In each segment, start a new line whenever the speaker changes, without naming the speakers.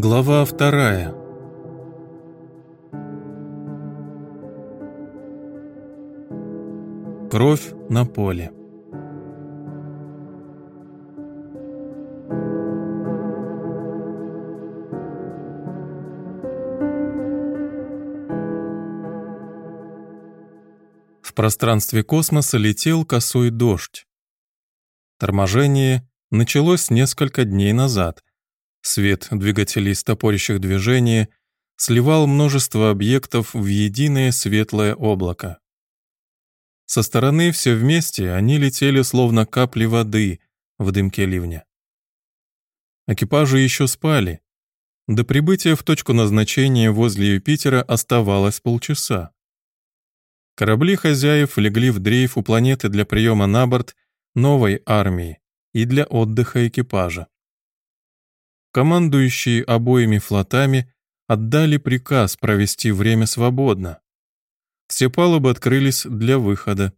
Глава вторая. Кровь на поле. В пространстве космоса летел косой дождь. Торможение началось несколько дней назад. Свет двигателей стопорящих движения сливал множество объектов в единое светлое облако. Со стороны все вместе они летели словно капли воды в дымке ливня. Экипажи еще спали. До прибытия в точку назначения возле Юпитера оставалось полчаса. Корабли хозяев легли в дрейф у планеты для приема на борт новой армии и для отдыха экипажа. Командующие обоими флотами отдали приказ провести время свободно. Все палубы открылись для выхода.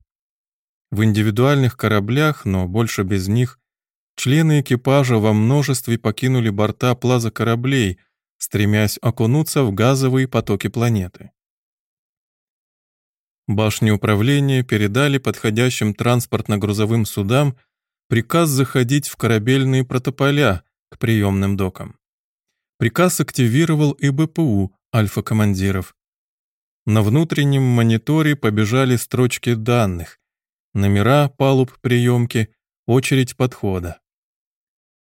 В индивидуальных кораблях, но больше без них, члены экипажа во множестве покинули борта плаза кораблей, стремясь окунуться в газовые потоки планеты. Башни управления передали подходящим транспортно-грузовым судам приказ заходить в корабельные протополя к приемным докам. Приказ активировал и БПУ альфа-командиров, на внутреннем мониторе побежали строчки данных, номера палуб приемки, очередь подхода.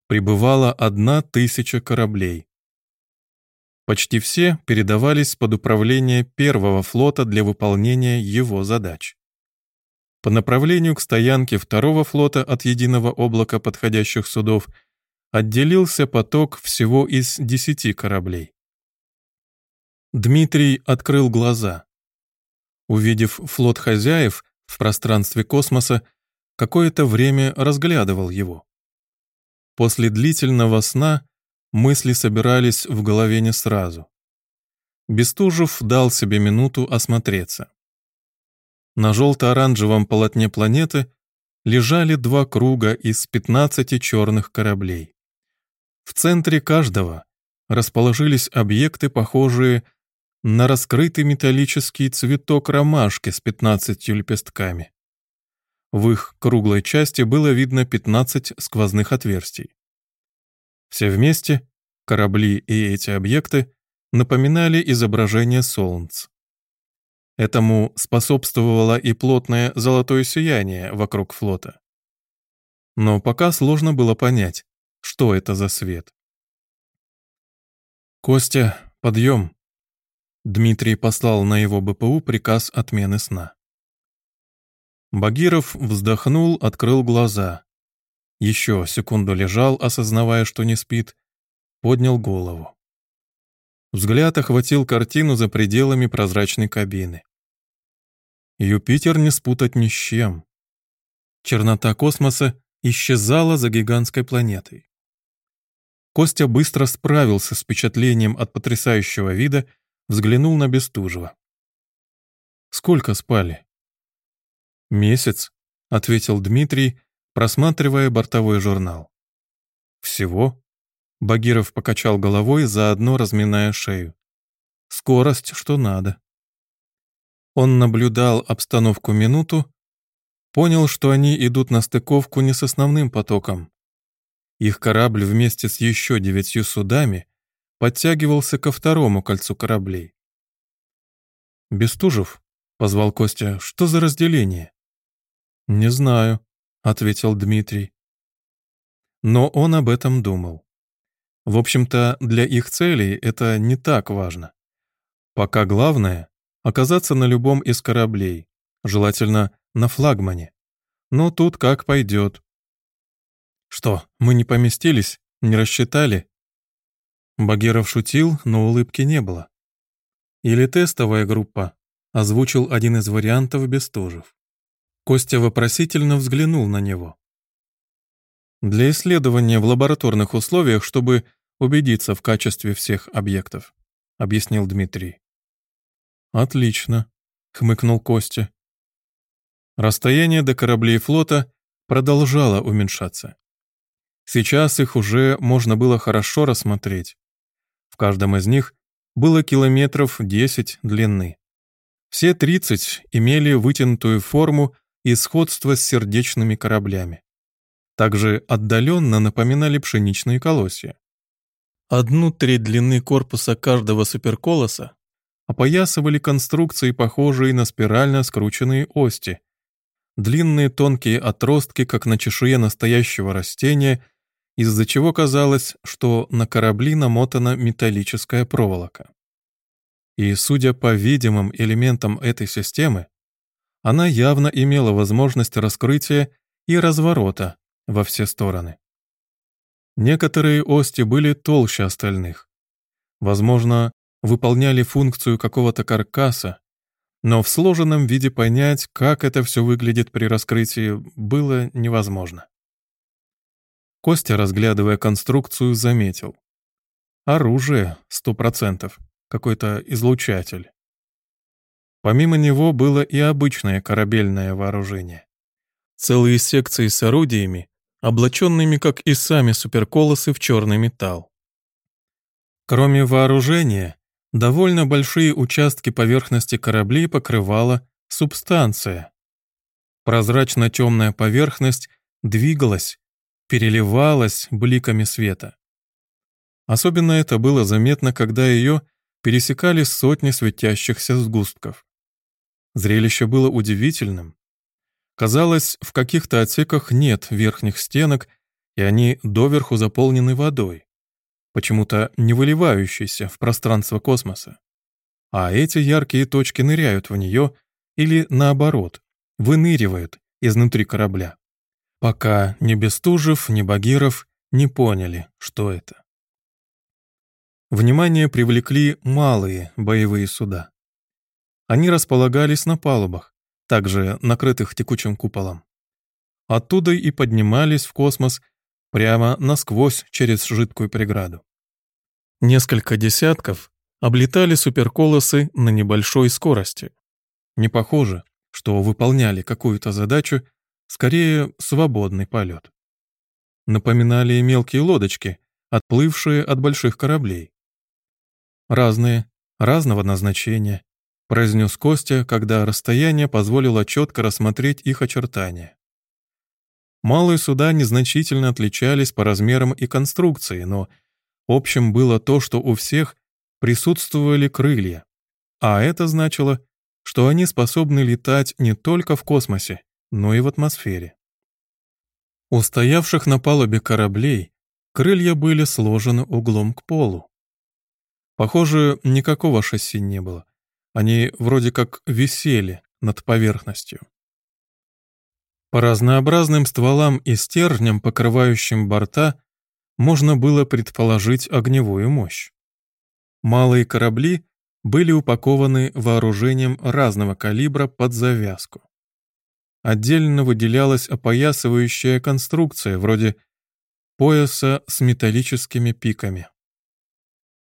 Прибывала одна тысяча кораблей. Почти все передавались под управление первого флота для выполнения его задач. По направлению к стоянке второго флота от единого облака подходящих судов отделился поток всего из десяти кораблей. Дмитрий открыл глаза. Увидев флот хозяев в пространстве космоса, какое-то время разглядывал его. После длительного сна мысли собирались в голове не сразу. Бестужев дал себе минуту осмотреться. На желто-оранжевом полотне планеты лежали два круга из 15 черных кораблей. В центре каждого расположились объекты, похожие на раскрытый металлический цветок ромашки с пятнадцатью лепестками. В их круглой части было видно 15 сквозных отверстий. Все вместе, корабли и эти объекты, напоминали изображение солнц. Этому способствовало и плотное золотое сияние вокруг флота. Но пока сложно было понять, что это за свет. «Костя, подъем!» Дмитрий послал на его БПУ приказ отмены сна. Багиров вздохнул, открыл глаза. Еще секунду лежал, осознавая, что не спит, поднял голову. Взгляд охватил картину за пределами прозрачной кабины. Юпитер не спутать ни с чем. Чернота космоса исчезала за гигантской планетой. Костя быстро справился с впечатлением от потрясающего вида взглянул на Бестужева. «Сколько спали?» «Месяц», — ответил Дмитрий, просматривая бортовой журнал. «Всего?» — Багиров покачал головой, заодно разминая шею. «Скорость, что надо». Он наблюдал обстановку минуту, понял, что они идут на стыковку не с основным потоком. Их корабль вместе с еще девятью судами подтягивался ко второму кольцу кораблей. «Бестужев?» — позвал Костя. «Что за разделение?» «Не знаю», — ответил Дмитрий. Но он об этом думал. В общем-то, для их целей это не так важно. Пока главное — оказаться на любом из кораблей, желательно на флагмане. Но тут как пойдет. Что, мы не поместились, не рассчитали? Багиров шутил, но улыбки не было. «Или тестовая группа», — озвучил один из вариантов Бестужев. Костя вопросительно взглянул на него. «Для исследования в лабораторных условиях, чтобы убедиться в качестве всех объектов», — объяснил Дмитрий. «Отлично», — хмыкнул Костя. Расстояние до кораблей флота продолжало уменьшаться. Сейчас их уже можно было хорошо рассмотреть. В каждом из них было километров 10 длины. Все 30 имели вытянутую форму и сходство с сердечными кораблями. Также отдаленно напоминали пшеничные колосья. Одну треть длины корпуса каждого суперколоса опоясывали конструкции, похожие на спирально скрученные ости. Длинные тонкие отростки, как на чешуе настоящего растения, из-за чего казалось, что на корабли намотана металлическая проволока. И, судя по видимым элементам этой системы, она явно имела возможность раскрытия и разворота во все стороны. Некоторые ости были толще остальных. Возможно, выполняли функцию какого-то каркаса, но в сложенном виде понять, как это все выглядит при раскрытии, было невозможно. Костя, разглядывая конструкцию, заметил. Оружие, сто процентов, какой-то излучатель. Помимо него было и обычное корабельное вооружение. Целые секции с орудиями, облаченными, как и сами суперколосы, в черный металл. Кроме вооружения, довольно большие участки поверхности кораблей покрывала субстанция. Прозрачно-темная поверхность двигалась, переливалась бликами света. Особенно это было заметно, когда ее пересекали сотни светящихся сгустков. Зрелище было удивительным. Казалось, в каких-то отсеках нет верхних стенок, и они доверху заполнены водой, почему-то не выливающейся в пространство космоса. А эти яркие точки ныряют в нее или, наоборот, выныривают изнутри корабля, пока ни Бестужев, ни Багиров не поняли, что это. Внимание привлекли малые боевые суда. Они располагались на палубах, также накрытых текучим куполом. Оттуда и поднимались в космос прямо насквозь через жидкую преграду. Несколько десятков облетали суперколосы на небольшой скорости. Не похоже, что выполняли какую-то задачу, скорее свободный полет. Напоминали мелкие лодочки, отплывшие от больших кораблей. Разные, разного назначения, произнес Костя, когда расстояние позволило четко рассмотреть их очертания. Малые суда незначительно отличались по размерам и конструкции, но общим было то, что у всех присутствовали крылья, а это значило, что они способны летать не только в космосе, но и в атмосфере. У стоявших на палубе кораблей крылья были сложены углом к полу. Похоже, никакого шасси не было. Они вроде как висели над поверхностью. По разнообразным стволам и стержням, покрывающим борта, можно было предположить огневую мощь. Малые корабли были упакованы вооружением разного калибра под завязку. Отдельно выделялась опоясывающая конструкция, вроде пояса с металлическими пиками.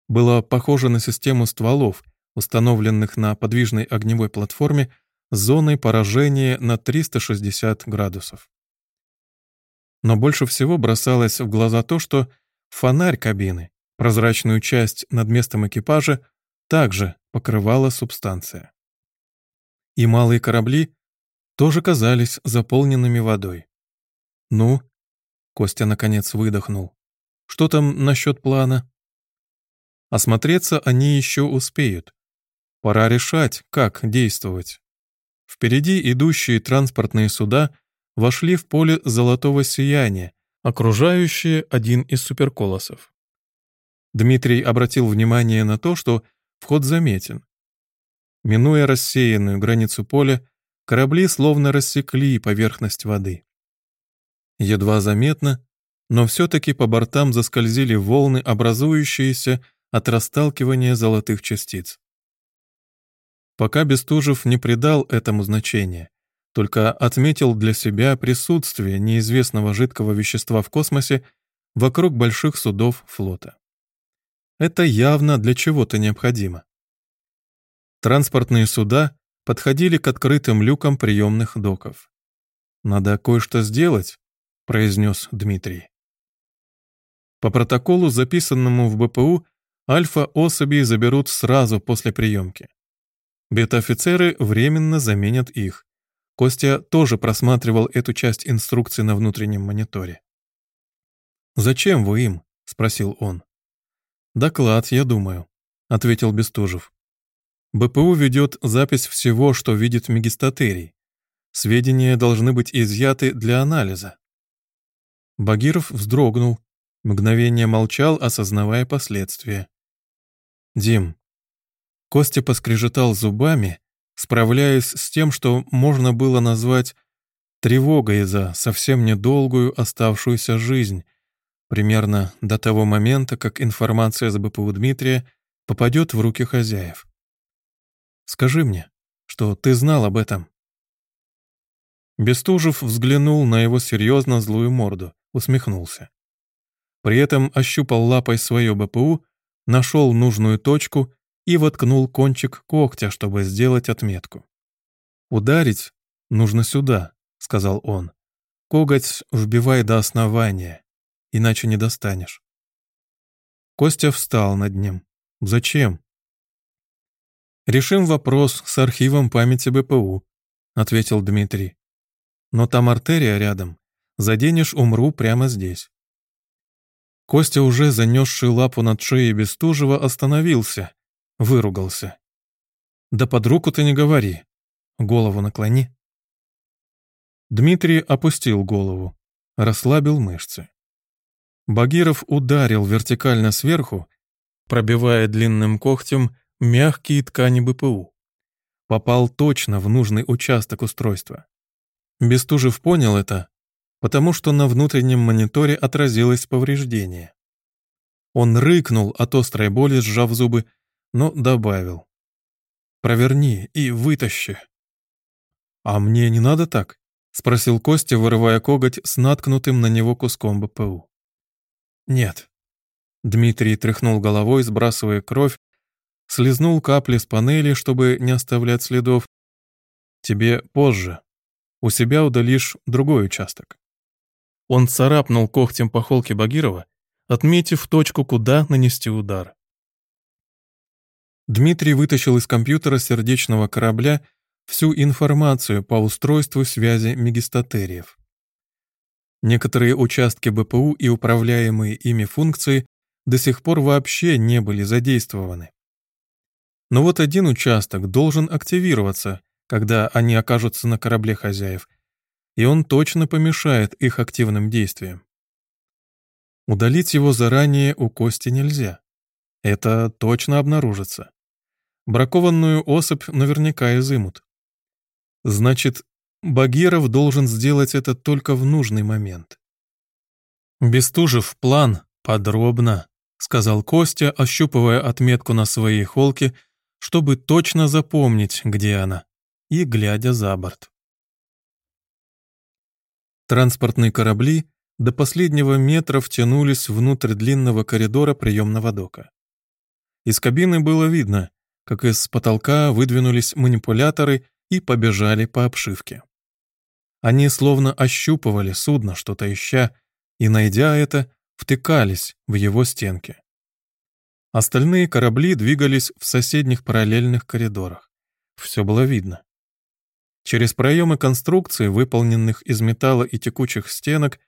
Было похоже на систему стволов, установленных на подвижной огневой платформе с зоной поражения на 360 градусов. Но больше всего бросалось в глаза то, что фонарь кабины, прозрачную часть над местом экипажа, также покрывала субстанция. И малые корабли тоже казались заполненными водой. «Ну?» — Костя наконец выдохнул. «Что там насчет плана?» Осмотреться они еще успеют. Пора решать, как действовать. Впереди идущие транспортные суда вошли в поле золотого сияния, окружающее один из суперколосов. Дмитрий обратил внимание на то, что вход заметен. Минуя рассеянную границу поля, корабли словно рассекли поверхность воды. Едва заметно, но все-таки по бортам заскользили волны, образующиеся от расталкивания золотых частиц. Пока Бестужев не придал этому значения, только отметил для себя присутствие неизвестного жидкого вещества в космосе вокруг больших судов флота. Это явно для чего-то необходимо. Транспортные суда подходили к открытым люкам приемных доков. «Надо кое-что сделать», — произнес Дмитрий. По протоколу, записанному в БПУ, альфа-особи заберут сразу после приемки. Бета-офицеры временно заменят их. Костя тоже просматривал эту часть инструкции на внутреннем мониторе. «Зачем вы им?» — спросил он. «Доклад, я думаю», — ответил Бестужев. БПУ ведет запись всего, что видит мегистатерий. Сведения должны быть изъяты для анализа. Багиров вздрогнул, мгновение молчал, осознавая последствия. «Дим». Костя поскрежетал зубами, справляясь с тем, что можно было назвать тревогой за совсем недолгую оставшуюся жизнь, примерно до того момента, как информация с БПУ Дмитрия попадет в руки хозяев. Скажи мне, что ты знал об этом». Бестужев взглянул на его серьезно злую морду, усмехнулся. При этом ощупал лапой свое БПУ, нашел нужную точку и воткнул кончик когтя, чтобы сделать отметку. «Ударить нужно сюда», — сказал он. «Коготь вбивай до основания, иначе не достанешь». Костя встал над ним. «Зачем?» «Решим вопрос с архивом памяти БПУ», — ответил Дмитрий. «Но там артерия рядом. Заденешь, умру прямо здесь». Костя, уже занесший лапу над шеей Бестужева, остановился, выругался. «Да под руку ты не говори. Голову наклони». Дмитрий опустил голову, расслабил мышцы. Багиров ударил вертикально сверху, пробивая длинным когтем мягкие ткани БПУ. Попал точно в нужный участок устройства. Бестужев понял это, потому что на внутреннем мониторе отразилось повреждение. Он рыкнул от острой боли, сжав зубы, но добавил. «Проверни и вытащи». «А мне не надо так?» — спросил Костя, вырывая коготь с наткнутым на него куском БПУ. «Нет». Дмитрий тряхнул головой, сбрасывая кровь, слезнул капли с панели, чтобы не оставлять следов. Тебе позже. У себя удалишь другой участок. Он царапнул когтем по холке Багирова, отметив точку, куда нанести удар. Дмитрий вытащил из компьютера сердечного корабля всю информацию по устройству связи мегистатериев. Некоторые участки БПУ и управляемые ими функции до сих пор вообще не были задействованы. Но вот один участок должен активироваться, когда они окажутся на корабле хозяев, и он точно помешает их активным действиям. Удалить его заранее у Кости нельзя. Это точно обнаружится. Бракованную особь наверняка изымут. Значит, Багиров должен сделать это только в нужный момент. Бестужев план подробно, сказал Костя, ощупывая отметку на своей холке чтобы точно запомнить, где она, и глядя за борт. Транспортные корабли до последнего метра втянулись внутрь длинного коридора приемного дока. Из кабины было видно, как из потолка выдвинулись манипуляторы и побежали по обшивке. Они словно ощупывали судно, что-то ища, и, найдя это, втыкались в его стенки. Остальные корабли двигались в соседних параллельных коридорах. Все было видно. Через проемы конструкции, выполненных из металла и текучих стенок,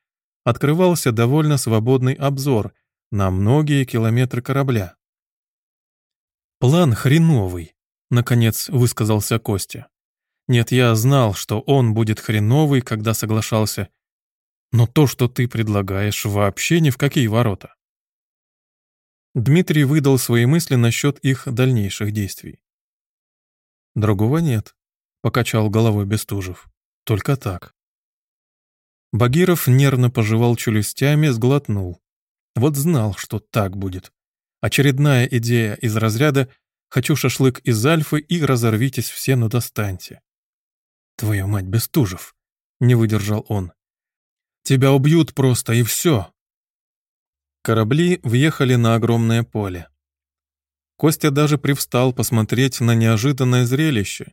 открывался довольно свободный обзор на многие километры корабля. «План хреновый», — наконец высказался Костя. «Нет, я знал, что он будет хреновый, когда соглашался. Но то, что ты предлагаешь, вообще ни в какие ворота». Дмитрий выдал свои мысли насчет их дальнейших действий. «Другого нет», — покачал головой Бестужев. «Только так». Багиров нервно пожевал челюстями, сглотнул. Вот знал, что так будет. Очередная идея из разряда «хочу шашлык из альфы и разорвитесь все, но достаньте». «Твою мать, Бестужев!» — не выдержал он. «Тебя убьют просто, и все!» Корабли въехали на огромное поле. Костя даже привстал посмотреть на неожиданное зрелище.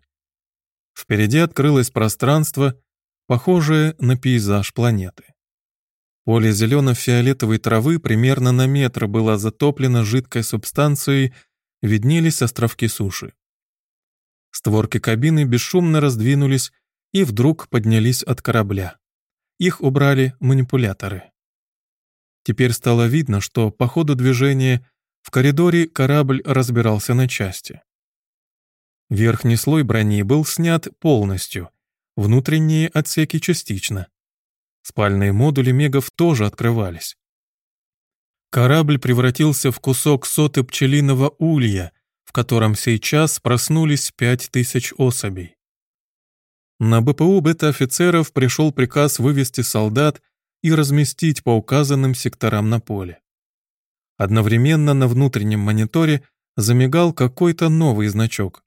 Впереди открылось пространство, похожее на пейзаж планеты. Поле зелено-фиолетовой травы примерно на метр было затоплено жидкой субстанцией, виднелись островки суши. Створки кабины бесшумно раздвинулись и вдруг поднялись от корабля. Их убрали манипуляторы. Теперь стало видно, что по ходу движения в коридоре корабль разбирался на части. Верхний слой брони был снят полностью, внутренние отсеки частично. Спальные модули мегов тоже открывались. Корабль превратился в кусок соты пчелиного улья, в котором сейчас проснулись пять тысяч особей. На БПУ бета-офицеров пришел приказ вывести солдат и разместить по указанным секторам на поле. Одновременно на внутреннем мониторе замигал какой-то новый значок.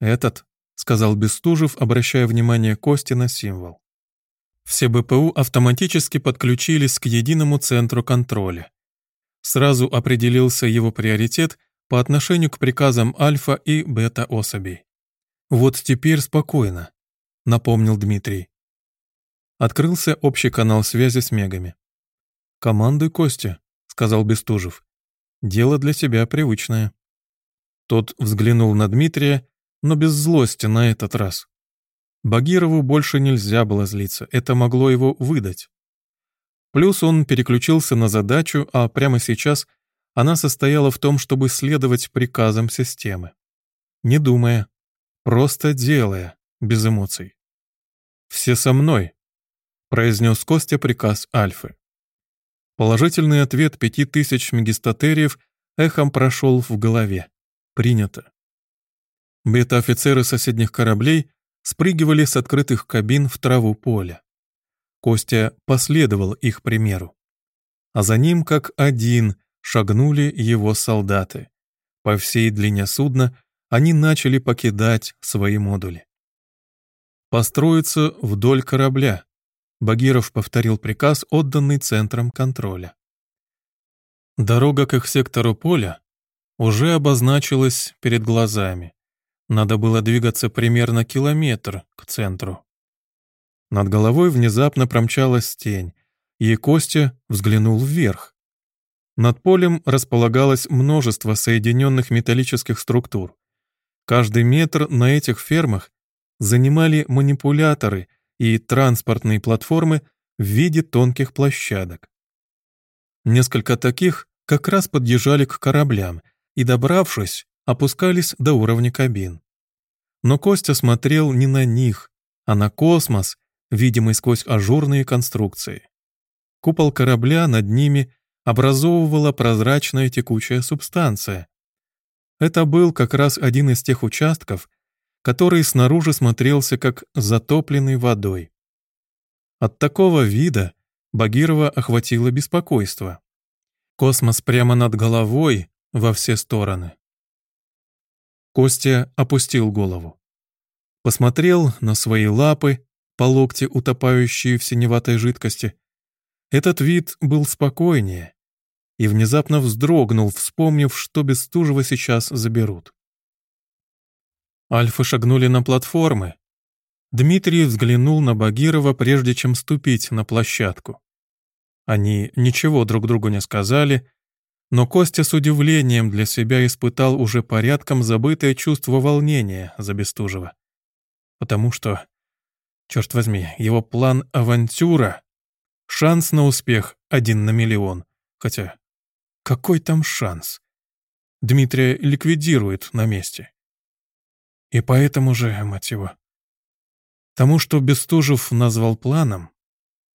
«Этот», — сказал Бестужев, обращая внимание Кости на символ. Все БПУ автоматически подключились к единому центру контроля. Сразу определился его приоритет по отношению к приказам альфа и бета особей. «Вот теперь спокойно», — напомнил Дмитрий. Открылся общий канал связи с мегами. «Командуй, Костя», — сказал Бестужев. «Дело для себя привычное». Тот взглянул на Дмитрия, но без злости на этот раз. Багирову больше нельзя было злиться, это могло его выдать. Плюс он переключился на задачу, а прямо сейчас она состояла в том, чтобы следовать приказам системы. Не думая, просто делая, без эмоций. «Все со мной», — произнес Костя приказ Альфы. Положительный ответ пяти тысяч мегистатериев эхом прошел в голове. Принято. Бета-офицеры соседних кораблей спрыгивали с открытых кабин в траву поля. Костя последовал их примеру. А за ним, как один, шагнули его солдаты. По всей длине судна они начали покидать свои модули. «Построиться вдоль корабля», — Багиров повторил приказ, отданный центром контроля. Дорога к их сектору поля уже обозначилась перед глазами. Надо было двигаться примерно километр к центру. Над головой внезапно промчалась тень, и Костя взглянул вверх. Над полем располагалось множество соединенных металлических структур. Каждый метр на этих фермах занимали манипуляторы и транспортные платформы в виде тонких площадок. Несколько таких как раз подъезжали к кораблям и, добравшись, опускались до уровня кабин. Но Костя смотрел не на них, а на космос, видимый сквозь ажурные конструкции. Купол корабля над ними образовывала прозрачная текучая субстанция. Это был как раз один из тех участков, который снаружи смотрелся как затопленный водой. От такого вида Багирова охватило беспокойство. Космос прямо над головой во все стороны. Костя опустил голову. Посмотрел на свои лапы, по локте утопающие в синеватой жидкости. Этот вид был спокойнее и внезапно вздрогнул, вспомнив, что Бестужева сейчас заберут. Альфы шагнули на платформы. Дмитрий взглянул на Багирова, прежде чем ступить на площадку. Они ничего друг другу не сказали, но Костя с удивлением для себя испытал уже порядком забытое чувство волнения за Бестужева. Потому что, черт возьми, его план «авантюра» — шанс на успех один на миллион. Хотя, какой там шанс? Дмитрия ликвидирует на месте. И поэтому же, мать его, тому, что Бестужев назвал планом,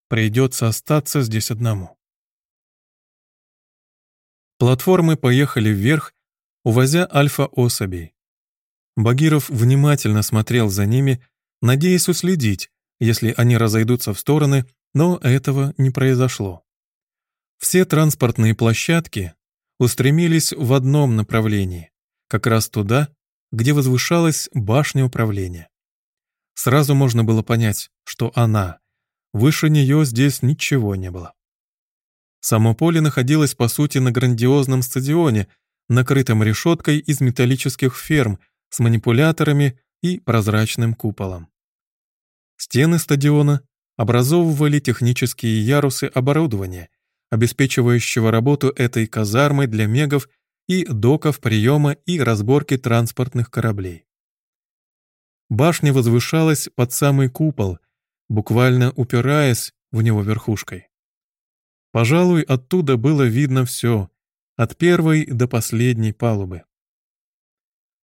придется остаться здесь одному. Платформы поехали вверх, увозя альфа-особей. Багиров внимательно смотрел за ними, надеясь уследить, если они разойдутся в стороны, но этого не произошло. Все транспортные площадки устремились в одном направлении, как раз туда, где возвышалась башня управления. Сразу можно было понять, что она. Выше нее здесь ничего не было. Само поле находилось, по сути, на грандиозном стадионе, накрытом решеткой из металлических ферм с манипуляторами и прозрачным куполом. Стены стадиона образовывали технические ярусы оборудования, обеспечивающего работу этой казармы для мегов и доков приема и разборки транспортных кораблей. Башня возвышалась под самый купол, буквально упираясь в него верхушкой. Пожалуй, оттуда было видно все, от первой до последней палубы.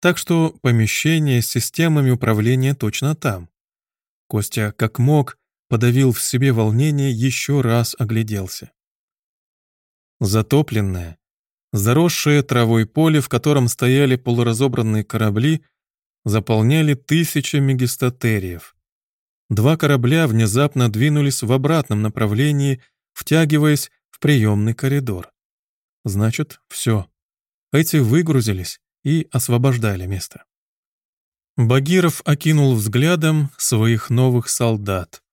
Так что помещение с системами управления точно там. Костя, как мог, подавил в себе волнение, еще раз огляделся. Затопленное, заросшее травой поле, в котором стояли полуразобранные корабли, заполняли тысячи мегистатериев. Два корабля внезапно двинулись в обратном направлении, втягиваясь в приемный коридор. Значит, все. Эти выгрузились и освобождали место. Багиров окинул взглядом своих новых солдат.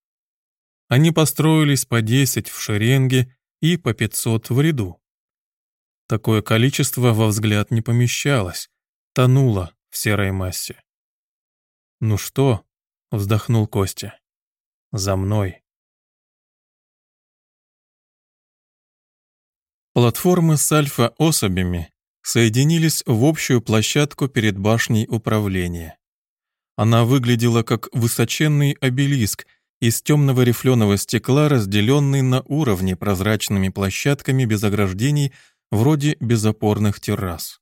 Они построились по 10 в шеренге и по 500 в ряду. Такое количество во взгляд не помещалось, тонуло в серой массе. «Ну что?» — вздохнул Костя. «За мной». Платформы с альфа-особями соединились в общую площадку перед башней управления. Она выглядела как высоченный обелиск из темного рифленого стекла, разделенный на уровни прозрачными площадками без ограждений, вроде безопорных террас.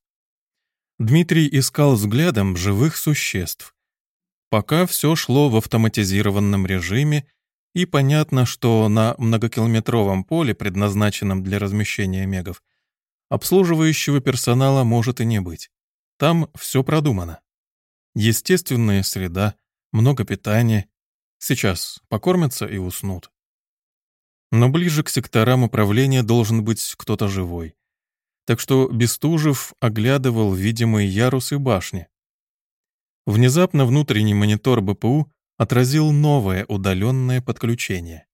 Дмитрий искал взглядом живых существ. Пока все шло в автоматизированном режиме, и понятно, что на многокилометровом поле, предназначенном для размещения мегов, обслуживающего персонала может и не быть. Там все продумано. Естественная среда, много питания. Сейчас покормятся и уснут. Но ближе к секторам управления должен быть кто-то живой. Так что Бестужев оглядывал видимые ярусы башни. Внезапно внутренний монитор БПУ отразил новое удаленное подключение.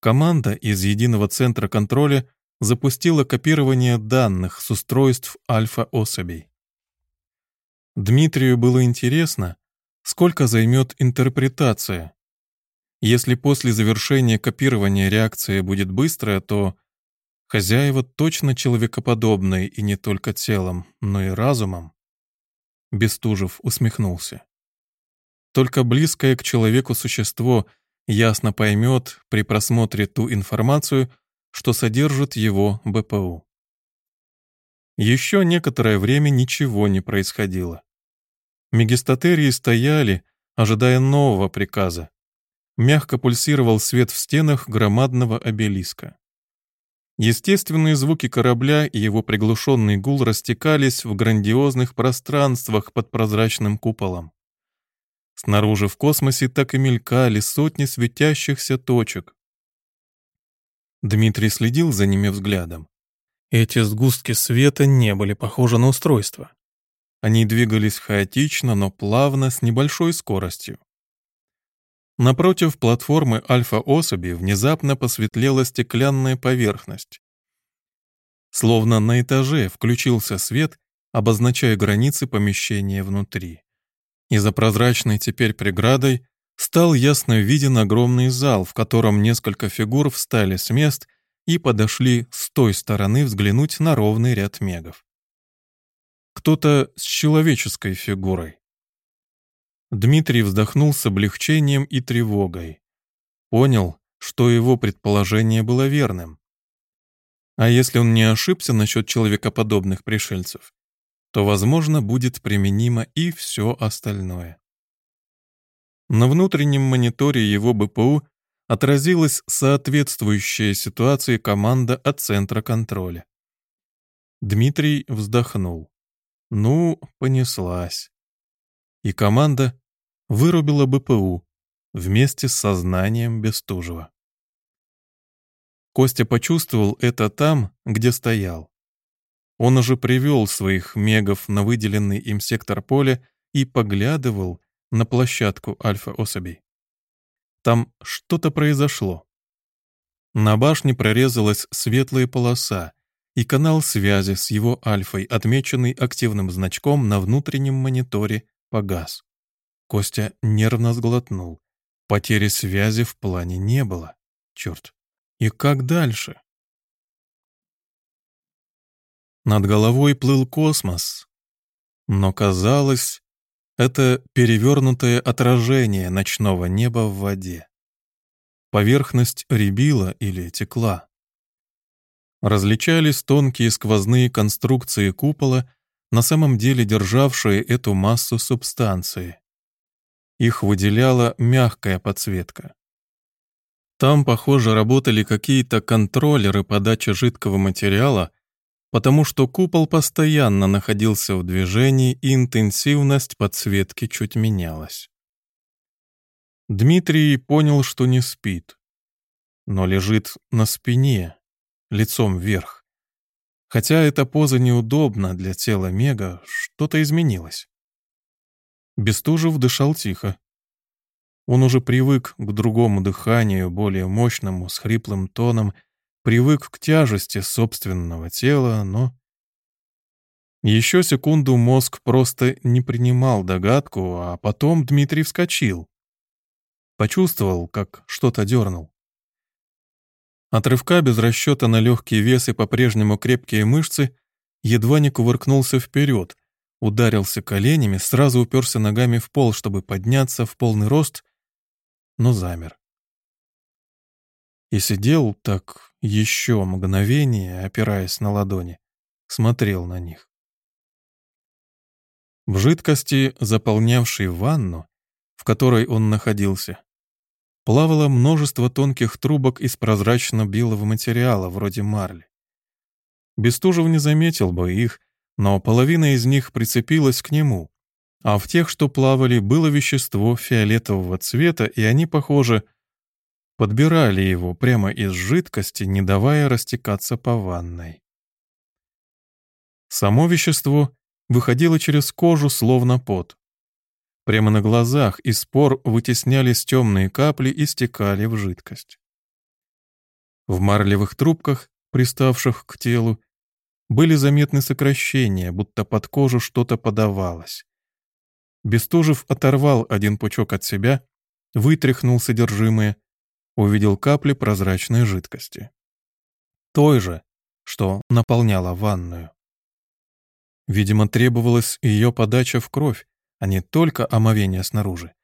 Команда из единого центра контроля запустила копирование данных с устройств альфа-особей. Дмитрию было интересно, сколько займет интерпретация. Если после завершения копирования реакция будет быстрая, то хозяева точно человекоподобные и не только телом, но и разумом. Бестужев усмехнулся. Только близкое к человеку существо ясно поймет при просмотре ту информацию, что содержит его БПУ. Еще некоторое время ничего не происходило. Мегистатерии стояли, ожидая нового приказа. Мягко пульсировал свет в стенах громадного обелиска. Естественные звуки корабля и его приглушенный гул растекались в грандиозных пространствах под прозрачным куполом. Снаружи в космосе так и мелькали сотни светящихся точек. Дмитрий следил за ними взглядом. Эти сгустки света не были похожи на устройство. Они двигались хаотично, но плавно, с небольшой скоростью. Напротив платформы альфа-особи внезапно посветлела стеклянная поверхность. Словно на этаже включился свет, обозначая границы помещения внутри и за прозрачной теперь преградой стал ясно виден огромный зал, в котором несколько фигур встали с мест и подошли с той стороны взглянуть на ровный ряд мегов. Кто-то с человеческой фигурой. Дмитрий вздохнул с облегчением и тревогой. Понял, что его предположение было верным. А если он не ошибся насчет человекоподобных пришельцев, то, возможно, будет применимо и все остальное. На внутреннем мониторе его БПУ отразилась соответствующая ситуации команда от центра контроля. Дмитрий вздохнул. Ну, понеслась. И команда вырубила БПУ вместе с сознанием Бестужева. Костя почувствовал это там, где стоял. Он уже привел своих мегов на выделенный им сектор поля и поглядывал на площадку альфа-особей. Там что-то произошло. На башне прорезалась светлая полоса, и канал связи с его альфой, отмеченный активным значком на внутреннем мониторе, погас. Костя нервно сглотнул. Потери связи в плане не было. Черт. И как дальше? Над головой плыл космос. Но казалось, это перевернутое отражение ночного неба в воде. Поверхность рябила или текла. Различались тонкие сквозные конструкции купола, на самом деле державшие эту массу субстанции. Их выделяла мягкая подсветка. Там, похоже, работали какие-то контроллеры подачи жидкого материала, потому что купол постоянно находился в движении и интенсивность подсветки чуть менялась. Дмитрий понял, что не спит, но лежит на спине, лицом вверх. Хотя эта поза неудобна для тела Мега, что-то изменилось. Бестужев дышал тихо. Он уже привык к другому дыханию, более мощному, с хриплым тоном, привык к тяжести собственного тела, но... Еще секунду мозг просто не принимал догадку, а потом Дмитрий вскочил. Почувствовал, как что-то дернул. От рывка без расчета на легкий вес и по-прежнему крепкие мышцы едва не кувыркнулся вперед, ударился коленями, сразу уперся ногами в пол, чтобы подняться в полный рост, но замер. И сидел так еще мгновение, опираясь на ладони, смотрел на них. В жидкости, заполнявшей ванну, в которой он находился, плавало множество тонких трубок из прозрачно-белого материала, вроде марли. Бестужев не заметил бы их, но половина из них прицепилась к нему, а в тех, что плавали, было вещество фиолетового цвета, и они, похоже, подбирали его прямо из жидкости, не давая растекаться по ванной. Само вещество выходило через кожу, словно пот. Прямо на глазах из спор вытеснялись темные капли и стекали в жидкость. В марлевых трубках, приставших к телу, были заметны сокращения, будто под кожу что-то подавалось. Бестужев оторвал один пучок от себя, вытряхнул содержимое, увидел капли прозрачной жидкости. Той же, что наполняла ванную. Видимо, требовалась ее подача в кровь, а не только омовение снаружи.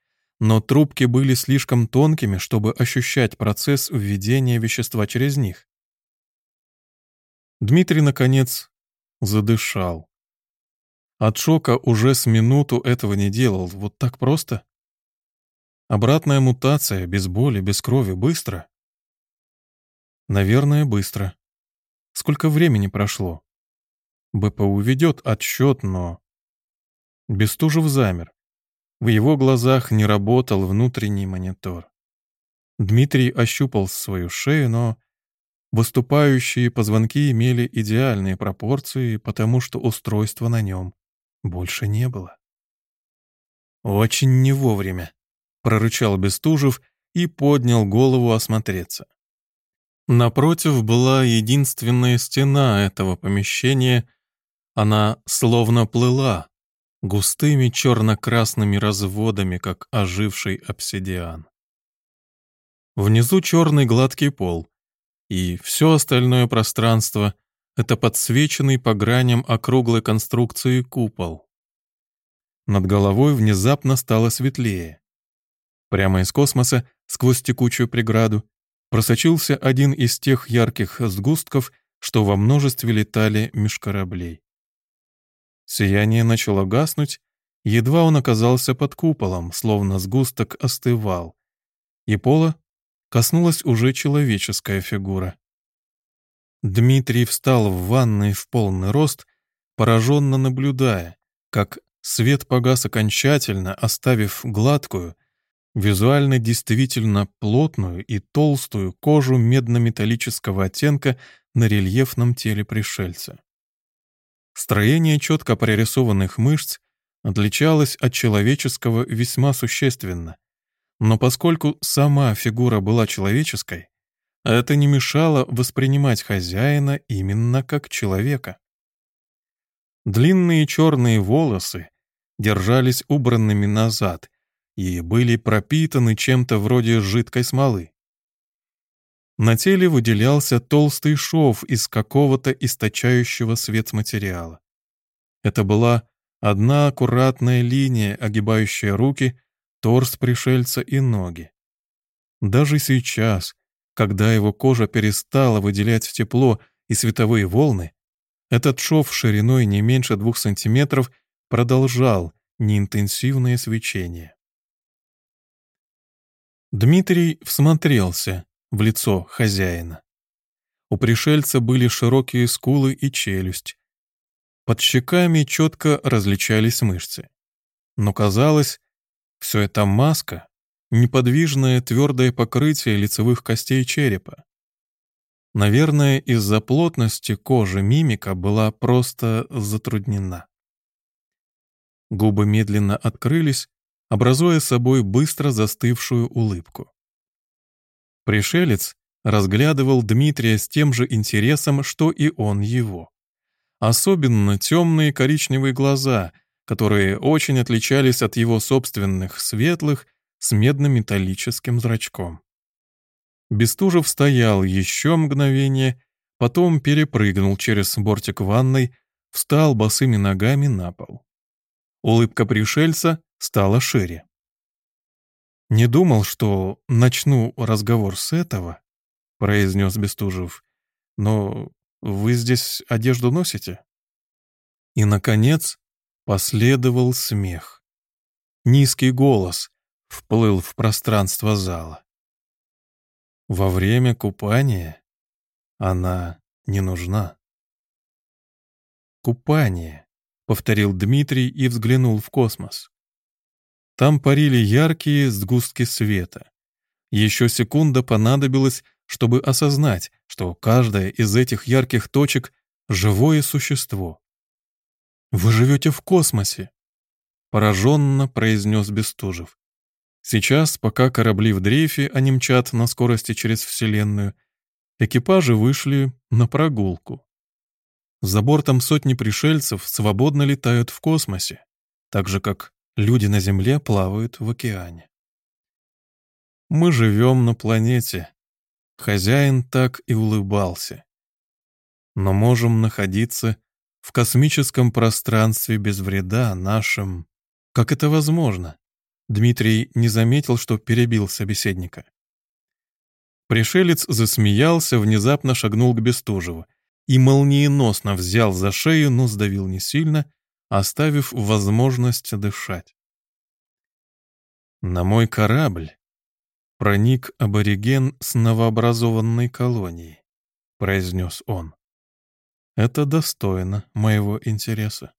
Но трубки были слишком тонкими, чтобы ощущать процесс введения вещества через них. Дмитрий, наконец, задышал. От шока уже с минуту этого не делал, вот так просто. Обратная мутация, без боли, без крови, быстро? Наверное, быстро. Сколько времени прошло? БПУ ведет отсчет, но... Бестужев замер. В его глазах не работал внутренний монитор. Дмитрий ощупал свою шею, но Выступающие позвонки имели идеальные пропорции, потому что устройства на нем больше не было. «Очень не вовремя», — прорычал Бестужев и поднял голову осмотреться. Напротив была единственная стена этого помещения, она словно плыла, густыми черно-красными разводами, как оживший обсидиан. Внизу черный гладкий пол, и все остальное пространство — это подсвеченный по граням округлой конструкции купол. Над головой внезапно стало светлее. Прямо из космоса, сквозь текучую преграду, просочился один из тех ярких сгустков, что во множестве летали меж кораблей. Сияние начало гаснуть, едва он оказался под куполом, словно сгусток остывал, и пола коснулась уже человеческая фигура. Дмитрий встал в ванной в полный рост, пораженно наблюдая, как свет погас окончательно, оставив гладкую, визуально действительно плотную и толстую кожу медно-металлического оттенка на рельефном теле пришельца. Строение четко прорисованных мышц отличалось от человеческого весьма существенно, но поскольку сама фигура была человеческой, это не мешало воспринимать хозяина именно как человека. Длинные черные волосы держались убранными назад, и были пропитаны чем-то вроде жидкой смолы. На теле выделялся толстый шов из какого-то источающего свет материала. Это была одна аккуратная линия, огибающая руки, торс пришельца и ноги. Даже сейчас, когда его кожа перестала выделять тепло и световые волны, этот шов шириной не меньше двух сантиметров продолжал неинтенсивное свечение. Дмитрий всмотрелся в лицо хозяина. У пришельца были широкие скулы и челюсть. Под щеками четко различались мышцы. Но казалось, все это маска, неподвижное твердое покрытие лицевых костей черепа. Наверное, из-за плотности кожи мимика была просто затруднена. Губы медленно открылись, образуя собой быстро застывшую улыбку. Пришелец разглядывал Дмитрия с тем же интересом, что и он его. Особенно темные коричневые глаза, которые очень отличались от его собственных светлых с медно-металлическим зрачком. Бестужев стоял еще мгновение, потом перепрыгнул через бортик ванной, встал босыми ногами на пол. Улыбка пришельца стала шире. «Не думал, что начну разговор с этого», — произнес Бестужев. «Но вы здесь одежду носите?» И, наконец, последовал смех. Низкий голос вплыл в пространство зала. Во время купания она не нужна. «Купание», — повторил Дмитрий и взглянул в космос. Там парили яркие сгустки света. Еще секунда понадобилась, чтобы осознать, что каждая из этих ярких точек — живое существо. «Вы живете в космосе», — пораженно произнес Бестужев. Сейчас, пока корабли в дрейфе, они мчат на скорости через Вселенную, экипажи вышли на прогулку. За бортом сотни пришельцев свободно летают в космосе, так же, как Люди на Земле плавают в океане. Мы живем на планете. Хозяин так и улыбался. Но можем находиться в космическом пространстве без вреда нашим... Как это возможно? Дмитрий не заметил, что перебил собеседника. Пришелец засмеялся, внезапно шагнул к Бестужеву и молниеносно взял за шею, но сдавил не сильно, оставив возможность дышать. На мой корабль проник абориген с новообразованной колонии, произнес он. Это достойно моего интереса.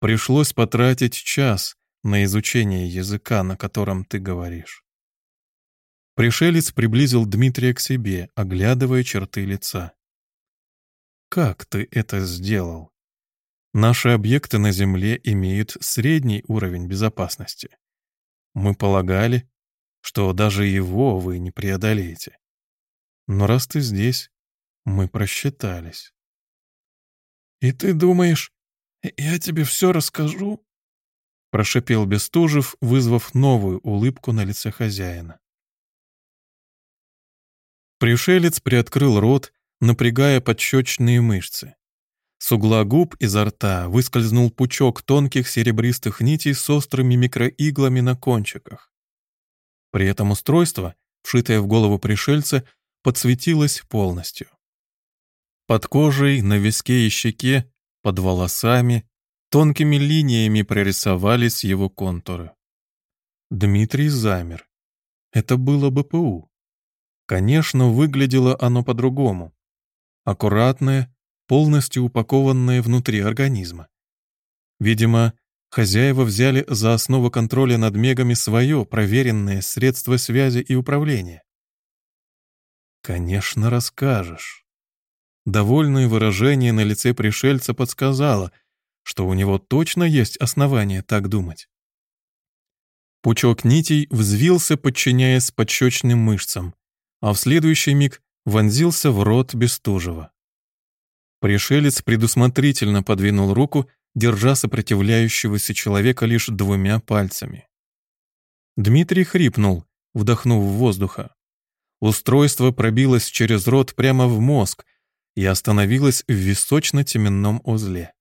Пришлось потратить час на изучение языка, на котором ты говоришь. Пришелец приблизил Дмитрия к себе, оглядывая черты лица. «Как ты это сделал?» Наши объекты на Земле имеют средний уровень безопасности. Мы полагали, что даже его вы не преодолеете. Но раз ты здесь, мы просчитались. «И ты думаешь, я тебе все расскажу?» Прошипел Бестужев, вызвав новую улыбку на лице хозяина. Пришелец приоткрыл рот, напрягая подщечные мышцы. С угла губ изо рта выскользнул пучок тонких серебристых нитей с острыми микроиглами на кончиках. При этом устройство, вшитое в голову пришельца, подсветилось полностью. Под кожей, на виске и щеке, под волосами, тонкими линиями прорисовались его контуры. Дмитрий замер. Это было БПУ. Конечно, выглядело оно по-другому. Аккуратное, полностью упакованные внутри организма. Видимо, хозяева взяли за основу контроля над мегами свое проверенное средство связи и управления. «Конечно, расскажешь». Довольное выражение на лице пришельца подсказало, что у него точно есть основания так думать. Пучок нитей взвился, подчиняясь подщечным мышцам, а в следующий миг вонзился в рот Бестужева. Пришелец предусмотрительно подвинул руку, держа сопротивляющегося человека лишь двумя пальцами. Дмитрий хрипнул, вдохнув воздуха. Устройство пробилось через рот прямо в мозг и остановилось в височно-теменном узле.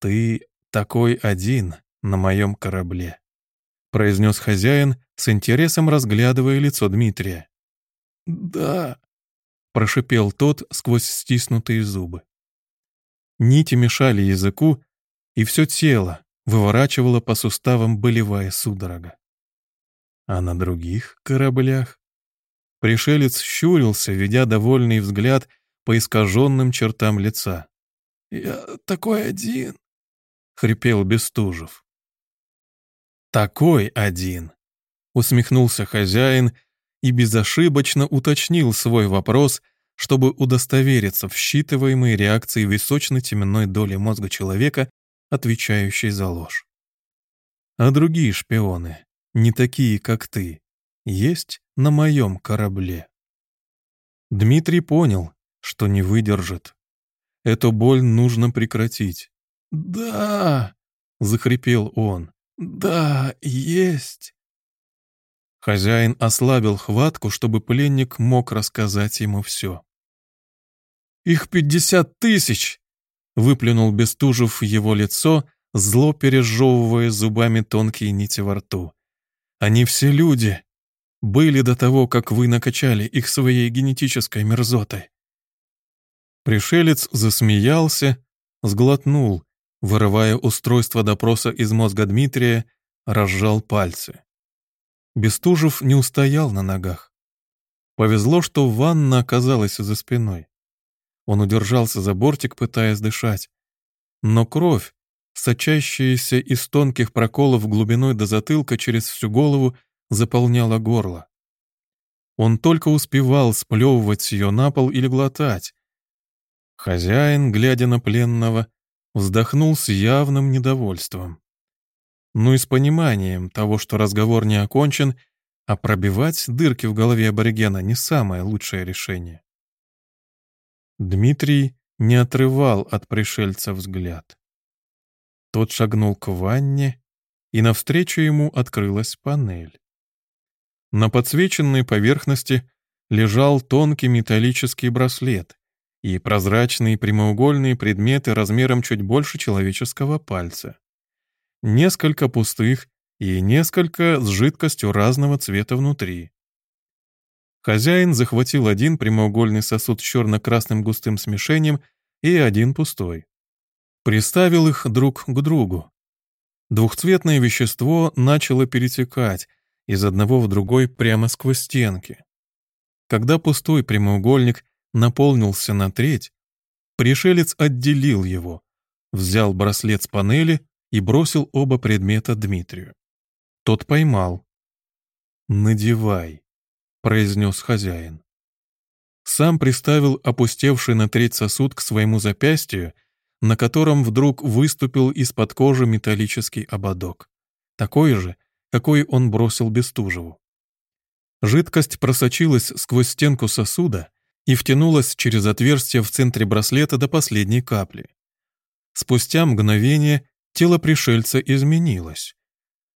«Ты такой один на моем корабле», — произнес хозяин, с интересом разглядывая лицо Дмитрия. «Да», — прошипел тот сквозь стиснутые зубы. Нити мешали языку, и все тело выворачивало по суставам болевая судорога. А на других кораблях? Пришелец щурился, ведя довольный взгляд по искаженным чертам лица. «Я такой один», — хрипел Бестужев. «Такой один», — усмехнулся хозяин и безошибочно уточнил свой вопрос, чтобы удостовериться в считываемой реакции височно-теменной доли мозга человека, отвечающей за ложь. А другие шпионы, не такие, как ты, есть на моем корабле. Дмитрий понял, что не выдержит. Эту боль нужно прекратить. «Да!» — захрипел он. «Да, есть!» Хозяин ослабил хватку, чтобы пленник мог рассказать ему все. «Их пятьдесят тысяч!» — выплюнул Бестужев его лицо, зло пережевывая зубами тонкие нити во рту. «Они все люди. Были до того, как вы накачали их своей генетической мерзотой». Пришелец засмеялся, сглотнул, вырывая устройство допроса из мозга Дмитрия, разжал пальцы. Бестужев не устоял на ногах. Повезло, что ванна оказалась за спиной. Он удержался за бортик, пытаясь дышать. Но кровь, сочащаяся из тонких проколов глубиной до затылка через всю голову, заполняла горло. Он только успевал сплевывать ее на пол или глотать. Хозяин, глядя на пленного, вздохнул с явным недовольством но и с пониманием того, что разговор не окончен, а пробивать дырки в голове аборигена не самое лучшее решение. Дмитрий не отрывал от пришельца взгляд. Тот шагнул к ванне, и навстречу ему открылась панель. На подсвеченной поверхности лежал тонкий металлический браслет и прозрачные прямоугольные предметы размером чуть больше человеческого пальца несколько пустых и несколько с жидкостью разного цвета внутри. Хозяин захватил один прямоугольный сосуд с черно-красным густым смешением и один пустой. Приставил их друг к другу. Двухцветное вещество начало перетекать из одного в другой прямо сквозь стенки. Когда пустой прямоугольник наполнился на треть, пришелец отделил его, взял браслет с панели и бросил оба предмета Дмитрию. Тот поймал. «Надевай», — произнес хозяин. Сам приставил опустевший на треть сосуд к своему запястью, на котором вдруг выступил из-под кожи металлический ободок. Такой же, какой он бросил Бестужеву. Жидкость просочилась сквозь стенку сосуда и втянулась через отверстие в центре браслета до последней капли. Спустя мгновение Тело пришельца изменилось.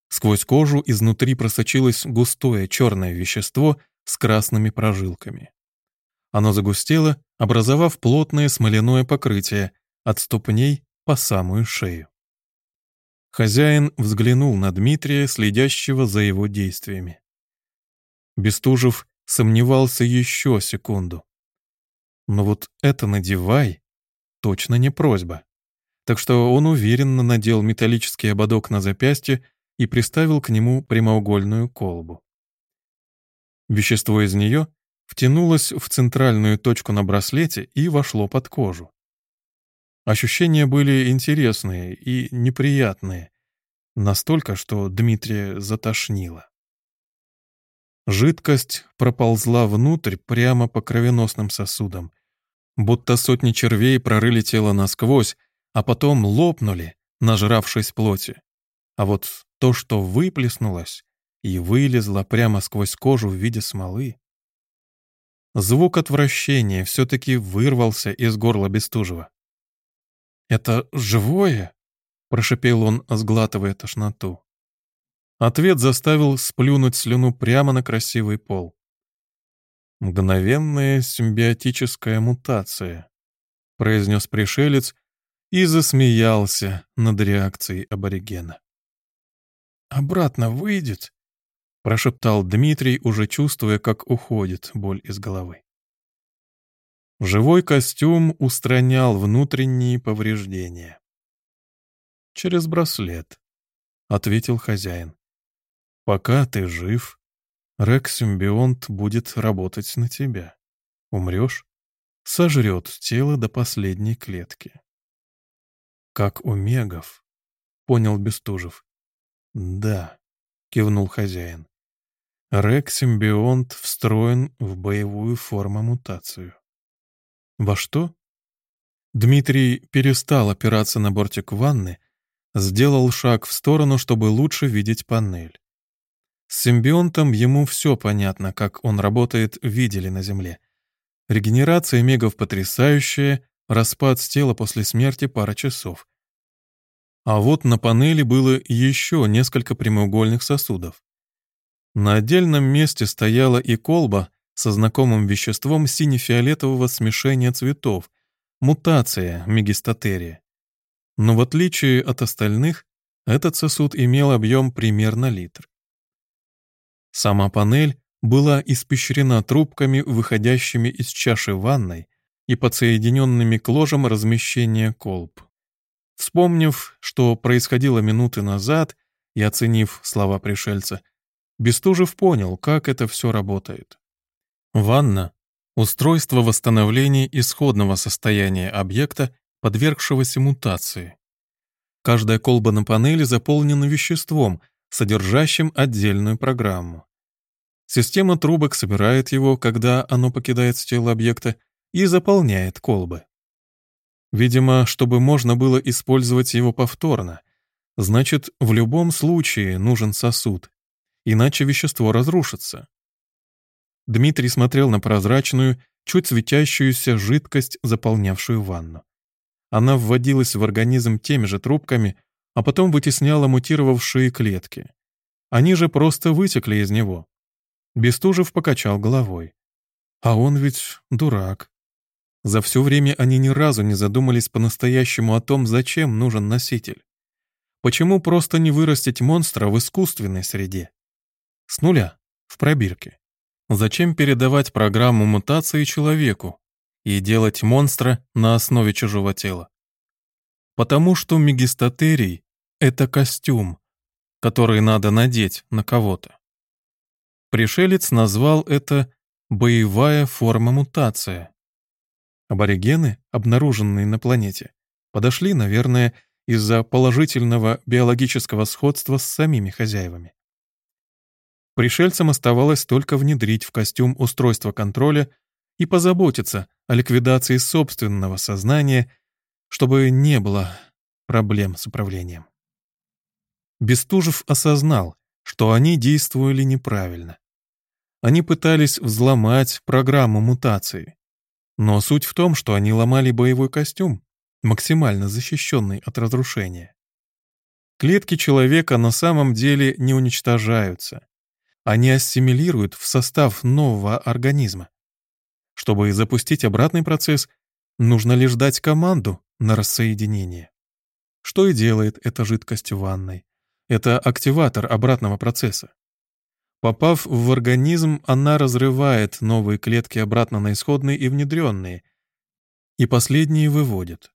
Сквозь кожу изнутри просочилось густое черное вещество с красными прожилками. Оно загустело, образовав плотное смоляное покрытие от ступней по самую шею. Хозяин взглянул на Дмитрия, следящего за его действиями. Бестужев сомневался еще секунду. Но вот это надевай точно не просьба так что он уверенно надел металлический ободок на запястье и приставил к нему прямоугольную колбу. Вещество из нее втянулось в центральную точку на браслете и вошло под кожу. Ощущения были интересные и неприятные, настолько, что Дмитрия затошнило. Жидкость проползла внутрь прямо по кровеносным сосудам, будто сотни червей прорыли тело насквозь, а потом лопнули, нажравшись плоти. А вот то, что выплеснулось и вылезло прямо сквозь кожу в виде смолы. Звук отвращения все-таки вырвался из горла Бестужева. «Это живое?» — прошипел он, сглатывая тошноту. Ответ заставил сплюнуть слюну прямо на красивый пол. «Мгновенная симбиотическая мутация», — произнес пришелец и засмеялся над реакцией аборигена. «Обратно выйдет?» — прошептал Дмитрий, уже чувствуя, как уходит боль из головы. Живой костюм устранял внутренние повреждения. «Через браслет», — ответил хозяин. «Пока ты жив, Рексимбионт будет работать на тебя. Умрешь — сожрет тело до последней клетки». «Как у мегов», — понял Бестужев. «Да», — кивнул хозяин. Рексимбионт встроен в боевую форму-мутацию. Во что? Дмитрий перестал опираться на бортик ванны, сделал шаг в сторону, чтобы лучше видеть панель. С симбионтом ему все понятно, как он работает, видели на Земле. Регенерация мегов потрясающая, распад с тела после смерти пара часов. А вот на панели было еще несколько прямоугольных сосудов. На отдельном месте стояла и колба со знакомым веществом сине-фиолетового смешения цветов, мутация мегистатерия. Но в отличие от остальных, этот сосуд имел объем примерно литр. Сама панель была испещрена трубками, выходящими из чаши ванной и подсоединенными к ложам размещения колб. Вспомнив, что происходило минуты назад, и оценив слова пришельца, Бестужев понял, как это все работает. Ванна — устройство восстановления исходного состояния объекта, подвергшегося мутации. Каждая колба на панели заполнена веществом, содержащим отдельную программу. Система трубок собирает его, когда оно покидает тело объекта, и заполняет колбы. Видимо, чтобы можно было использовать его повторно. Значит, в любом случае нужен сосуд, иначе вещество разрушится. Дмитрий смотрел на прозрачную, чуть светящуюся жидкость, заполнявшую ванну. Она вводилась в организм теми же трубками, а потом вытесняла мутировавшие клетки. Они же просто вытекли из него. Бестужев покачал головой. А он ведь дурак. За все время они ни разу не задумались по-настоящему о том, зачем нужен носитель. Почему просто не вырастить монстра в искусственной среде? С нуля, в пробирке. Зачем передавать программу мутации человеку и делать монстра на основе чужого тела? Потому что мегистатерий — это костюм, который надо надеть на кого-то. Пришелец назвал это «боевая форма мутация». Аборигены, обнаруженные на планете, подошли, наверное, из-за положительного биологического сходства с самими хозяевами. Пришельцам оставалось только внедрить в костюм устройство контроля и позаботиться о ликвидации собственного сознания, чтобы не было проблем с управлением. Бестужев осознал, что они действовали неправильно. Они пытались взломать программу мутации. Но суть в том, что они ломали боевой костюм, максимально защищенный от разрушения. Клетки человека на самом деле не уничтожаются они ассимилируют в состав нового организма. Чтобы запустить обратный процесс, нужно лишь дать команду на рассоединение. Что и делает эта жидкость в ванной. Это активатор обратного процесса. Попав в организм, она разрывает новые клетки обратно на исходные и внедренные, и последние выводит.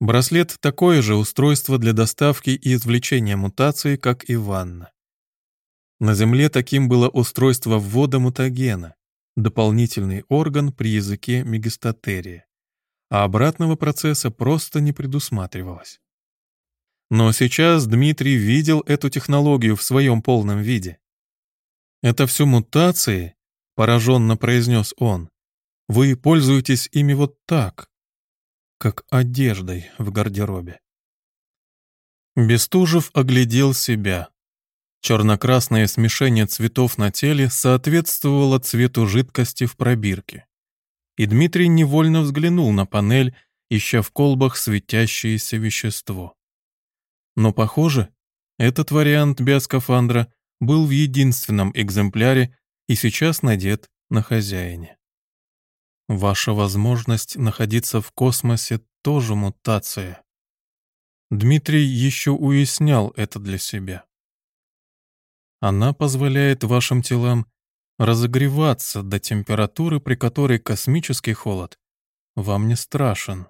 Браслет — такое же устройство для доставки и извлечения мутации, как и ванна. На Земле таким было устройство ввода мутагена, дополнительный орган при языке мегистатерия, а обратного процесса просто не предусматривалось. Но сейчас Дмитрий видел эту технологию в своем полном виде. «Это все мутации», — пораженно произнес он. «Вы пользуетесь ими вот так, как одеждой в гардеробе». Бестужев оглядел себя. Черно-красное смешение цветов на теле соответствовало цвету жидкости в пробирке. И Дмитрий невольно взглянул на панель, ища в колбах светящееся вещество. Но, похоже, Этот вариант биоскафандра был в единственном экземпляре и сейчас надет на хозяине. Ваша возможность находиться в космосе тоже мутация. Дмитрий еще уяснял это для себя. Она позволяет вашим телам разогреваться до температуры, при которой космический холод вам не страшен.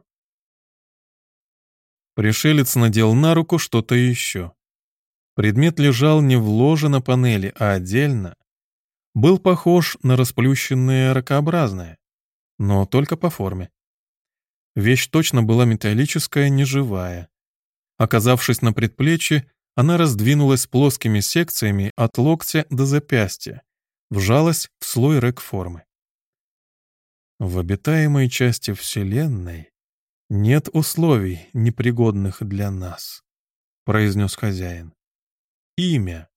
Пришелец надел на руку что-то еще. Предмет лежал не в ложе на панели, а отдельно. Был похож на расплющенное ракообразное, но только по форме. Вещь точно была металлическая, неживая. Оказавшись на предплечье, она раздвинулась плоскими секциями от локтя до запястья, вжалась в слой рек-формы. В обитаемой части Вселенной нет условий, непригодных для нас, произнес хозяин. Имя.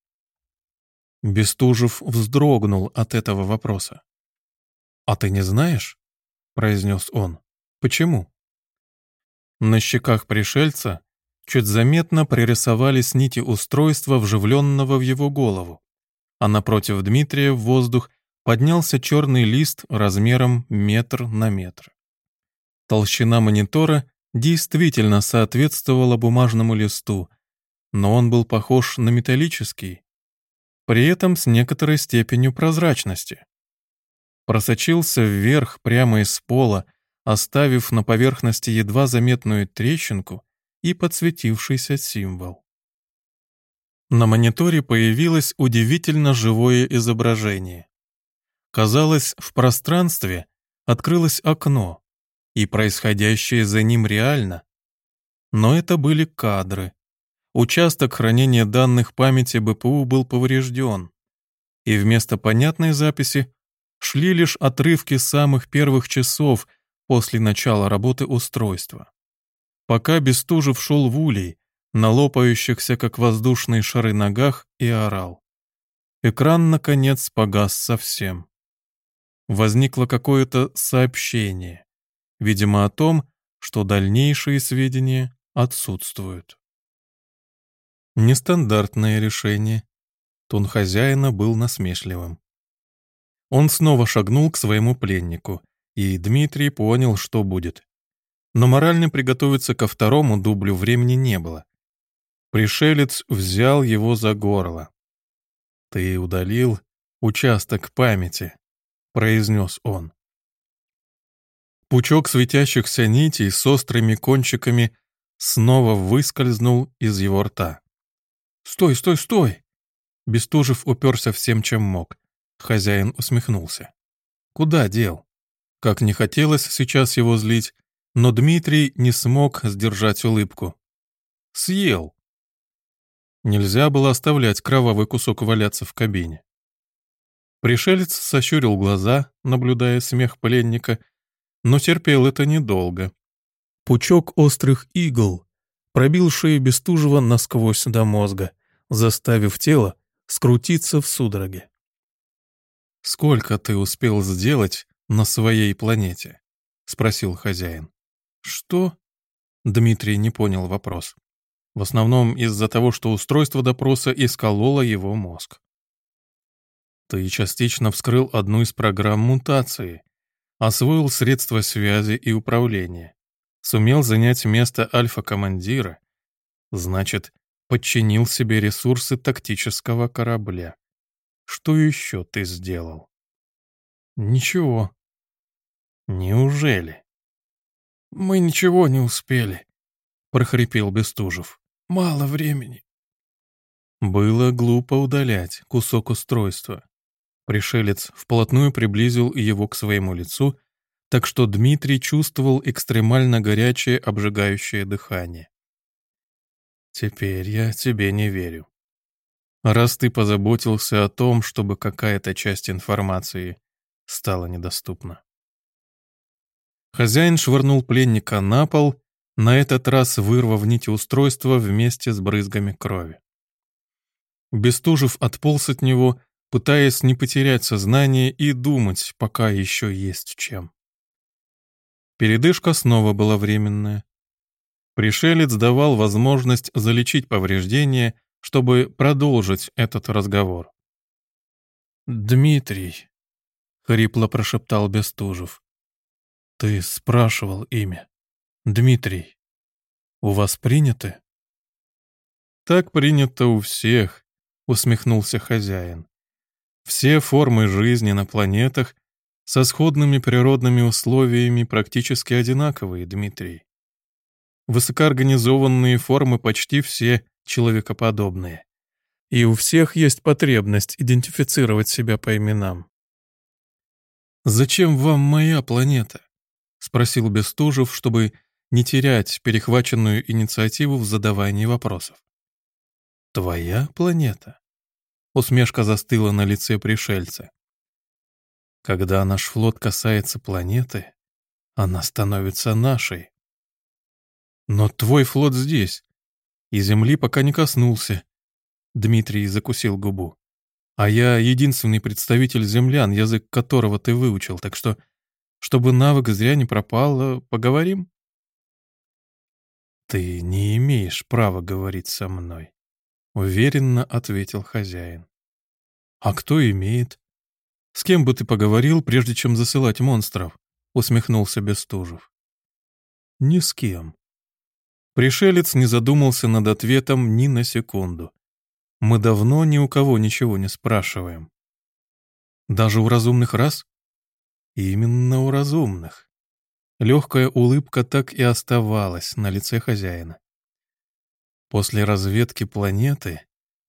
Бестужев вздрогнул от этого вопроса. «А ты не знаешь?» — произнес он. «Почему?» На щеках пришельца чуть заметно пририсовались нити устройства, вживленного в его голову, а напротив Дмитрия в воздух поднялся черный лист размером метр на метр. Толщина монитора действительно соответствовала бумажному листу, но он был похож на металлический, при этом с некоторой степенью прозрачности. Просочился вверх прямо из пола, оставив на поверхности едва заметную трещинку и подсветившийся символ. На мониторе появилось удивительно живое изображение. Казалось, в пространстве открылось окно, и происходящее за ним реально. Но это были кадры. Участок хранения данных памяти БПУ был поврежден, и вместо понятной записи шли лишь отрывки самых первых часов после начала работы устройства. Пока Бестужев шел в улей, на лопающихся, как воздушные шары, ногах и орал. Экран, наконец, погас совсем. Возникло какое-то сообщение, видимо, о том, что дальнейшие сведения отсутствуют. Нестандартное решение. Тон хозяина был насмешливым. Он снова шагнул к своему пленнику, и Дмитрий понял, что будет. Но морально приготовиться ко второму дублю времени не было. Пришелец взял его за горло. «Ты удалил участок памяти», — произнес он. Пучок светящихся нитей с острыми кончиками снова выскользнул из его рта. «Стой, стой, стой!» Бестужев уперся всем, чем мог. Хозяин усмехнулся. «Куда дел?» Как не хотелось сейчас его злить, но Дмитрий не смог сдержать улыбку. «Съел!» Нельзя было оставлять кровавый кусок валяться в кабине. Пришелец сощурил глаза, наблюдая смех пленника, но терпел это недолго. Пучок острых игл пробил шею Бестужева насквозь до мозга, заставив тело скрутиться в судороге. «Сколько ты успел сделать на своей планете?» — спросил хозяин. «Что?» — Дмитрий не понял вопрос в основном из-за того, что устройство допроса искололо его мозг. Ты частично вскрыл одну из программ мутации, освоил средства связи и управления, сумел занять место альфа-командира, значит, подчинил себе ресурсы тактического корабля. Что еще ты сделал? Ничего. Неужели? Мы ничего не успели, прохрипел Бестужев. Мало времени. Было глупо удалять кусок устройства. Пришелец вплотную приблизил его к своему лицу, так что Дмитрий чувствовал экстремально горячее обжигающее дыхание. «Теперь я тебе не верю. Раз ты позаботился о том, чтобы какая-то часть информации стала недоступна». Хозяин швырнул пленника на пол на этот раз вырвав нити устройства вместе с брызгами крови. Бестужев отполз от него, пытаясь не потерять сознание и думать, пока еще есть чем. Передышка снова была временная. Пришелец давал возможность залечить повреждения, чтобы продолжить этот разговор. «Дмитрий», — хрипло прошептал Бестужев, — «ты спрашивал имя. Дмитрий, у вас приняты?» «Так принято у всех», — усмехнулся хозяин. «Все формы жизни на планетах со сходными природными условиями практически одинаковые, Дмитрий. Высокоорганизованные формы почти все человекоподобные и у всех есть потребность идентифицировать себя по именам. «Зачем вам моя планета?» — спросил Бестужев, чтобы не терять перехваченную инициативу в задавании вопросов. «Твоя планета?» Усмешка застыла на лице пришельца. «Когда наш флот касается планеты, она становится нашей. Но твой флот здесь, и Земли пока не коснулся, Дмитрий закусил губу. «А я единственный представитель землян, язык которого ты выучил, так что, чтобы навык зря не пропал, поговорим?» «Ты не имеешь права говорить со мной», — уверенно ответил хозяин. «А кто имеет?» «С кем бы ты поговорил, прежде чем засылать монстров?» — усмехнулся Бестужев. «Ни с кем». Пришелец не задумался над ответом ни на секунду. Мы давно ни у кого ничего не спрашиваем. Даже у разумных рас? Именно у разумных. Легкая улыбка так и оставалась на лице хозяина. После разведки планеты,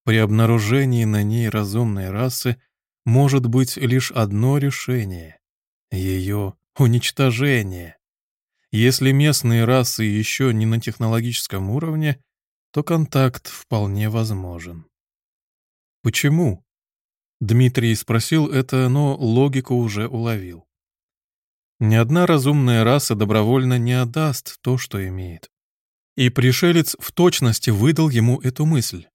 при обнаружении на ней разумной расы, может быть лишь одно решение — ее уничтожение. Если местные расы еще не на технологическом уровне, то контакт вполне возможен. «Почему?» Дмитрий спросил это, но логику уже уловил. Ни одна разумная раса добровольно не отдаст то, что имеет. И пришелец в точности выдал ему эту мысль.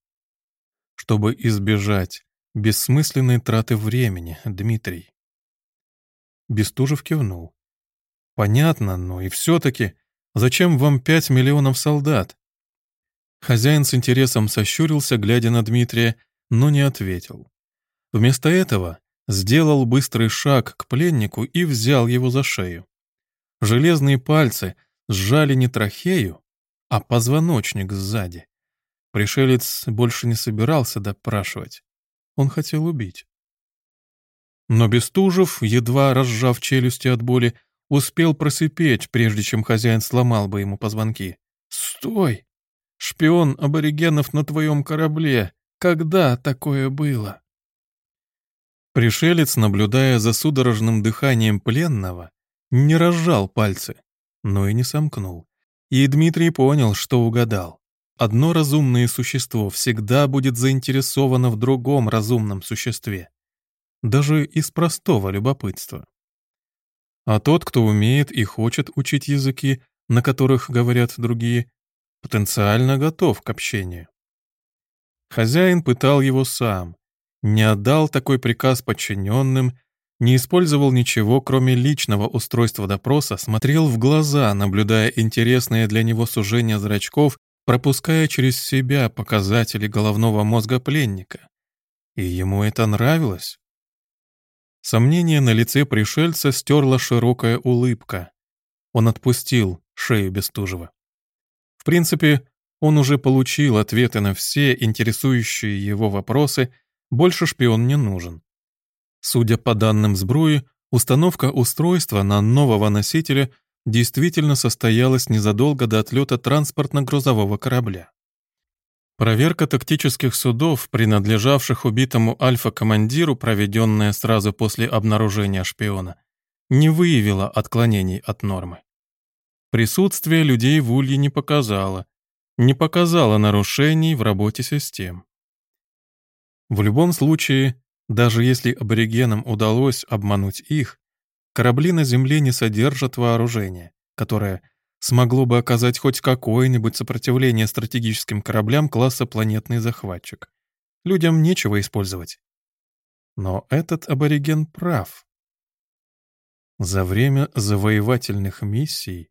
Чтобы избежать бессмысленной траты времени, Дмитрий. Бестужев кивнул. «Понятно, но и все-таки, зачем вам пять миллионов солдат?» Хозяин с интересом сощурился, глядя на Дмитрия, но не ответил. Вместо этого сделал быстрый шаг к пленнику и взял его за шею. Железные пальцы сжали не трахею, а позвоночник сзади. Пришелец больше не собирался допрашивать. Он хотел убить. Но Бестужев, едва разжав челюсти от боли, успел просипеть, прежде чем хозяин сломал бы ему позвонки. «Стой! Шпион аборигенов на твоем корабле! Когда такое было? Пришелец, наблюдая за судорожным дыханием пленного, не разжал пальцы, но и не сомкнул. И Дмитрий понял, что угадал. Одно разумное существо всегда будет заинтересовано в другом разумном существе. Даже из простого любопытства. А тот, кто умеет и хочет учить языки, на которых говорят другие, потенциально готов к общению. Хозяин пытал его сам, не отдал такой приказ подчиненным, не использовал ничего, кроме личного устройства допроса, смотрел в глаза, наблюдая интересное для него сужение зрачков, пропуская через себя показатели головного мозга пленника. И ему это нравилось. Сомнение на лице пришельца стерла широкая улыбка. Он отпустил шею Бестужева. В принципе, он уже получил ответы на все интересующие его вопросы, больше шпион не нужен. Судя по данным сбруи, установка устройства на нового носителя действительно состоялась незадолго до отлета транспортно-грузового корабля. Проверка тактических судов, принадлежавших убитому альфа-командиру, проведенная сразу после обнаружения шпиона, не выявила отклонений от нормы. Присутствие людей в Улье не показало, не показала нарушений в работе систем. В любом случае, даже если аборигенам удалось обмануть их, корабли на Земле не содержат вооружения, которое смогло бы оказать хоть какое-нибудь сопротивление стратегическим кораблям класса планетный захватчик. Людям нечего использовать. Но этот абориген прав. За время завоевательных миссий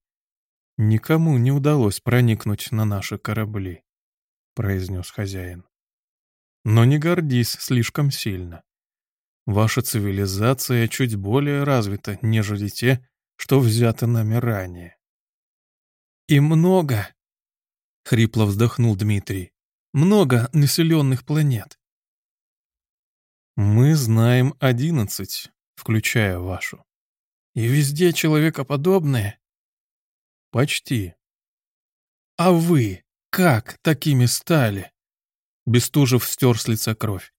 «Никому не удалось проникнуть на наши корабли», — произнес хозяин. Но не гордись слишком сильно. Ваша цивилизация чуть более развита, нежели те, что взяты нами ранее.
«И много», — хрипло вздохнул Дмитрий, — «много населенных планет».
«Мы знаем одиннадцать, включая вашу».
«И везде человекоподобные?»
«Почти».
«А вы как такими стали?»
Бестужев стер с лица кровь.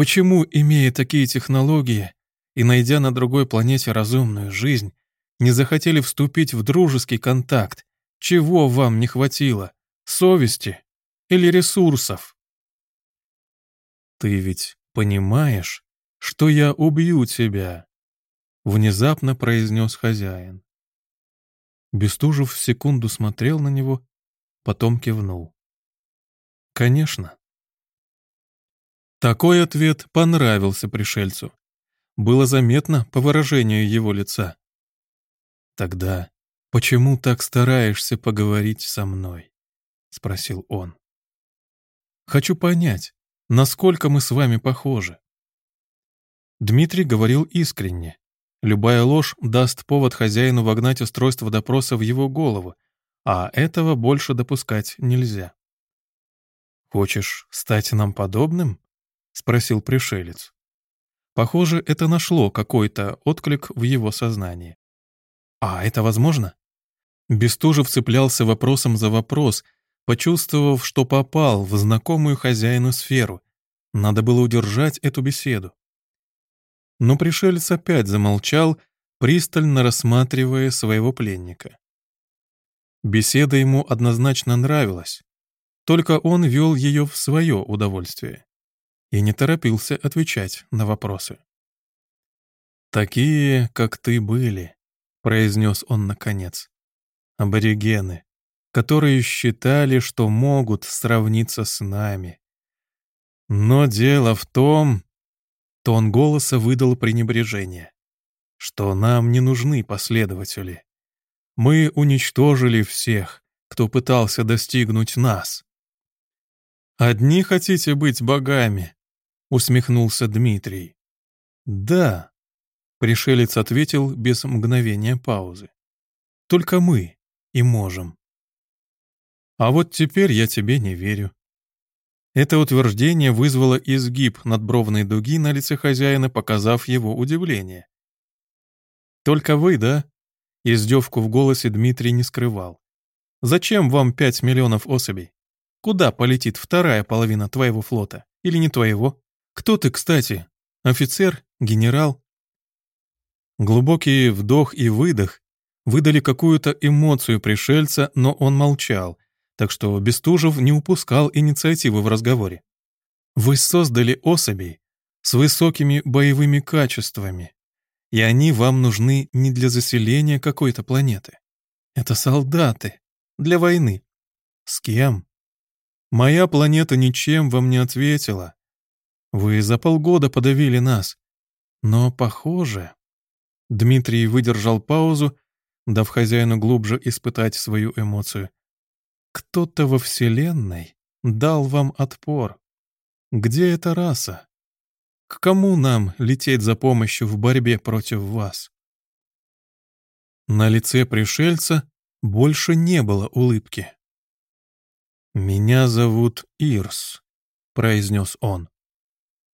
«Почему, имея такие технологии и найдя на другой планете разумную жизнь, не захотели вступить в дружеский контакт? Чего вам не хватило? Совести или ресурсов?»
«Ты ведь понимаешь, что я убью тебя?» Внезапно произнес хозяин. Бестужев секунду смотрел на него, потом кивнул. «Конечно». Такой ответ понравился пришельцу. Было заметно по выражению его лица. «Тогда почему так стараешься поговорить со мной?» — спросил он. «Хочу понять, насколько мы с вами похожи». Дмитрий говорил искренне. Любая ложь даст повод хозяину вогнать устройство допроса в его голову, а этого больше допускать нельзя. «Хочешь стать нам подобным?» — спросил пришелец. Похоже, это нашло какой-то отклик в его сознании. «А это возможно?» Бестужев цеплялся вопросом за вопрос, почувствовав, что попал в знакомую хозяину сферу. Надо было удержать эту беседу. Но пришелец опять замолчал, пристально рассматривая своего пленника. Беседа ему однозначно нравилась, только он вел ее в свое удовольствие и не торопился отвечать на вопросы. «Такие, как ты были», — произнес он наконец, — «аборигены, которые считали, что могут сравниться с нами. Но дело в том...» Тон голоса выдал пренебрежение. «Что нам не нужны последователи. Мы уничтожили всех, кто пытался достигнуть нас». «Одни хотите быть богами?» — усмехнулся Дмитрий. «Да», — пришелец ответил без мгновения паузы. «Только мы и можем». «А вот теперь я тебе не верю». Это утверждение вызвало изгиб надбровной дуги на лице хозяина, показав его удивление. «Только вы, да?» Издевку в голосе Дмитрий не скрывал. «Зачем вам пять миллионов особей? Куда полетит вторая половина твоего флота? Или не твоего? Кто ты, кстати? Офицер? Генерал?» Глубокий вдох и выдох выдали какую-то эмоцию пришельца, но он молчал, так что Бестужев не упускал инициативы в разговоре. «Вы создали особей с высокими боевыми качествами, и они вам нужны не для заселения какой-то планеты. Это солдаты для войны. С кем? Моя планета ничем вам не ответила. Вы за полгода подавили нас. Но, похоже... Дмитрий выдержал паузу, дав хозяину глубже испытать свою эмоцию. Кто-то во Вселенной дал вам отпор. Где эта раса? К кому нам лететь за помощью в борьбе против вас? На лице пришельца больше не было улыбки. «Меня зовут Ирс», — произнес он.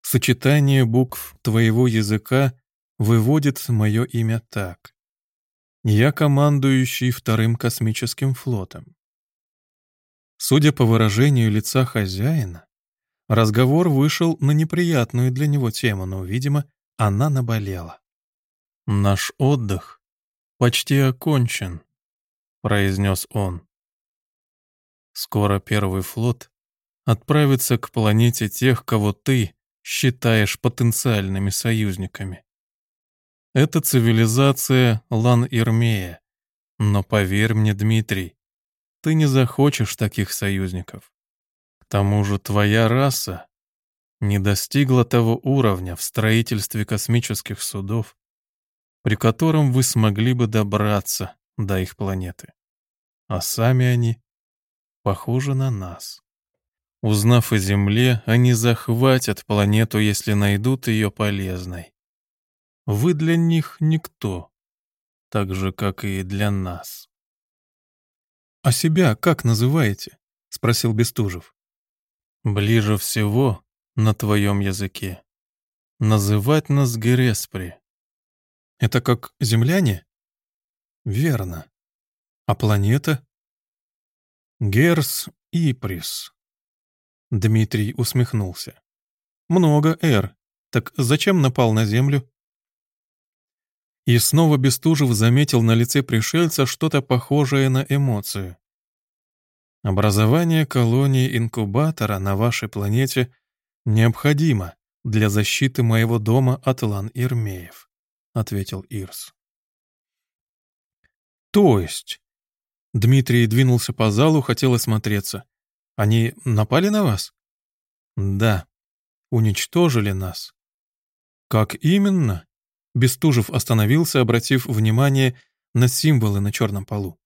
Сочетание букв твоего языка выводит мое имя так. Я командующий вторым космическим флотом. Судя по выражению лица хозяина, разговор вышел на неприятную для него тему, но, видимо, она наболела. «Наш отдых почти окончен», — произнес он. «Скоро первый флот отправится к планете тех, кого ты считаешь потенциальными союзниками. Это цивилизация Лан-Ирмея. Но поверь мне, Дмитрий, ты не захочешь таких союзников. К тому же твоя раса не достигла того уровня в строительстве космических судов, при котором вы смогли бы добраться до их планеты. А сами они похожи на нас. Узнав о Земле, они захватят планету, если найдут ее полезной. Вы для них никто, так же, как и для нас.
«А себя как называете?» — спросил Бестужев.
«Ближе всего на твоем языке. Называть нас Гереспри».
«Это как земляне?» «Верно. А планета?»
«Герс Иприс».
Дмитрий усмехнулся. «Много «Р». Так зачем напал на Землю?» И снова Бестужев заметил на лице пришельца что-то похожее на эмоцию. Образование колонии-инкубатора на вашей планете необходимо для защиты моего дома от Лан-Ирмеев, ответил Ирс. То есть? Дмитрий двинулся по залу, хотел осмотреться. Они напали на вас? Да. Уничтожили нас. Как именно? Бестужев остановился, обратив внимание на символы на черном полу.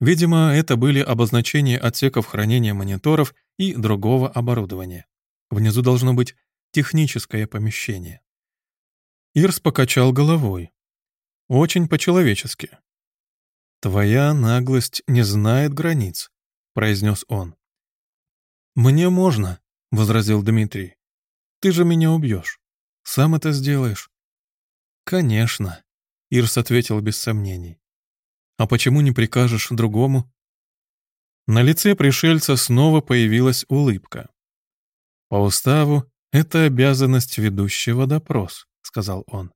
Видимо, это были обозначения отсеков хранения мониторов и другого оборудования. Внизу должно быть техническое помещение. Ирс покачал головой. Очень по-человечески. «Твоя наглость не знает границ», — произнес он. «Мне можно», — возразил Дмитрий. «Ты же меня убьешь. Сам это сделаешь. «Конечно», — Ирс ответил без сомнений. «А почему не прикажешь другому?» На лице пришельца снова появилась улыбка. «По уставу это обязанность ведущего допрос», — сказал он.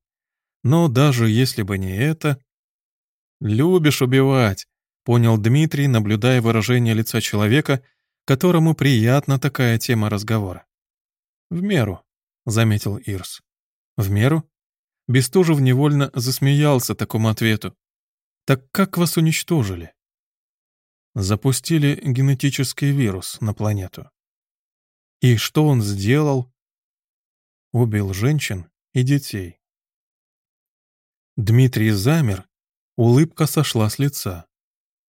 «Но даже если бы не это...» «Любишь убивать», — понял Дмитрий, наблюдая выражение лица человека, которому приятна такая тема разговора. «В меру», — заметил Ирс. «В меру?» Бестужев невольно засмеялся такому ответу. «Так как вас уничтожили?» Запустили генетический вирус на планету. И что он сделал? Убил женщин и детей. Дмитрий замер, улыбка сошла с лица.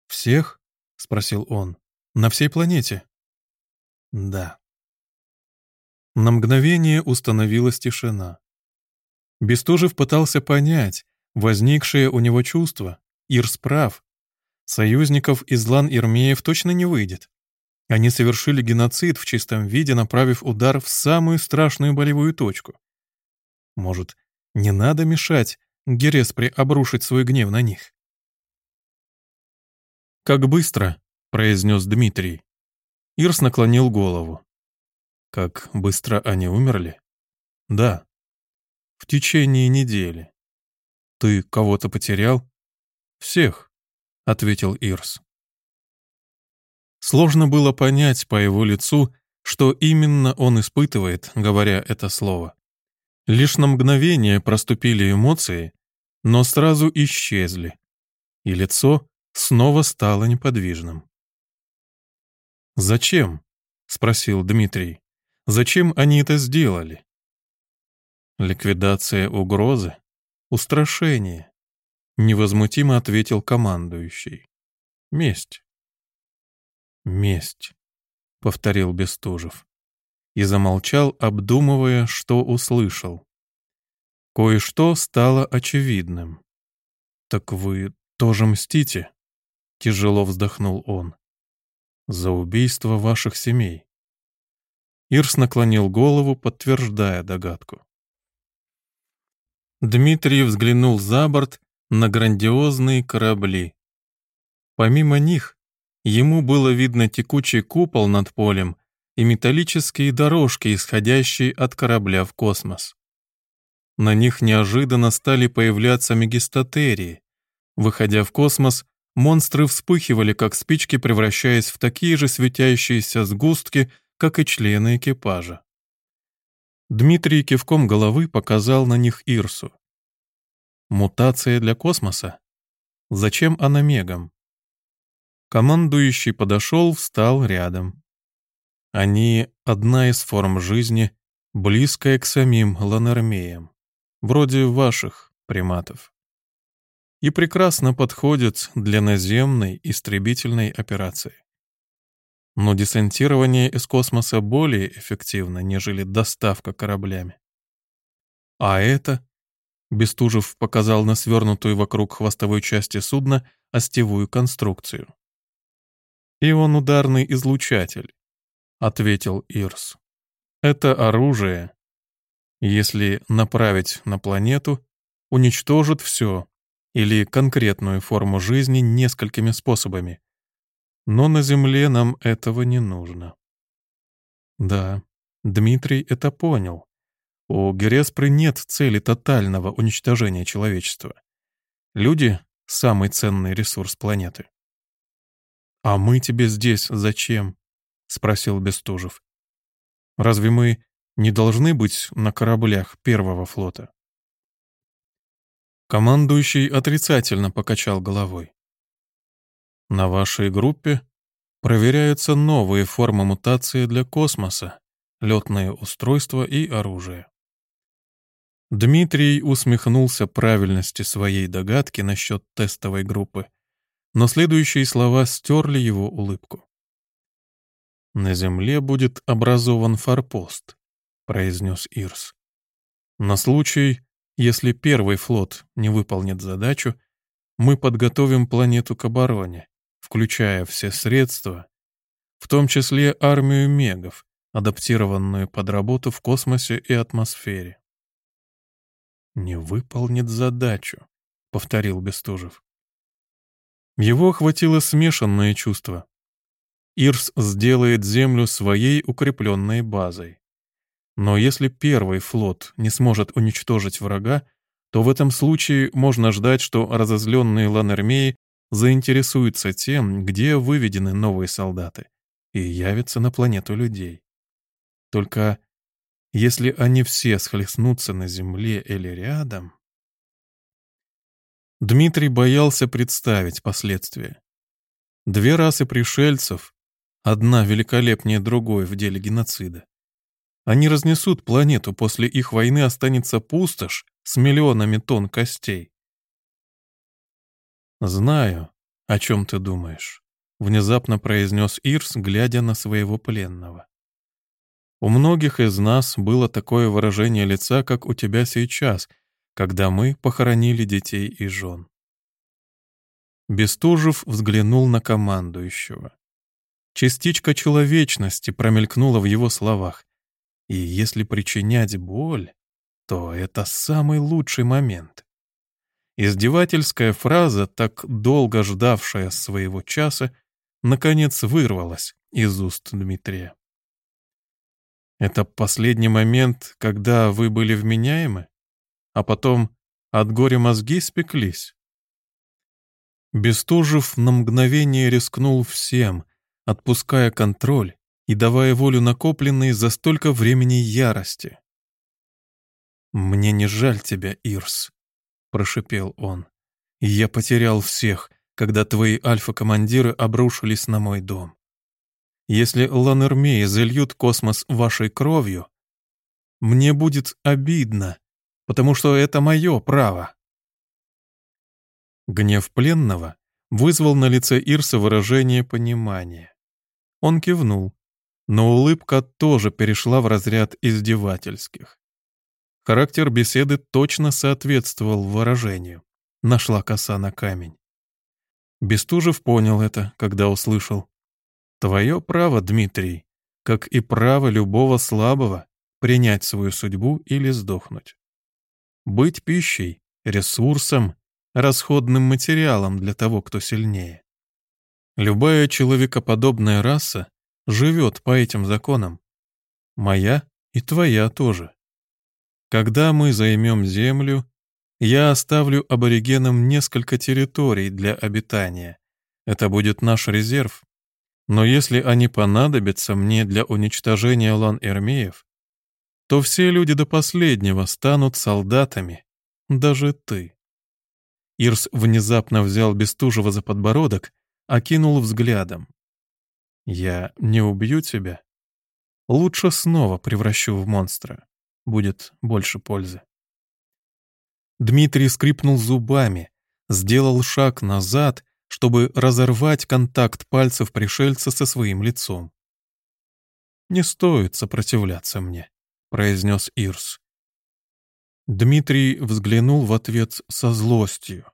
«Всех?» — спросил он. «На всей планете?» «Да». На мгновение установилась тишина. Бестужев пытался понять возникшее у него чувство. Ирс прав. Союзников из Лан-Ирмеев точно не выйдет. Они совершили геноцид в чистом виде, направив удар в самую страшную болевую точку. Может, не надо мешать Гереспре обрушить свой гнев на них? «Как быстро», — произнес Дмитрий. Ирс наклонил голову. «Как быстро они умерли?» «Да», в течение недели. Ты кого-то потерял? Всех, ответил Ирс. Сложно было понять по его лицу, что именно он испытывает, говоря это слово. Лишь на мгновение проступили эмоции, но сразу исчезли, и лицо снова стало неподвижным. «Зачем?» — спросил Дмитрий. «Зачем они это сделали?» Ликвидация угрозы? Устрашение? Невозмутимо ответил командующий. Месть. Месть, повторил Бестужев. И замолчал, обдумывая, что услышал. Кое-что стало очевидным. «Так вы тоже мстите?» Тяжело вздохнул он. «За убийство ваших семей». Ирс наклонил голову, подтверждая догадку. Дмитрий взглянул за борт на грандиозные корабли. Помимо них, ему было видно текучий купол над полем и металлические дорожки, исходящие от корабля в космос. На них неожиданно стали появляться мегистатерии. Выходя в космос, монстры вспыхивали, как спички, превращаясь в такие же светящиеся сгустки, как и члены экипажа. Дмитрий кивком головы показал на них Ирсу. Мутация для космоса? Зачем она мегам? Командующий подошел, встал рядом. Они — одна из форм жизни, близкая к самим ланермеям, вроде ваших приматов. И прекрасно подходят для наземной истребительной операции.
Но десантирование из космоса более эффективно, нежели доставка кораблями. А это Бестужев показал на свернутую вокруг хвостовой части судна остевую конструкцию. «И он ударный излучатель», — ответил Ирс. «Это оружие. Если направить на планету, уничтожит все или конкретную форму жизни несколькими способами. Но на Земле нам этого не нужно». Да, Дмитрий это понял. У Гереспры нет цели тотального уничтожения человечества. Люди — самый ценный ресурс планеты. «А мы тебе здесь зачем?» — спросил Бестужев. «Разве мы не должны быть на кораблях первого флота?» Командующий отрицательно покачал головой. «На вашей группе проверяются новые формы мутации для космоса, летные устройства и оружие. Дмитрий усмехнулся правильности своей догадки насчет тестовой группы, но следующие слова стерли его улыбку. «На Земле будет образован форпост», — произнес Ирс. «На случай, если первый флот не выполнит задачу, мы подготовим планету к обороне, включая все средства, в том числе армию мегов, адаптированную под работу в космосе и атмосфере. «Не выполнит задачу», — повторил Бестужев. Его охватило смешанное чувство. Ирс сделает Землю своей укрепленной базой. Но если первый флот не сможет уничтожить врага, то в этом случае можно ждать, что разозленные ланермеи заинтересуются тем, где выведены новые солдаты, и явятся на планету людей. Только если они все схлестнутся на земле или рядом... Дмитрий боялся представить последствия. Две расы пришельцев, одна великолепнее другой в деле геноцида. Они разнесут планету, после их войны останется пустошь с миллионами тонн костей. «Знаю, о чем ты думаешь», — внезапно произнес Ирс, глядя на своего пленного. У многих из нас было такое выражение лица, как у тебя сейчас, когда мы похоронили детей и жен. Бестужев взглянул на командующего. Частичка человечности промелькнула в его словах. И если причинять боль, то это самый лучший момент. Издевательская фраза, так долго ждавшая своего часа, наконец вырвалась из уст Дмитрия. Это последний момент, когда вы были вменяемы? А потом от горя мозги спеклись? Бестужев на мгновение рискнул всем, отпуская контроль и давая волю накопленной за столько времени ярости. «Мне не жаль тебя, Ирс», — прошипел он. «Я потерял всех, когда твои альфа-командиры обрушились на мой дом. Если ланермеи зальют космос вашей кровью, мне будет обидно, потому что это мое право. Гнев пленного вызвал на лице Ирса выражение понимания. Он кивнул, но улыбка тоже перешла в разряд издевательских. Характер беседы точно соответствовал выражению. Нашла коса на камень. Бестужев понял это, когда услышал. Твое право, Дмитрий, как и право любого слабого принять свою судьбу или сдохнуть. Быть пищей, ресурсом, расходным материалом для того, кто сильнее. Любая человекоподобная раса живет по этим законам. Моя и твоя тоже. Когда мы займем Землю, я оставлю аборигенам несколько территорий для обитания. Это будет наш резерв. Но если они понадобятся мне для уничтожения лан-эрмеев, то все люди до последнего станут солдатами, даже ты. Ирс внезапно взял Бестужева за подбородок, окинул взглядом. «Я не убью тебя. Лучше снова превращу в монстра. Будет больше пользы». Дмитрий скрипнул зубами, сделал шаг назад, чтобы разорвать контакт пальцев пришельца со своим лицом. «Не стоит сопротивляться мне», — произнес Ирс. Дмитрий взглянул в ответ со злостью.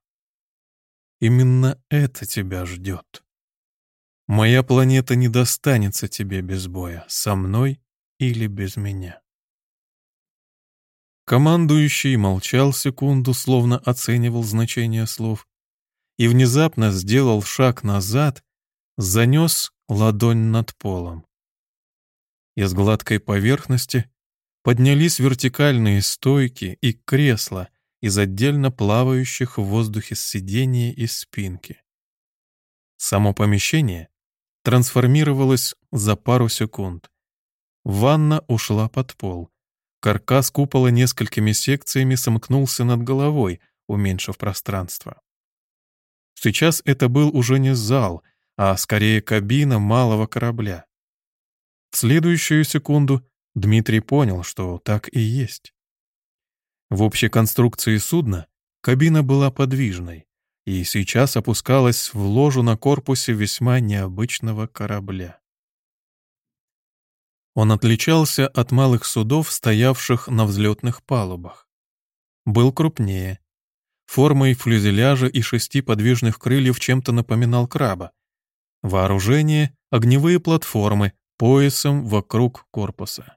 «Именно это тебя ждет. Моя планета не достанется тебе без боя, со мной или без меня». Командующий молчал секунду, словно оценивал значение слов, и внезапно сделал шаг назад, занес ладонь над полом. Из гладкой поверхности поднялись вертикальные стойки и кресла из отдельно плавающих в воздухе сидения и спинки. Само помещение трансформировалось за пару секунд. Ванна ушла под пол. Каркас купола несколькими секциями сомкнулся над головой, уменьшив пространство. Сейчас это был уже не зал, а скорее кабина малого корабля. В следующую секунду Дмитрий понял, что так и есть. В общей конструкции судна кабина была подвижной и сейчас опускалась в ложу на корпусе весьма необычного корабля. Он отличался от малых судов, стоявших на взлетных палубах. Был крупнее. Формой флюзеляжа и шести подвижных крыльев чем-то напоминал краба. Вооружение — огневые платформы, поясом вокруг корпуса.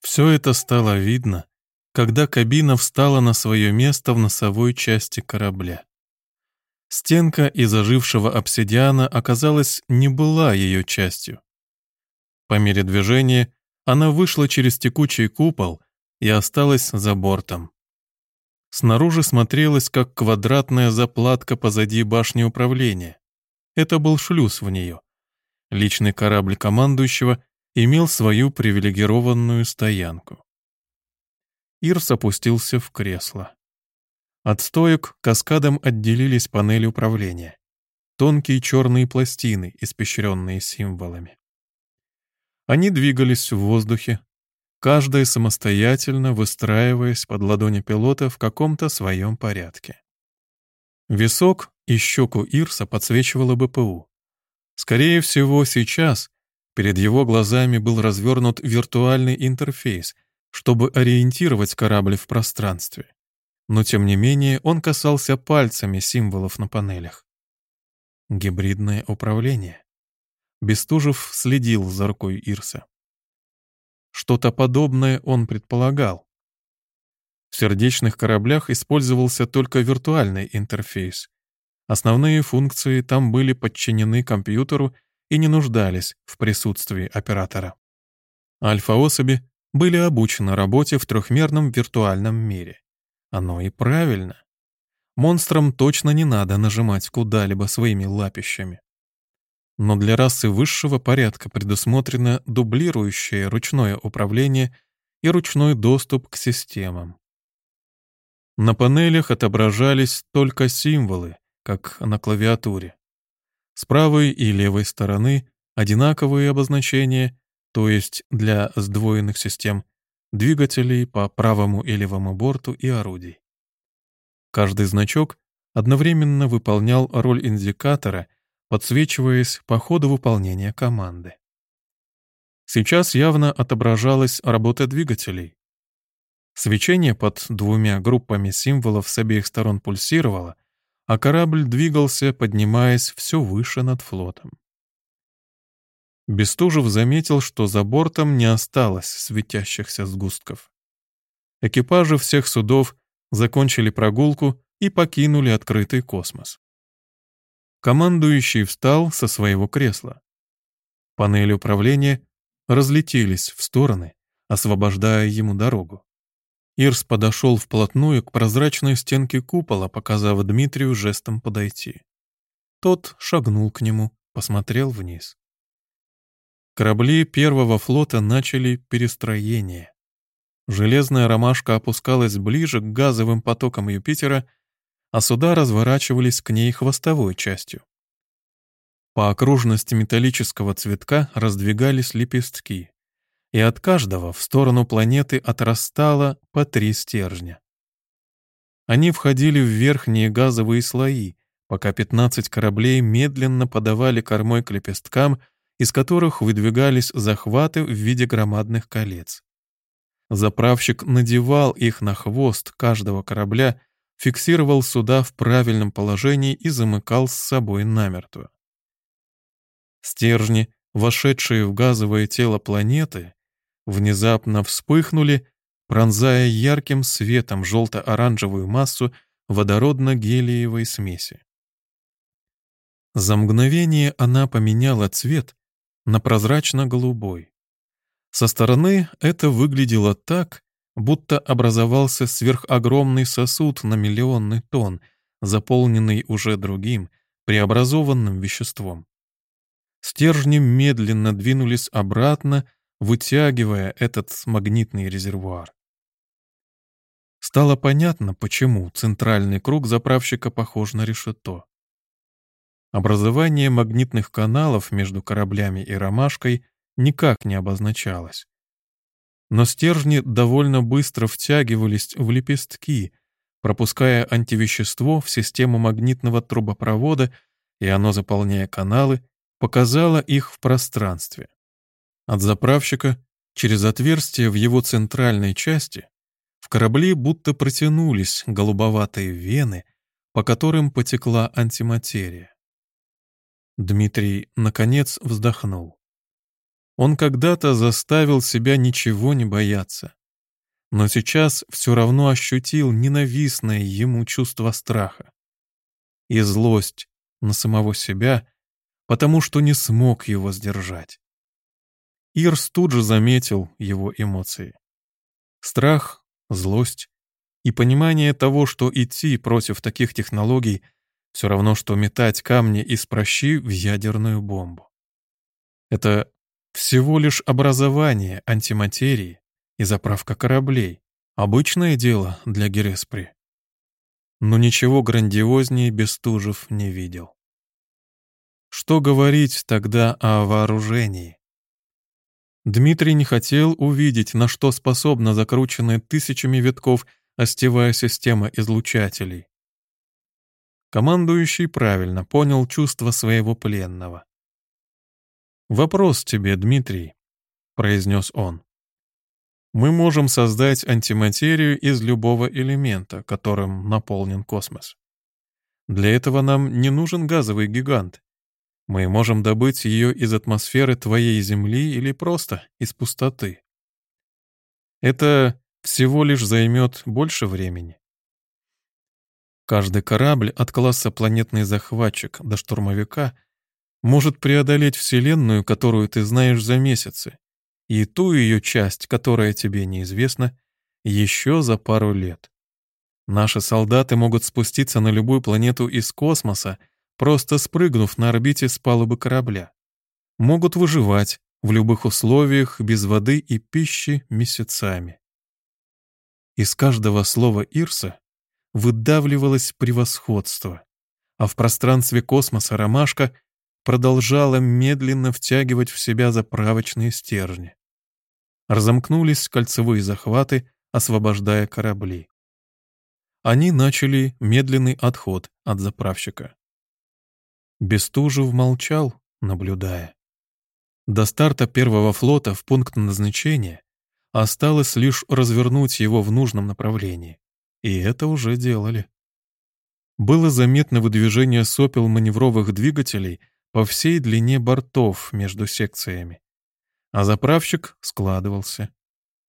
Все это стало видно, когда кабина встала на свое место в носовой части корабля. Стенка из ожившего обсидиана оказалась не была ее частью. По мере движения она вышла через текучий купол и осталась за бортом. Снаружи смотрелась, как квадратная заплатка позади башни управления. Это был шлюз в нее. Личный корабль командующего имел свою привилегированную стоянку. Ирс опустился в кресло. От стоек каскадом отделились панели управления. Тонкие черные пластины, испещренные символами. Они двигались в воздухе, каждая самостоятельно выстраиваясь под ладони пилота в каком-то своем порядке. Висок и щеку Ирса подсвечивала БПУ. Скорее всего, сейчас перед его глазами был развернут виртуальный интерфейс, чтобы ориентировать корабль в пространстве. Но тем не менее он касался пальцами символов на панелях. Гибридное управление. Бестужев следил за рукой Ирса. Что-то подобное он предполагал. В сердечных кораблях использовался только виртуальный интерфейс, Основные функции там были подчинены компьютеру и не нуждались в присутствии оператора. Альфа-особи были обучены работе в трехмерном виртуальном мире. Оно и правильно. Монстрам точно не надо нажимать куда-либо своими лапищами. Но для расы высшего порядка предусмотрено дублирующее ручное управление и ручной доступ к системам. На панелях отображались только символы, как на клавиатуре. С правой и левой стороны одинаковые обозначения, то есть для сдвоенных систем, двигателей по правому и левому борту и орудий. Каждый значок одновременно выполнял роль индикатора, подсвечиваясь по ходу выполнения команды. Сейчас явно отображалась работа двигателей. Свечение под двумя группами символов с обеих сторон пульсировало, а корабль двигался, поднимаясь все выше над флотом. Бестужев заметил, что за бортом не осталось светящихся сгустков. Экипажи всех судов закончили прогулку и покинули открытый космос. Командующий встал со своего кресла. Панели управления разлетелись в стороны, освобождая ему дорогу. Ирс подошел вплотную к прозрачной стенке купола, показав Дмитрию жестом подойти. Тот шагнул к нему, посмотрел вниз. Корабли первого флота начали перестроение. Железная ромашка опускалась ближе к газовым потокам Юпитера, а суда разворачивались к ней хвостовой частью. По окружности металлического цветка раздвигались лепестки и от каждого в сторону планеты отрастало по три стержня. Они входили в верхние газовые слои, пока 15 кораблей медленно подавали кормой к лепесткам, из которых выдвигались захваты в виде громадных колец. Заправщик надевал их на хвост каждого корабля, фиксировал суда в правильном положении и замыкал с собой намертво. Стержни, вошедшие в газовое тело планеты, внезапно вспыхнули, пронзая ярким светом желто-оранжевую массу водородно-гелиевой смеси. За мгновение она поменяла цвет на прозрачно-голубой. Со стороны это выглядело так, будто образовался сверхогромный сосуд на миллионный тонн, заполненный уже другим, преобразованным веществом. Стержни медленно двинулись обратно, вытягивая этот магнитный резервуар. Стало понятно, почему центральный круг заправщика похож на решето. Образование магнитных каналов между кораблями и ромашкой никак не обозначалось. Но стержни довольно быстро втягивались в лепестки, пропуская антивещество в систему магнитного трубопровода, и оно, заполняя каналы, показало их в пространстве. От заправщика через отверстие в его центральной части в корабли будто протянулись голубоватые вены, по которым потекла антиматерия. Дмитрий, наконец, вздохнул. Он когда-то заставил себя ничего не бояться, но сейчас все равно ощутил ненавистное ему чувство страха и злость на самого себя, потому что не смог его сдержать. Ирс тут же заметил его эмоции. Страх, злость и понимание того, что идти против таких технологий все равно, что метать камни из прощи в ядерную бомбу. Это всего лишь образование антиматерии и заправка кораблей. Обычное дело для Гереспри. Но ничего грандиознее Бестужев не видел. Что говорить тогда о вооружении? Дмитрий не хотел увидеть, на что способна закрученная тысячами витков остевая система излучателей. Командующий правильно понял чувство своего пленного. «Вопрос тебе, Дмитрий», — произнес он. «Мы можем создать антиматерию из любого элемента, которым наполнен космос. Для этого нам не нужен газовый гигант. Мы можем добыть ее из атмосферы твоей Земли или просто из пустоты. Это всего лишь займет больше времени. Каждый корабль от класса «Планетный захватчик» до «Штурмовика» может преодолеть Вселенную, которую ты знаешь за месяцы, и ту ее часть, которая тебе неизвестна, еще за пару лет. Наши солдаты могут спуститься на любую планету из космоса, просто спрыгнув на орбите с палубы корабля. Могут выживать в любых условиях без воды и пищи месяцами. Из каждого слова Ирса выдавливалось превосходство, а в пространстве космоса ромашка продолжала медленно втягивать в себя заправочные стержни. Разомкнулись кольцевые захваты, освобождая корабли. Они начали медленный отход от заправщика. Бестужев молчал, наблюдая. До старта первого флота в пункт назначения осталось лишь развернуть его в нужном направлении. И это уже делали. Было заметно выдвижение сопел маневровых двигателей по всей длине бортов между секциями. А заправщик складывался.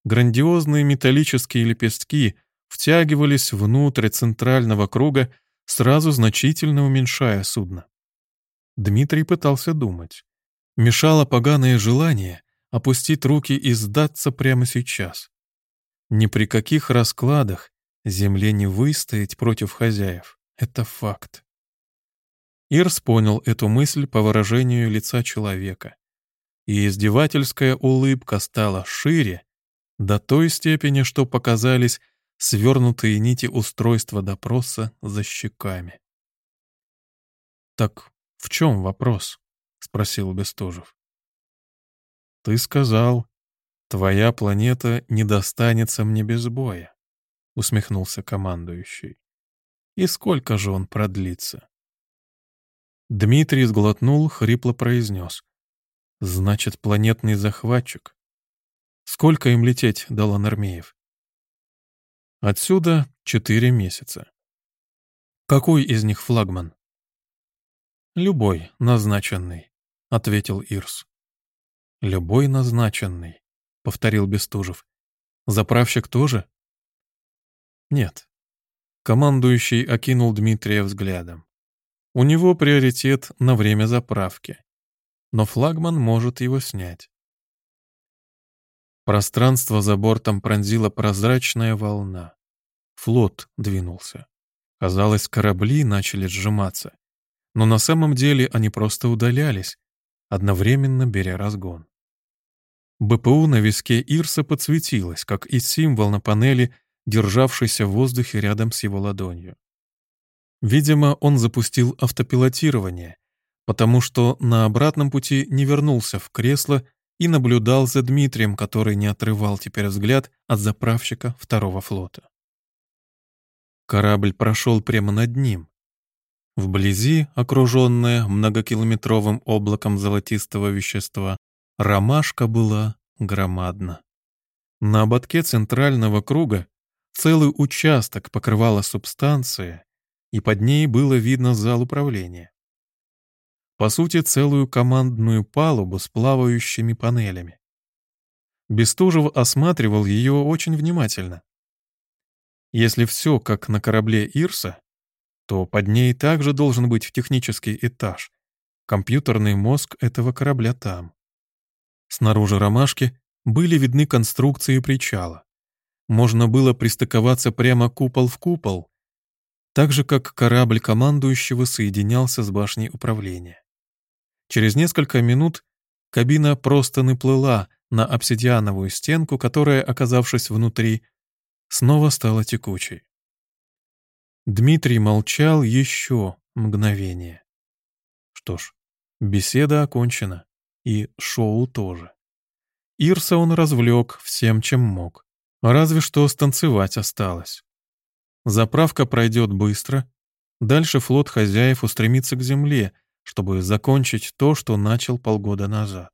Грандиозные металлические лепестки втягивались внутрь центрального круга, сразу значительно уменьшая судно. Дмитрий пытался думать. Мешало поганое желание опустить руки и сдаться прямо сейчас. Ни при каких раскладах Земле не выстоять против хозяев. Это факт. Ирс понял эту мысль по выражению лица человека. И издевательская улыбка стала шире, до той степени, что показались свернутые нити устройства допроса за щеками. «Так в чем вопрос?» — спросил Бестужев. «Ты сказал, твоя планета не достанется мне без боя. — усмехнулся командующий. «И сколько же он продлится?
Дмитрий сглотнул, хрипло произнес. «Значит, планетный захватчик. Сколько им лететь до Ланармеев?» «Отсюда четыре месяца». «Какой из них флагман?» «Любой, назначенный», — ответил Ирс. «Любой назначенный», — повторил Бестужев. «Заправщик тоже?» «Нет». Командующий окинул Дмитрия взглядом. У него приоритет на время заправки. Но флагман может его снять. Пространство за бортом пронзила прозрачная волна. Флот двинулся. Казалось, корабли начали сжиматься. Но на самом деле они просто удалялись, одновременно беря разгон. БПУ на виске Ирса подсветилось, как и символ на панели, державшийся в воздухе рядом с его ладонью. Видимо, он запустил автопилотирование, потому что на обратном пути не вернулся в кресло и наблюдал за Дмитрием, который не отрывал теперь взгляд от заправщика второго флота. Корабль прошел прямо над ним. Вблизи, окруженная многокилометровым облаком золотистого вещества, ромашка была громадна. На ободке центрального круга целый участок покрывала субстанция, и под ней было видно зал управления. По сути, целую командную палубу с плавающими панелями. Бестужев осматривал ее очень внимательно. Если все как на корабле Ирса, то под ней также должен быть технический этаж. Компьютерный мозг этого корабля там. Снаружи ромашки были видны конструкции причала. Можно было пристыковаться прямо купол в купол, так же как корабль командующего соединялся с башней управления. Через несколько минут кабина просто наплыла на обсидиановую стенку, которая, оказавшись внутри, снова стала текучей. Дмитрий молчал еще мгновение. Что ж, беседа окончена, и шоу тоже. Ирса он развлек всем, чем мог. Разве что станцевать осталось. Заправка пройдет быстро. Дальше флот хозяев устремится к земле, чтобы закончить то, что начал полгода назад.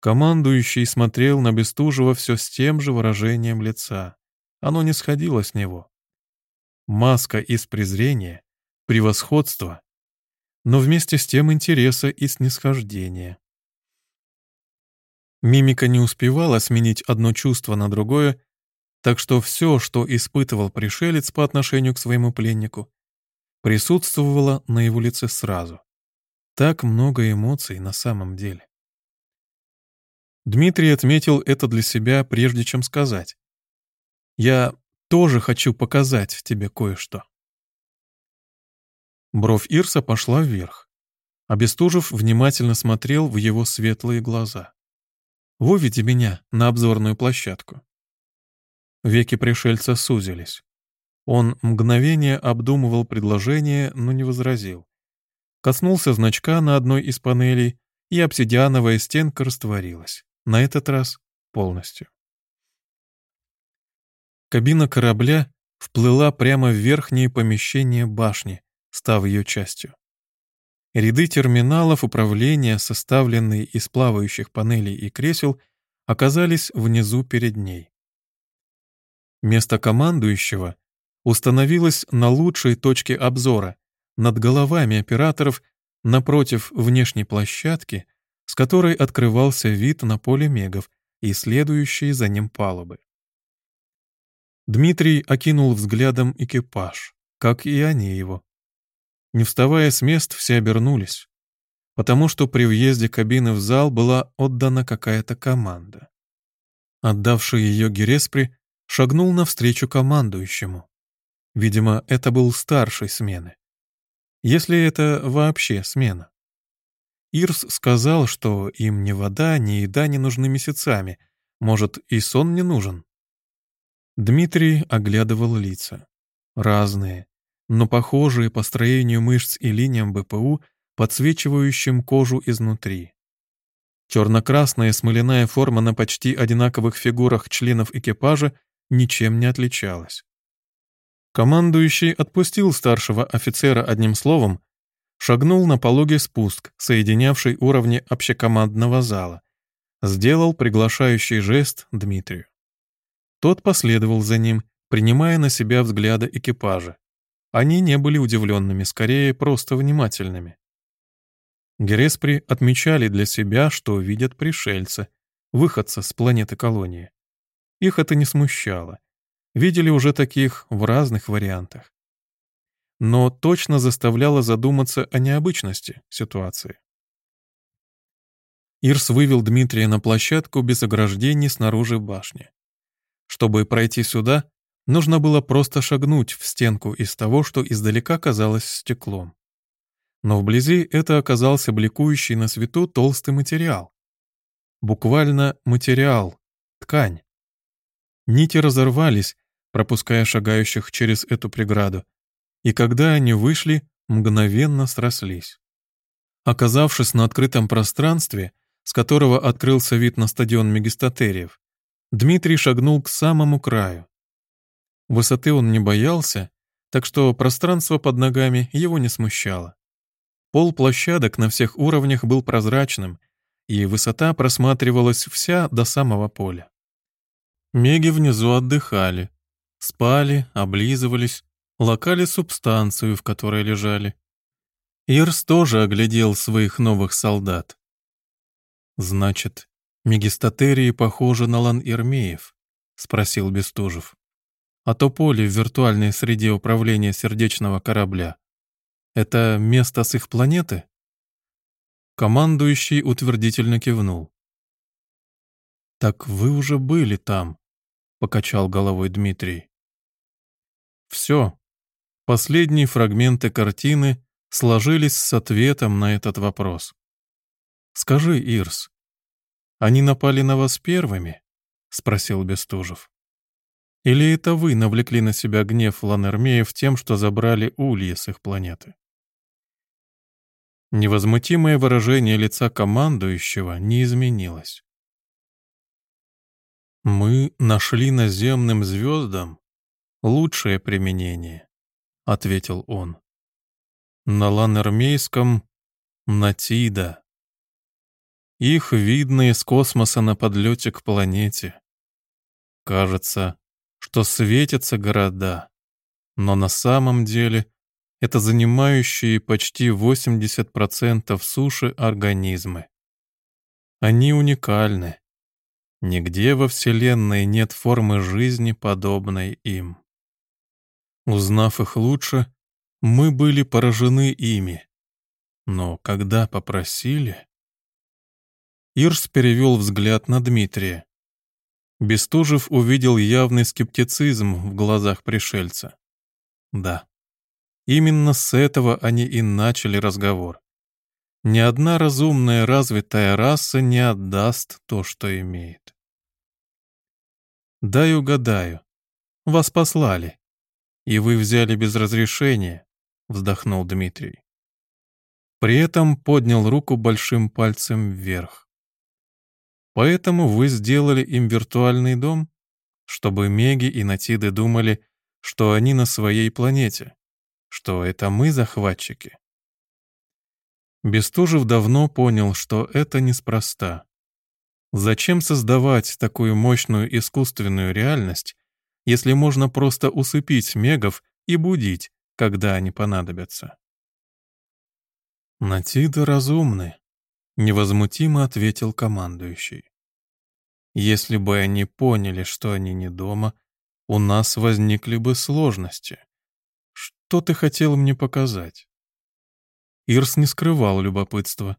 Командующий смотрел на Бестужева все с тем же выражением лица. Оно не сходило с него. Маска из презрения, превосходства, но вместе с тем интереса и снисхождения. Мимика не успевала сменить одно чувство на другое, так что все, что испытывал пришелец по отношению к своему пленнику, присутствовало на его лице сразу. Так много эмоций на самом деле. Дмитрий отметил это для себя, прежде чем сказать. «Я тоже хочу показать тебе кое-что». Бровь Ирса пошла вверх. А Бестужев внимательно смотрел в его светлые глаза. «Выведи меня на обзорную площадку». Веки пришельца сузились. Он мгновение обдумывал предложение, но не возразил. Коснулся значка на одной из панелей, и обсидиановая стенка растворилась. На этот раз полностью. Кабина корабля вплыла прямо в верхнее помещение башни, став ее частью. Ряды терминалов управления, составленные из плавающих панелей и кресел, оказались внизу перед ней. Место командующего установилось на лучшей точке обзора, над головами операторов, напротив внешней площадки, с которой открывался вид на поле мегов и следующие за ним палубы. Дмитрий окинул взглядом экипаж, как и они его. Не вставая с мест, все обернулись, потому что при въезде кабины в зал была отдана какая-то команда. Отдавший ее Гереспри шагнул навстречу командующему. Видимо, это был старший смены. Если это вообще смена. Ирс сказал, что им ни вода, ни еда не нужны месяцами, может, и сон не нужен. Дмитрий оглядывал лица. Разные, но похожие по строению мышц и линиям БПУ, подсвечивающим кожу изнутри. Черно-красная смоляная форма на почти одинаковых фигурах членов экипажа ничем не отличалась. Командующий отпустил старшего офицера одним словом,
Шагнул на пологий спуск, соединявший уровни общекомандного зала. Сделал приглашающий жест Дмитрию. Тот последовал за ним, принимая на себя взгляды экипажа. Они не были удивленными, скорее просто внимательными. Гереспри отмечали для себя, что видят пришельца, выходца с планеты колонии. Их это не смущало. Видели уже таких в разных вариантах. Но точно заставляло задуматься о необычности ситуации. Ирс вывел Дмитрия на площадку без ограждений снаружи башни. Чтобы пройти сюда, нужно было просто шагнуть в стенку из того, что издалека казалось стеклом. Но вблизи это оказался бликующий на свету толстый материал. Буквально материал, ткань. Нити разорвались, пропуская шагающих через эту преграду, и когда они вышли, мгновенно срослись. Оказавшись на открытом пространстве, с которого открылся вид на стадион Мегистатериев, Дмитрий шагнул к самому краю. Высоты он не боялся, так что пространство под ногами его не смущало. Пол площадок на всех уровнях был прозрачным, и высота просматривалась вся до самого поля. Меги внизу отдыхали, спали, облизывались, лакали субстанцию, в которой лежали. Ирс тоже оглядел своих новых солдат. «Значит, мегистатерии похожи на лан-ирмеев?» — спросил Бестужев. «А то поле в виртуальной среде управления сердечного корабля. Это место с их планеты?» Командующий утвердительно кивнул. «Так вы уже были там», — покачал головой Дмитрий. Все. Последние фрагменты картины сложились с ответом на этот вопрос. «Скажи, Ирс, они напали на вас первыми?» — спросил Бестужев. «Или это вы навлекли на себя гнев Ланермеев тем, что забрали ульи с их планеты?» Невозмутимое выражение лица командующего не изменилось. «Мы нашли наземным звездам лучшее применение», — ответил он. «На ланермейском — Натида. Их видно из космоса на подлете к планете. Кажется, что светятся города, но на самом деле это занимающие почти 80% суши организмы. Они уникальны. Нигде во Вселенной нет формы жизни, подобной им. Узнав их лучше, мы были поражены ими. Но когда попросили... Ирс перевел взгляд на Дмитрия. Бестужев увидел явный скептицизм в глазах пришельца. Да, Именно с этого они и начали разговор. Ни одна разумная развитая раса не отдаст то, что имеет. «Дай угадаю. Вас послали. И вы взяли без разрешения», — вздохнул Дмитрий. При этом поднял руку большим пальцем вверх. «Поэтому вы сделали им виртуальный дом, чтобы Меги и Натиды думали, что они на своей планете, что это мы захватчики. Бестужев давно понял, что это неспроста. Зачем создавать такую мощную искусственную реальность, если можно просто усыпить мегов и будить, когда они понадобятся? «Натиды разумны», — невозмутимо ответил командующий. «Если бы они поняли, что они не дома, у нас возникли бы сложности. Что ты хотел мне показать?» Ирс не скрывал любопытства,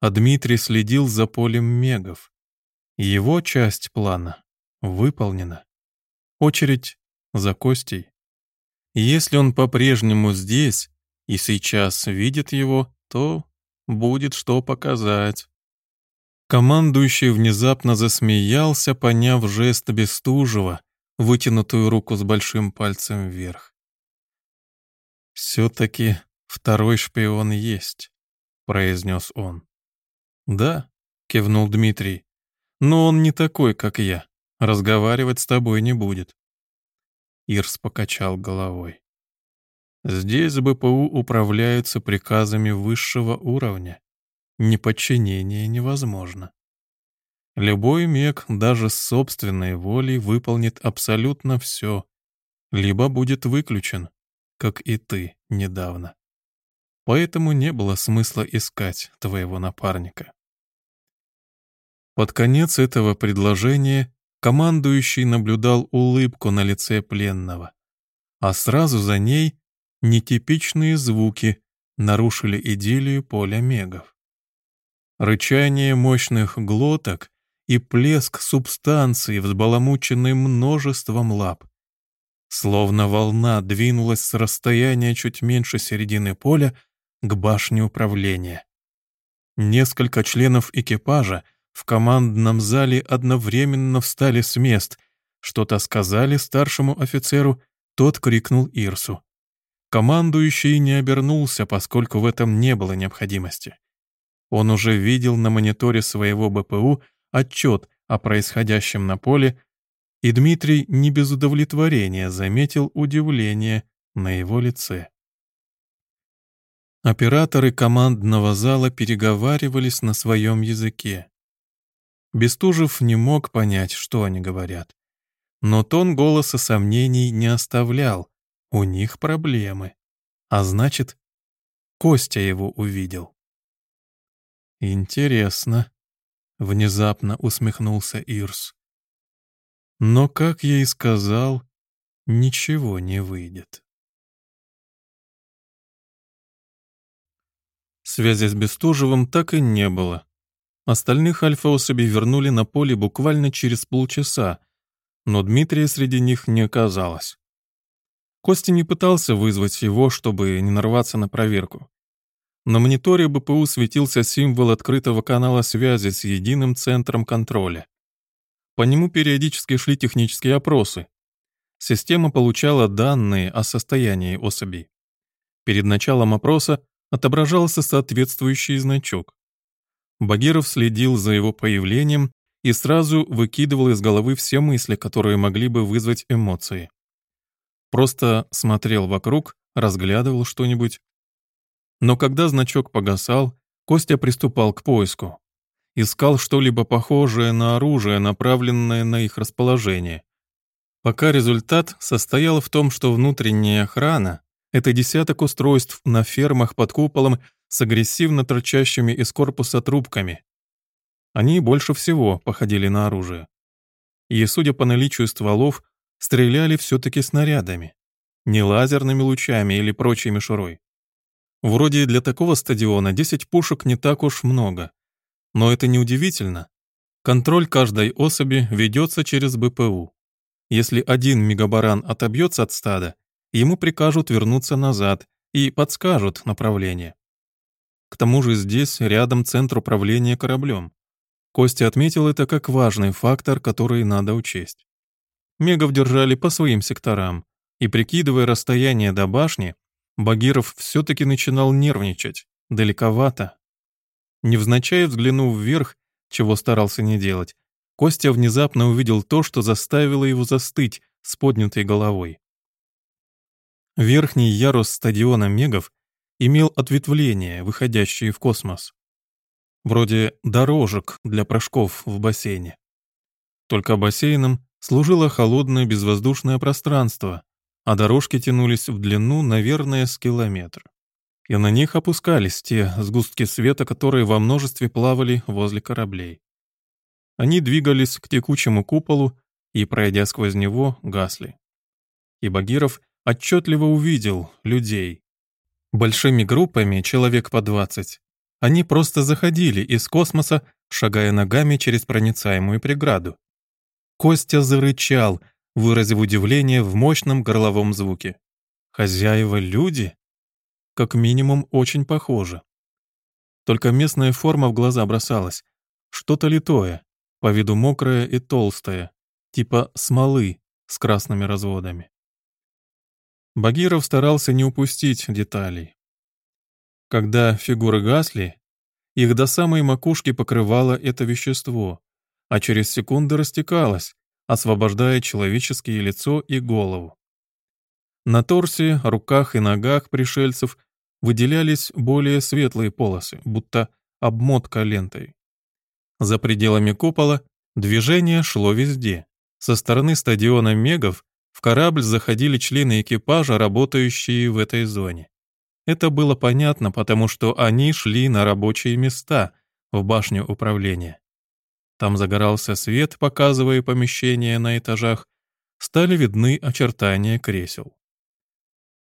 а Дмитрий следил за полем мегов. Его часть плана выполнена. Очередь за Костей. Если он по-прежнему здесь и сейчас видит его, то будет что показать. Командующий внезапно засмеялся, поняв жест Бестужева, вытянутую руку с большим пальцем вверх. «Все-таки второй шпион есть», — произнес он. «Да», — кивнул Дмитрий, — «но он не такой, как я. Разговаривать с тобой не будет». Ирс покачал головой. Здесь БПУ управляются приказами высшего уровня. Неподчинение невозможно. Любой мег даже с собственной волей выполнит абсолютно все, либо будет выключен, как и ты недавно. Поэтому не было смысла искать твоего напарника. Под конец этого предложения командующий наблюдал улыбку на лице пленного, а сразу за ней нетипичные звуки нарушили идиллию поля мегов. Рычание мощных глоток и плеск субстанции, взбаламученной множеством лап. Словно волна двинулась с расстояния чуть меньше середины поля к башне управления. Несколько членов экипажа в командном зале одновременно встали с мест, что-то сказали старшему офицеру, тот крикнул Ирсу. Командующий не обернулся, поскольку в этом не было необходимости. Он уже видел на мониторе своего БПУ отчет о происходящем на поле, и Дмитрий не без удовлетворения заметил удивление на его лице. Операторы командного зала переговаривались на своем языке. Бестужев не мог понять, что они говорят. Но тон голоса сомнений не оставлял. У них проблемы. А значит, Костя его увидел. Интересно, Внезапно усмехнулся Ирс. Но, как я и сказал, ничего не выйдет. Связи с Бестужевым так и не было. Остальных альфа-особей вернули на поле буквально через полчаса, но Дмитрия среди них не оказалось. Костя не пытался вызвать его, чтобы не нарваться на проверку. На мониторе БПУ светился символ открытого канала связи с единым центром контроля. По нему периодически шли технические опросы. Система получала данные о состоянии особей. Перед началом опроса отображался соответствующий значок. Багиров следил за его появлением и сразу выкидывал из головы все мысли, которые могли бы вызвать эмоции. Просто смотрел вокруг, разглядывал что-нибудь, но когда значок погасал, Костя приступал к поиску. Искал что-либо похожее на оружие, направленное на их расположение. Пока результат состоял в том, что внутренняя охрана — это десяток устройств на фермах под куполом с агрессивно торчащими из корпуса трубками. Они больше всего походили на оружие. И, судя по наличию стволов, стреляли все-таки снарядами. Не лазерными лучами или прочей мишурой. Вроде для такого стадиона 10 пушек не так уж много. Но это не удивительно. Контроль каждой особи ведется через БПУ. Если один мегабаран отобьется от стада, ему прикажут вернуться назад и подскажут направление. К тому же здесь рядом центр управления кораблем. Костя отметил это как важный фактор, который надо учесть. Мегов держали по своим секторам, и, прикидывая расстояние до башни, Багиров все-таки начинал нервничать, далековато. Невзначай взглянув вверх, чего старался не делать, Костя внезапно увидел то, что заставило его застыть с поднятой головой. Верхний ярус стадиона Мегов имел ответвления, выходящие в космос. Вроде дорожек для прыжков в бассейне. Только бассейном служило холодное безвоздушное пространство, а дорожки тянулись в длину, наверное, с километр. И на них опускались те сгустки света, которые во множестве плавали возле кораблей. Они двигались к текучему куполу и, пройдя сквозь него, гасли. И Багиров отчетливо увидел людей. Большими группами, человек по двадцать, они просто заходили из космоса, шагая ногами через проницаемую преграду. Костя зарычал, выразив удивление в мощном горловом звуке. Хозяева люди? Как минимум, очень похожи. Только местная форма в глаза бросалась. Что-то литое, по виду мокрое и толстое, типа смолы с красными разводами. Багиров старался не упустить деталей. Когда фигуры гасли, их до самой макушки покрывало это вещество, а через секунды растекалось, освобождая человеческое лицо и голову. На торсе, руках и ногах пришельцев выделялись более светлые полосы, будто обмотка лентой. За пределами купола движение шло везде. Со стороны стадиона Мегов в корабль заходили члены экипажа, работающие в этой зоне. Это было понятно, потому что они шли на рабочие места в башню управления. Там загорался свет, показывая помещения на этажах, стали видны очертания кресел.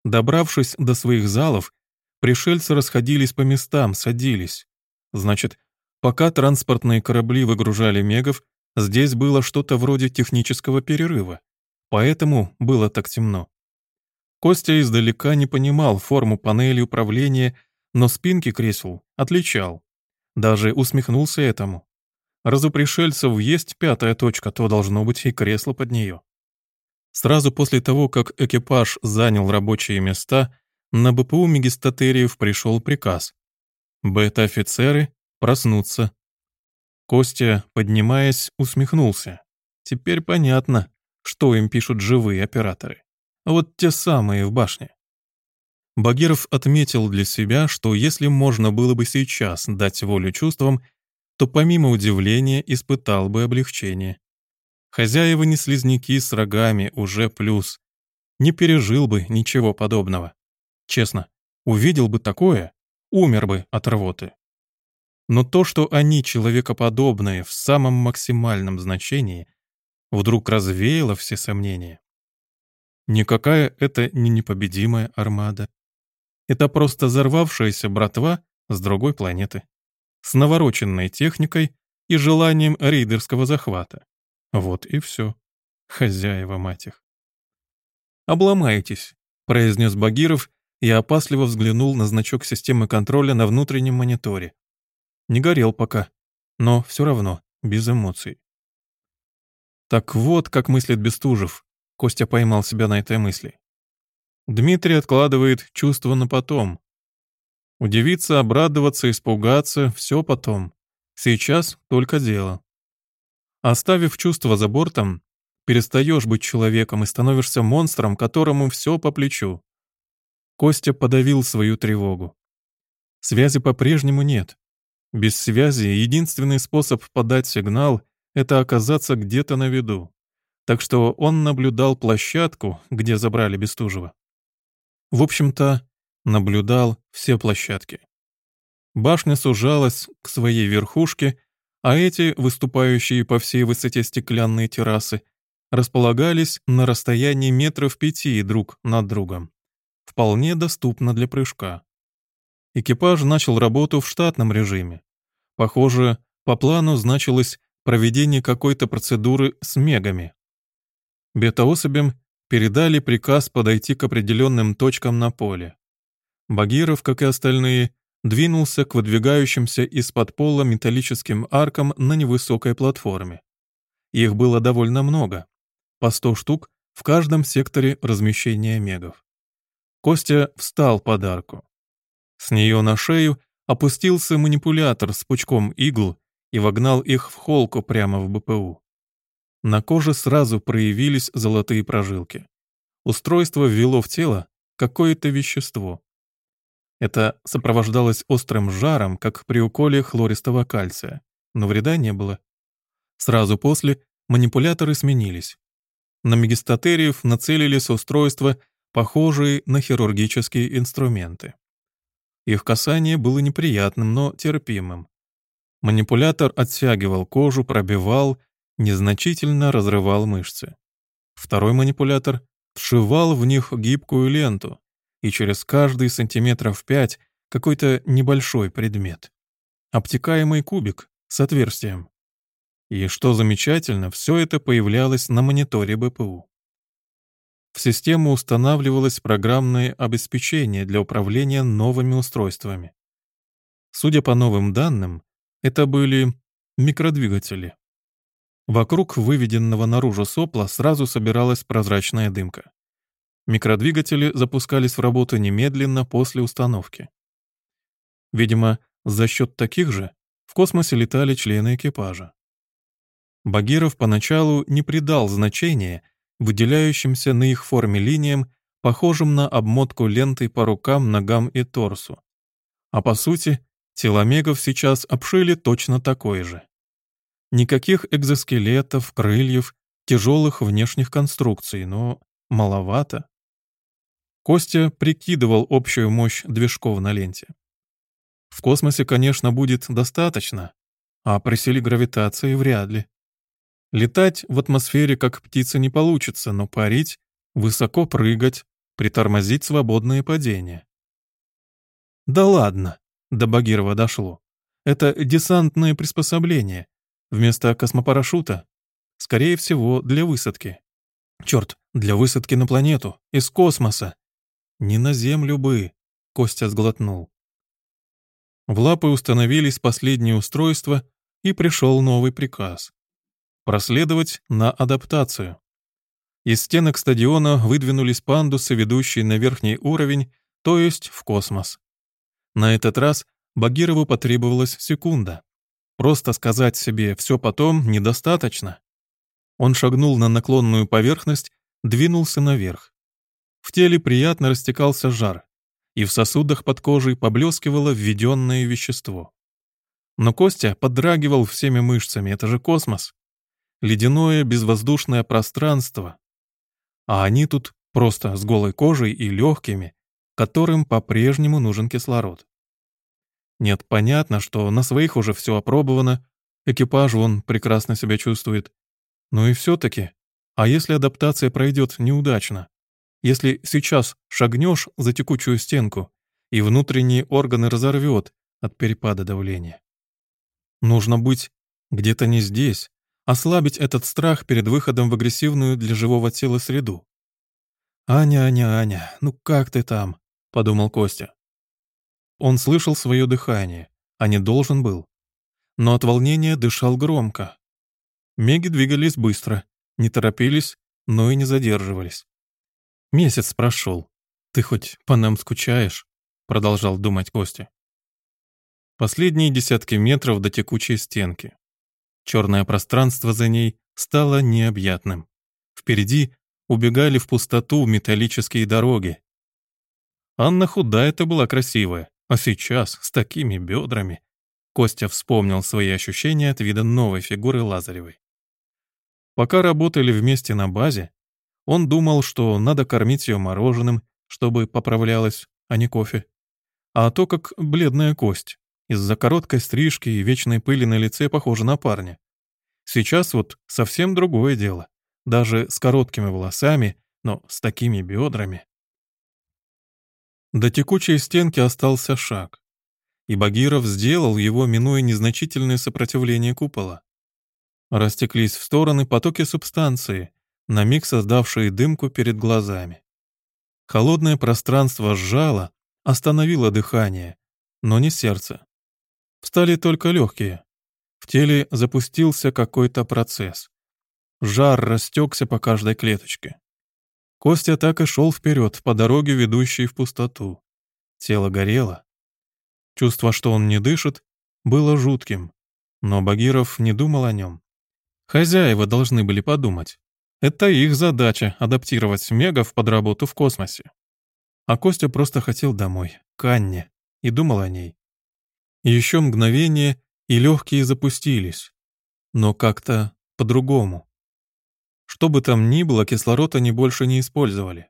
Добравшись до своих залов, пришельцы расходились по местам, садились. Значит, пока транспортные корабли выгружали мегов, здесь было что-то вроде технического перерыва. Поэтому было так темно. Костя издалека не понимал форму панели управления, но спинки кресел отличал. Даже усмехнулся этому. Раз у пришельцев есть пятая точка, то должно быть и кресло под нее. Сразу после того, как экипаж занял рабочие места, на БПУ Мегистатериев пришел приказ. Бета-офицеры проснуться. Костя, поднимаясь, усмехнулся. Теперь понятно, что им пишут живые операторы. Вот те самые в башне. Багиров отметил для себя, что если можно было бы сейчас дать волю чувствам, то помимо удивления испытал бы облегчение. Хозяева не слизняки с рогами, уже плюс. Не пережил бы ничего подобного. Честно, увидел бы такое, умер бы от рвоты. Но то, что они человекоподобные в самом максимальном значении, вдруг развеяло все сомнения. Никакая это не непобедимая армада. Это просто взорвавшаяся братва с другой планеты. С навороченной техникой и желанием рейдерского захвата. Вот и все. Хозяева мать их. «Обломаетесь», — произнес Багиров и опасливо взглянул на значок системы контроля на внутреннем мониторе. Не горел пока, но все равно, без эмоций. Так вот, как мыслит Бестужев. Костя поймал себя на этой мысли. Дмитрий откладывает чувства на потом. Удивиться, обрадоваться, испугаться — все потом. Сейчас только дело. Оставив чувства за бортом, перестаешь быть человеком и становишься монстром, которому все по плечу. Костя подавил свою тревогу. Связи по-прежнему нет. Без связи единственный способ подать сигнал — это оказаться где-то на виду. Так что он наблюдал площадку, где забрали Бестужева. В общем-то, наблюдал все площадки. Башня сужалась к своей верхушке, а эти, выступающие по всей высоте стеклянные террасы, располагались на расстоянии метров пяти друг над другом. Вполне доступно для прыжка. Экипаж начал работу в штатном режиме. Похоже, по плану значилось проведение какой-то процедуры с мегами. Бета-особям передали приказ подойти к определенным точкам на поле. Багиров, как и остальные, двинулся к выдвигающимся из-под пола металлическим аркам на невысокой платформе. Их было довольно много, по сто штук в каждом секторе размещения мегов. Костя встал под арку. С нее на шею опустился манипулятор с пучком игл и вогнал их в холку прямо в БПУ. На коже сразу проявились золотые прожилки. Устройство ввело в тело какое-то вещество. Это сопровождалось острым жаром, как при уколе хлористого кальция, но вреда не было. Сразу после манипуляторы сменились. На мегистатериев нацелились устройства, похожие на хирургические инструменты. Их касание было неприятным, но терпимым. Манипулятор оттягивал кожу, пробивал, незначительно разрывал мышцы. Второй манипулятор вшивал в них гибкую ленту, и через каждый сантиметров пять какой-то небольшой предмет. Обтекаемый кубик с отверстием. И что замечательно, все это появлялось на мониторе БПУ. В систему устанавливалось программное обеспечение для управления новыми устройствами. Судя по новым данным, это были микродвигатели. Вокруг выведенного наружу сопла сразу собиралась прозрачная дымка. Микродвигатели запускались в работу немедленно после установки. Видимо, за счет таких же в космосе летали члены экипажа. Багиров поначалу не придал значения выделяющимся на их форме линиям, похожим на обмотку лентой по рукам, ногам и торсу. А по сути, тело мегов сейчас обшили точно такой же. Никаких экзоскелетов, крыльев, тяжелых внешних конструкций, но маловато. Костя прикидывал общую мощь движков на ленте. В космосе, конечно, будет достаточно, а при силе гравитации вряд ли. Летать в атмосфере как птица не получится, но парить, высоко прыгать, притормозить свободные падения. Да ладно, до Багирова дошло. Это десантное приспособление. Вместо космопарашюта, скорее всего, для высадки. Черт, для высадки на планету, из космоса. Не на Землю бы, Костя сглотнул. В лапы установились последние устройства, и пришел новый приказ. Проследовать на адаптацию. Из стенок стадиона выдвинулись пандусы, ведущие на верхний уровень, то есть в космос. На этот раз Багирову потребовалась секунда. Просто сказать себе «все потом» недостаточно. Он шагнул на наклонную поверхность, двинулся наверх. В теле приятно растекался жар и в сосудах под кожей поблескивало введенное вещество. Но Костя подрагивал всеми мышцами, это же космос. Ледяное безвоздушное пространство. А они тут просто с голой кожей и легкими, которым по-прежнему нужен кислород. Нет, понятно, что на своих уже все опробовано, экипаж он прекрасно себя чувствует. Но и все-таки, а если адаптация пройдет неудачно? Если сейчас шагнешь за текучую стенку, и внутренние органы разорвет от перепада давления. Нужно быть где-то не здесь, ослабить этот страх перед выходом в агрессивную для живого тела среду. «Аня, Аня, Аня, ну как ты там?» — подумал Костя. Он слышал свое дыхание, а не должен был. Но от волнения дышал громко. Меги двигались быстро, не торопились, но и не задерживались. Месяц прошел. Ты хоть по нам скучаешь? Продолжал думать Костя. Последние десятки метров до текучей стенки. Черное пространство за ней стало необъятным. Впереди убегали в пустоту металлические дороги. Анна худая-то была красивая, а сейчас с такими бедрами. Костя вспомнил свои ощущения от вида новой фигуры Лазаревой. Пока работали вместе на базе, он думал, что надо кормить ее мороженым, чтобы поправлялась, а не кофе. А то как бледная кость. Из-за короткой стрижки и вечной пыли на лице похожа на парня. Сейчас вот совсем другое дело. Даже с короткими волосами, но с такими бедрами. До текучей стенки остался шаг. И Багиров сделал его, минуя незначительное сопротивление купола. Растеклись в стороны потоки субстанции, на миг создавшие дымку перед глазами. Холодное пространство сжало, остановило дыхание, но не сердце. Встали только легкие. В теле запустился какой-то процесс. Жар растекся по каждой клеточке. Костя так и шел вперед по дороге, ведущей в пустоту. Тело горело. Чувство, что он не дышит, было жутким, но Багиров не думал о нем. Хозяева должны были подумать. Это их задача — адаптировать мегов под работу в космосе. А Костя просто хотел домой, к Анне, и думал о ней. Еще мгновение, и легкие запустились. Но как-то по-другому. Что бы там ни было, кислород они больше не использовали.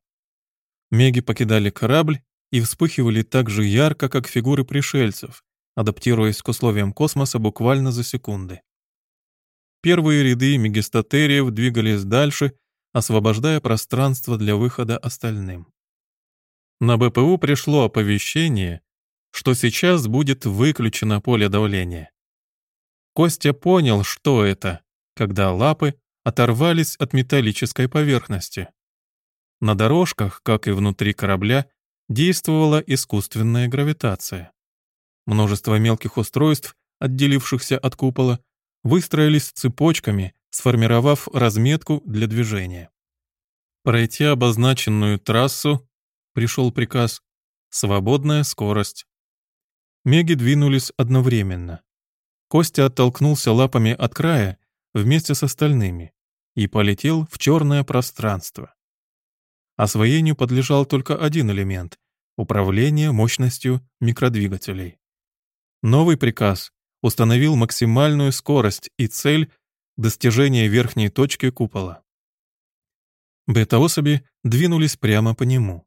Меги покидали корабль и вспыхивали так же ярко, как фигуры пришельцев, адаптируясь к условиям космоса буквально за секунды. Первые ряды мегистатериев двигались дальше, освобождая пространство для выхода остальным. На БПУ пришло оповещение, что сейчас будет выключено поле давления. Костя понял, что это, когда лапы оторвались от металлической поверхности. На дорожках, как и внутри корабля, действовала искусственная гравитация. Множество мелких устройств, отделившихся от купола, выстроились цепочками, сформировав разметку для движения. Пройти обозначенную трассу, пришел приказ, свободная скорость. Меги двинулись одновременно. Костя оттолкнулся лапами от края вместе с остальными и полетел в черное пространство. Освоению подлежал только один элемент — управление мощностью микродвигателей. Новый приказ установил максимальную скорость и цель достижения верхней точки купола. Бета-особи двинулись прямо по нему.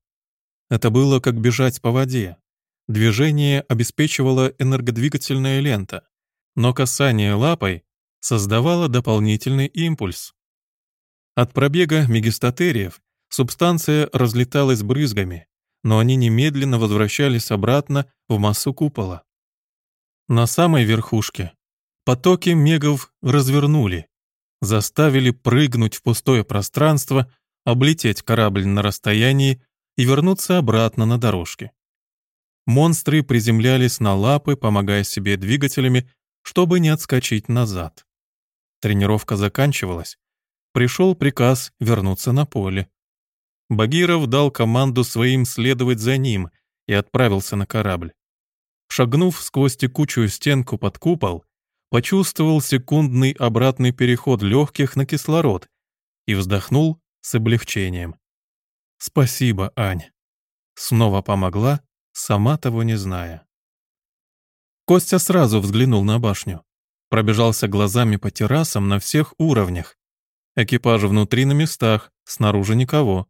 Это было как бежать по воде. Движение обеспечивала энергодвигательная лента, но касание лапой создавало дополнительный импульс. От пробега мегистатериев субстанция разлеталась брызгами, но они немедленно возвращались обратно в массу купола. На самой верхушке потоки мегов развернули, заставили прыгнуть в пустое пространство, облететь корабль на расстоянии и вернуться обратно на дорожке. Монстры приземлялись на лапы, помогая себе двигателями, чтобы не отскочить назад. Тренировка заканчивалась. Пришел приказ вернуться на поле. Багиров дал команду своим следовать за ним и отправился на корабль. Шагнув сквозь текучую стенку под купол, почувствовал секундный обратный переход легких на кислород и вздохнул с облегчением. «Спасибо, Ань». Снова помогла, сама того не зная. Костя сразу взглянул на башню. Пробежался глазами по террасам на всех уровнях. Экипажи внутри на местах, снаружи никого.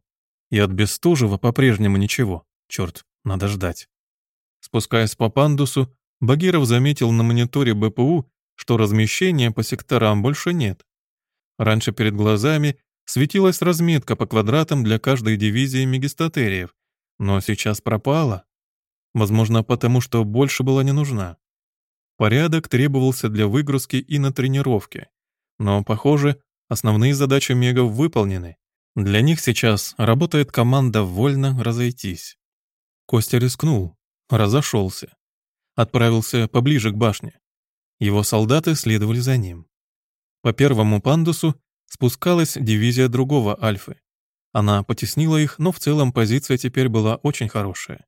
И от Бестужева по-прежнему ничего. Черт, надо ждать. Спускаясь по пандусу, Багиров заметил на мониторе БПУ, что размещения по секторам больше нет. Раньше перед глазами светилась разметка по квадратам для каждой дивизии мегистатериев, но сейчас пропала. Возможно, потому что больше была не нужна. Порядок требовался для выгрузки и на тренировке. Но, похоже, основные задачи мегов выполнены. Для них сейчас работает команда «Вольно разойтись». Костя рискнул, разошелся. Отправился поближе к башне. Его солдаты следовали за ним. По первому пандусу спускалась дивизия другого Альфы. Она потеснила их, но в целом позиция теперь была очень хорошая.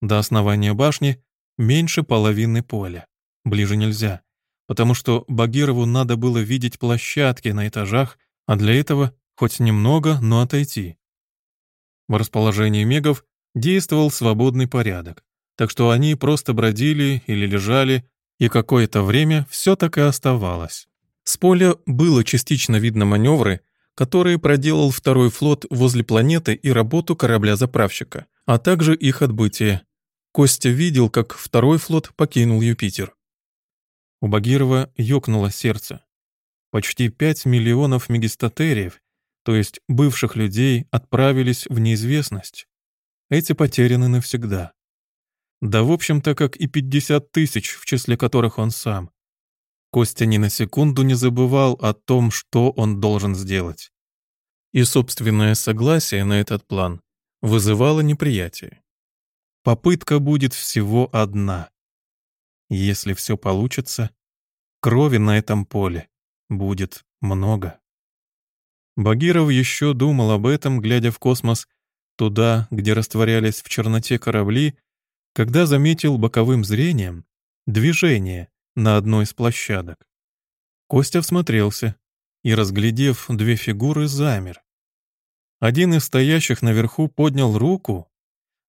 До основания башни меньше половины поля. Ближе нельзя, потому что Багирову надо было видеть площадки на этажах, а для этого Хоть немного, но отойти. В расположении мегов действовал свободный порядок, так что они просто бродили или лежали, и какое-то время все так и оставалось. С поля было частично видно маневры, которые проделал второй флот возле планеты и работу корабля-заправщика, а также их отбытие. Костя видел, как второй флот покинул Юпитер. У Багирова ёкнуло сердце. Почти 5 миллионов мегистатериев то есть бывших людей, отправились в неизвестность. Эти потеряны навсегда. Да, в общем-то, как и 50 тысяч, в числе которых он сам. Костя ни на секунду не забывал о том, что он должен сделать. И собственное согласие на этот план вызывало неприятие. Попытка будет всего одна. Если все получится, крови на этом поле будет много. Багиров еще думал об этом, глядя в космос, туда, где растворялись в черноте корабли, когда заметил боковым зрением движение на одной из площадок. Костя всмотрелся и, разглядев две фигуры, замер. Один из стоящих наверху поднял руку,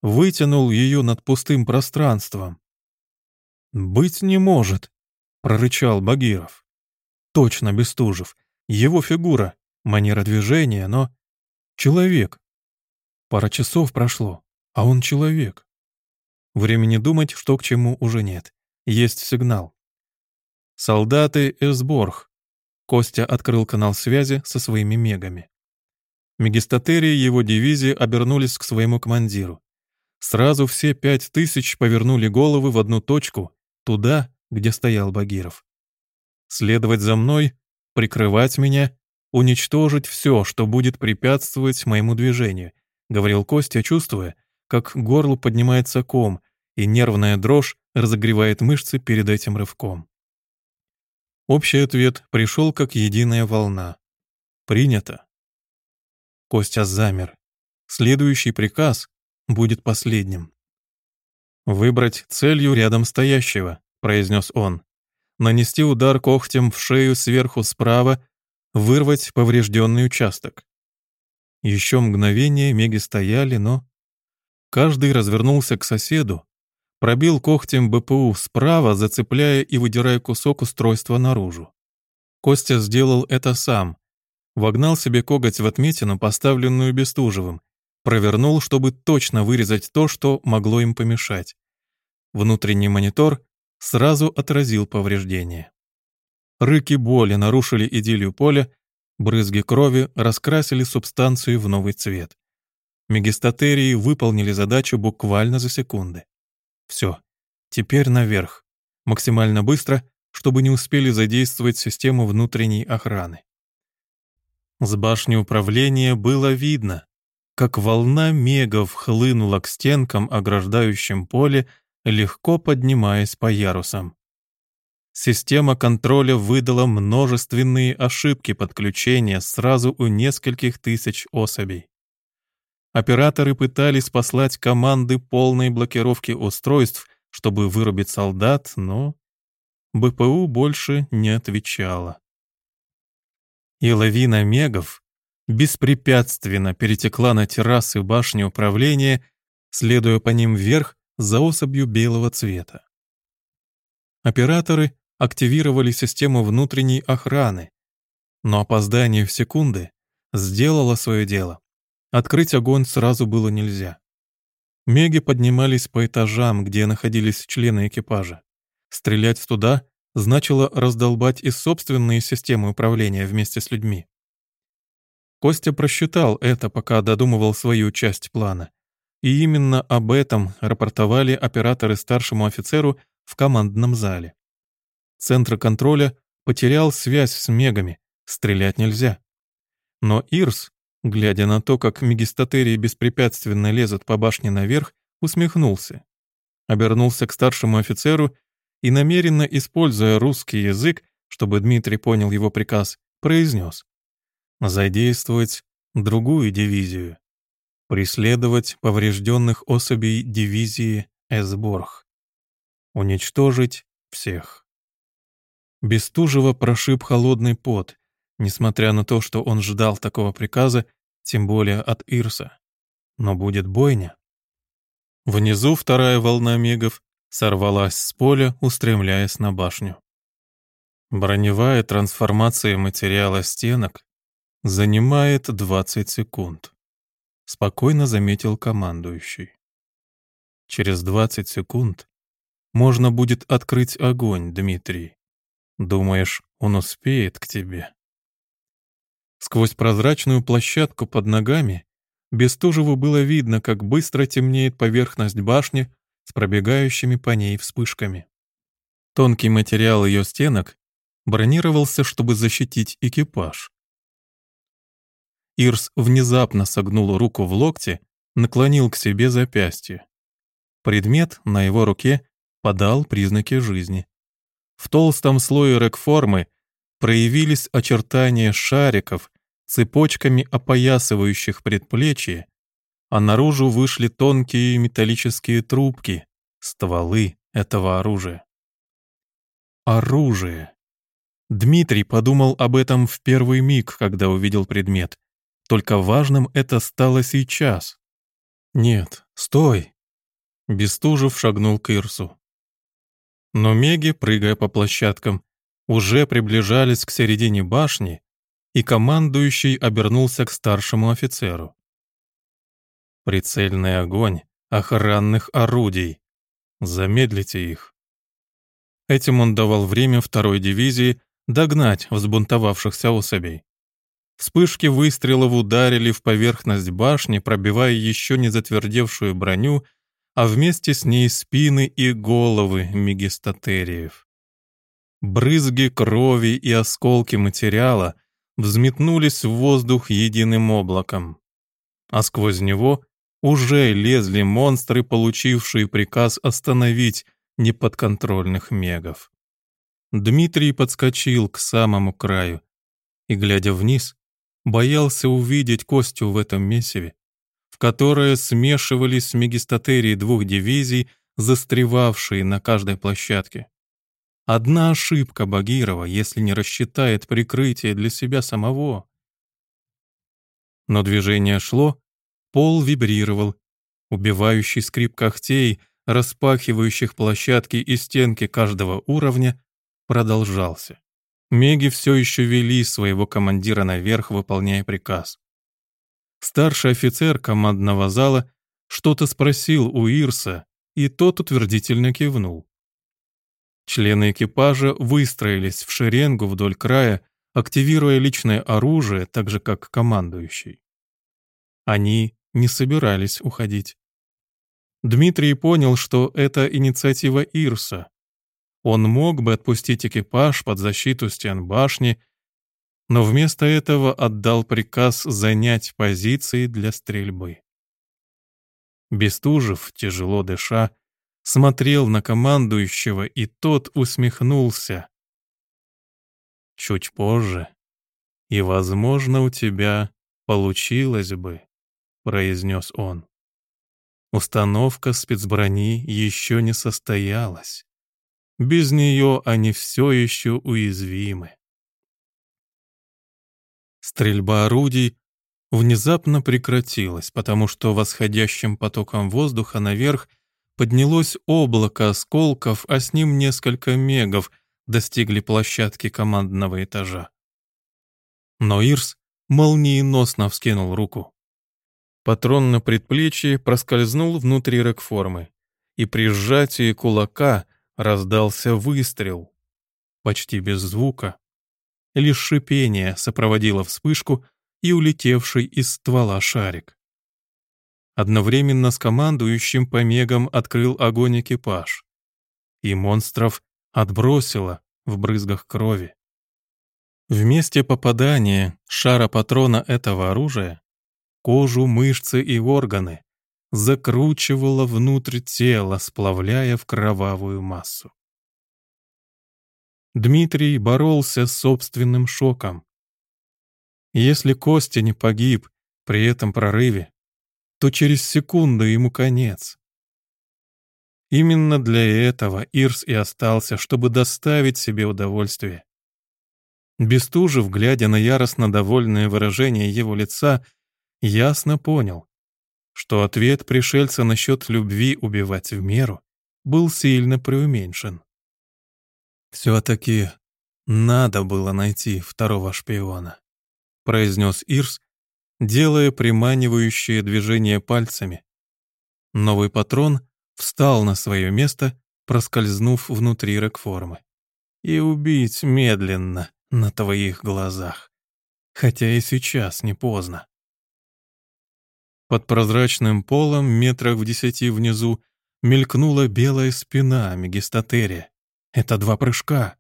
вытянул ее над пустым пространством. «Быть не может», — прорычал Багиров. «Точно, Бестужев, его фигура манера движения, но... Человек. Пара часов прошло, а он человек. Времени думать, что к чему, уже нет. Есть сигнал. Солдаты Эсборг. Костя открыл канал связи со своими мегами. Мегистатерии его дивизии обернулись к своему командиру. Сразу все пять тысяч повернули головы в одну точку, туда, где стоял Багиров. Следовать за мной, прикрывать меня уничтожить все, что будет препятствовать моему движению», — говорил Костя, чувствуя, как горло поднимается ком, и нервная дрожь разогревает мышцы перед этим рывком. Общий ответ пришел как единая волна. «Принято». Костя замер. Следующий приказ будет последним. «Выбрать целью рядом стоящего», — произнес он. «Нанести удар когтем в шею сверху справа вырвать поврежденный участок. Еще мгновение меги стояли, но... Каждый развернулся к соседу, пробил когтем БПУ справа, зацепляя и выдирая кусок устройства наружу. Костя сделал это сам. Вогнал себе коготь в отметину, поставленную Бестужевым, провернул, чтобы точно вырезать то, что могло им помешать. Внутренний монитор сразу отразил повреждения. Рыки боли нарушили идиллию поля, брызги крови раскрасили субстанцию в новый цвет. Мегистатерии выполнили задачу буквально за секунды. Все, теперь наверх, максимально быстро, чтобы не успели задействовать систему внутренней охраны. С башни управления было видно, как волна мегов хлынула к стенкам, ограждающим поле, легко поднимаясь по ярусам. Система контроля выдала множественные ошибки подключения сразу у нескольких тысяч особей. Операторы пытались послать команды полной блокировки устройств, чтобы вырубить солдат, но БПУ больше не отвечала. И лавина мегов беспрепятственно перетекла на террасы башни управления, следуя по ним вверх за особью белого цвета. Операторы активировали систему внутренней охраны, но опоздание в секунды сделало свое дело. Открыть огонь сразу было нельзя. Меги поднимались по этажам, где находились члены экипажа. Стрелять туда значило раздолбать и собственные системы управления вместе с людьми. Костя просчитал это, пока додумывал свою часть плана. И именно об этом рапортовали операторы старшему офицеру в командном зале. Центр контроля потерял связь с мегами, стрелять нельзя. Но Ирс, глядя на то, как мегистатерии беспрепятственно лезут по башне наверх, усмехнулся. Обернулся к старшему офицеру и, намеренно используя русский язык, чтобы Дмитрий понял его приказ, произнес задействовать другую дивизию, преследовать поврежденных особей дивизии Эсборг, уничтожить всех. Бестужева прошиб холодный пот, несмотря на то, что он ждал такого приказа, тем более от Ирса. Но будет бойня. Внизу вторая волна мегов сорвалась с поля, устремляясь на башню. Броневая трансформация материала стенок Занимает 20 секунд. Спокойно заметил командующий. Через 20 секунд можно будет открыть огонь, Дмитрий. Думаешь, он успеет к тебе? Сквозь прозрачную площадку под ногами Бестужеву было видно, как быстро темнеет поверхность башни с пробегающими по ней вспышками. Тонкий материал ее стенок бронировался, чтобы защитить экипаж. Ирс внезапно согнул руку в локте, наклонил к себе запястье. Предмет на его руке подал признаки жизни. В толстом слое рекформы проявились очертания шариков, цепочками опоясывающих предплечье, а наружу вышли тонкие металлические трубки, стволы этого оружия. Оружие. Дмитрий подумал об этом в первый миг, когда увидел предмет, только важным это стало сейчас. «Нет, стой!» Бестужев шагнул к Ирсу. Но Меги, прыгая по площадкам, уже приближались к середине башни, и командующий обернулся к старшему офицеру. «Прицельный огонь охранных орудий. Замедлите их». Этим он давал время второй дивизии догнать взбунтовавшихся особей. Вспышки выстрелов ударили в поверхность башни, пробивая еще не затвердевшую броню, а вместе с ней спины и головы мегистатериев. Брызги крови и осколки материала взметнулись в воздух единым облаком, а сквозь него уже лезли монстры, получившие приказ остановить неподконтрольных мегов. Дмитрий подскочил к самому краю и, глядя вниз, боялся увидеть Костю в этом месиве, в которое смешивались мегистатерии двух дивизий, застревавшие на каждой площадке. Одна ошибка Багирова, если не рассчитает прикрытие для себя самого. Но движение шло, пол вибрировал, убивающий скрип когтей, распахивающих площадки и стенки каждого уровня, продолжался. Меги все еще вели своего командира наверх, выполняя приказ. Старший офицер командного зала что-то спросил у Ирса, и тот утвердительно кивнул. Члены экипажа выстроились в шеренгу вдоль края, активируя личное оружие, так же как командующий. Они не собирались уходить. Дмитрий понял, что это инициатива Ирса. Он мог бы отпустить экипаж под защиту стен башни, но вместо этого отдал приказ занять позиции для стрельбы. Бестужев, тяжело дыша, смотрел на командующего, и тот усмехнулся. «Чуть позже, и, возможно, у тебя получилось бы», — произнес он. Установка спецброни еще не состоялась. Без нее они все еще уязвимы. Стрельба орудий внезапно прекратилась, потому что восходящим потоком воздуха наверх поднялось облако осколков, а с ним несколько мегов достигли площадки командного этажа. Но Ирс молниеносно вскинул руку. Патрон на предплечье проскользнул внутри рекформы, и при сжатии кулака раздался выстрел. Почти без звука. Лишь шипение сопроводило вспышку и улетевший из ствола шарик. Одновременно с командующим по мегам открыл огонь экипаж. И монстров отбросило в брызгах крови. В месте попадания шара патрона этого оружия кожу, мышцы и органы, закручивала внутрь тела, сплавляя в кровавую массу. Дмитрий боролся с собственным шоком. Если Костя не погиб при этом прорыве, то через секунду ему конец. Именно для этого Ирс и остался, чтобы доставить себе удовольствие. Бестужев, глядя на яростно довольное выражение его лица, ясно понял, что ответ пришельца насчет любви убивать в меру был сильно преуменьшен. «Все-таки надо было найти второго шпиона», произнес Ирс, делая приманивающее движение пальцами. Новый патрон встал на свое место, проскользнув внутри рекформы. «И убить медленно на твоих глазах. Хотя и сейчас не поздно». Под прозрачным полом, метрах в десяти внизу, мелькнула белая спина Мегистатерия. Это два прыжка.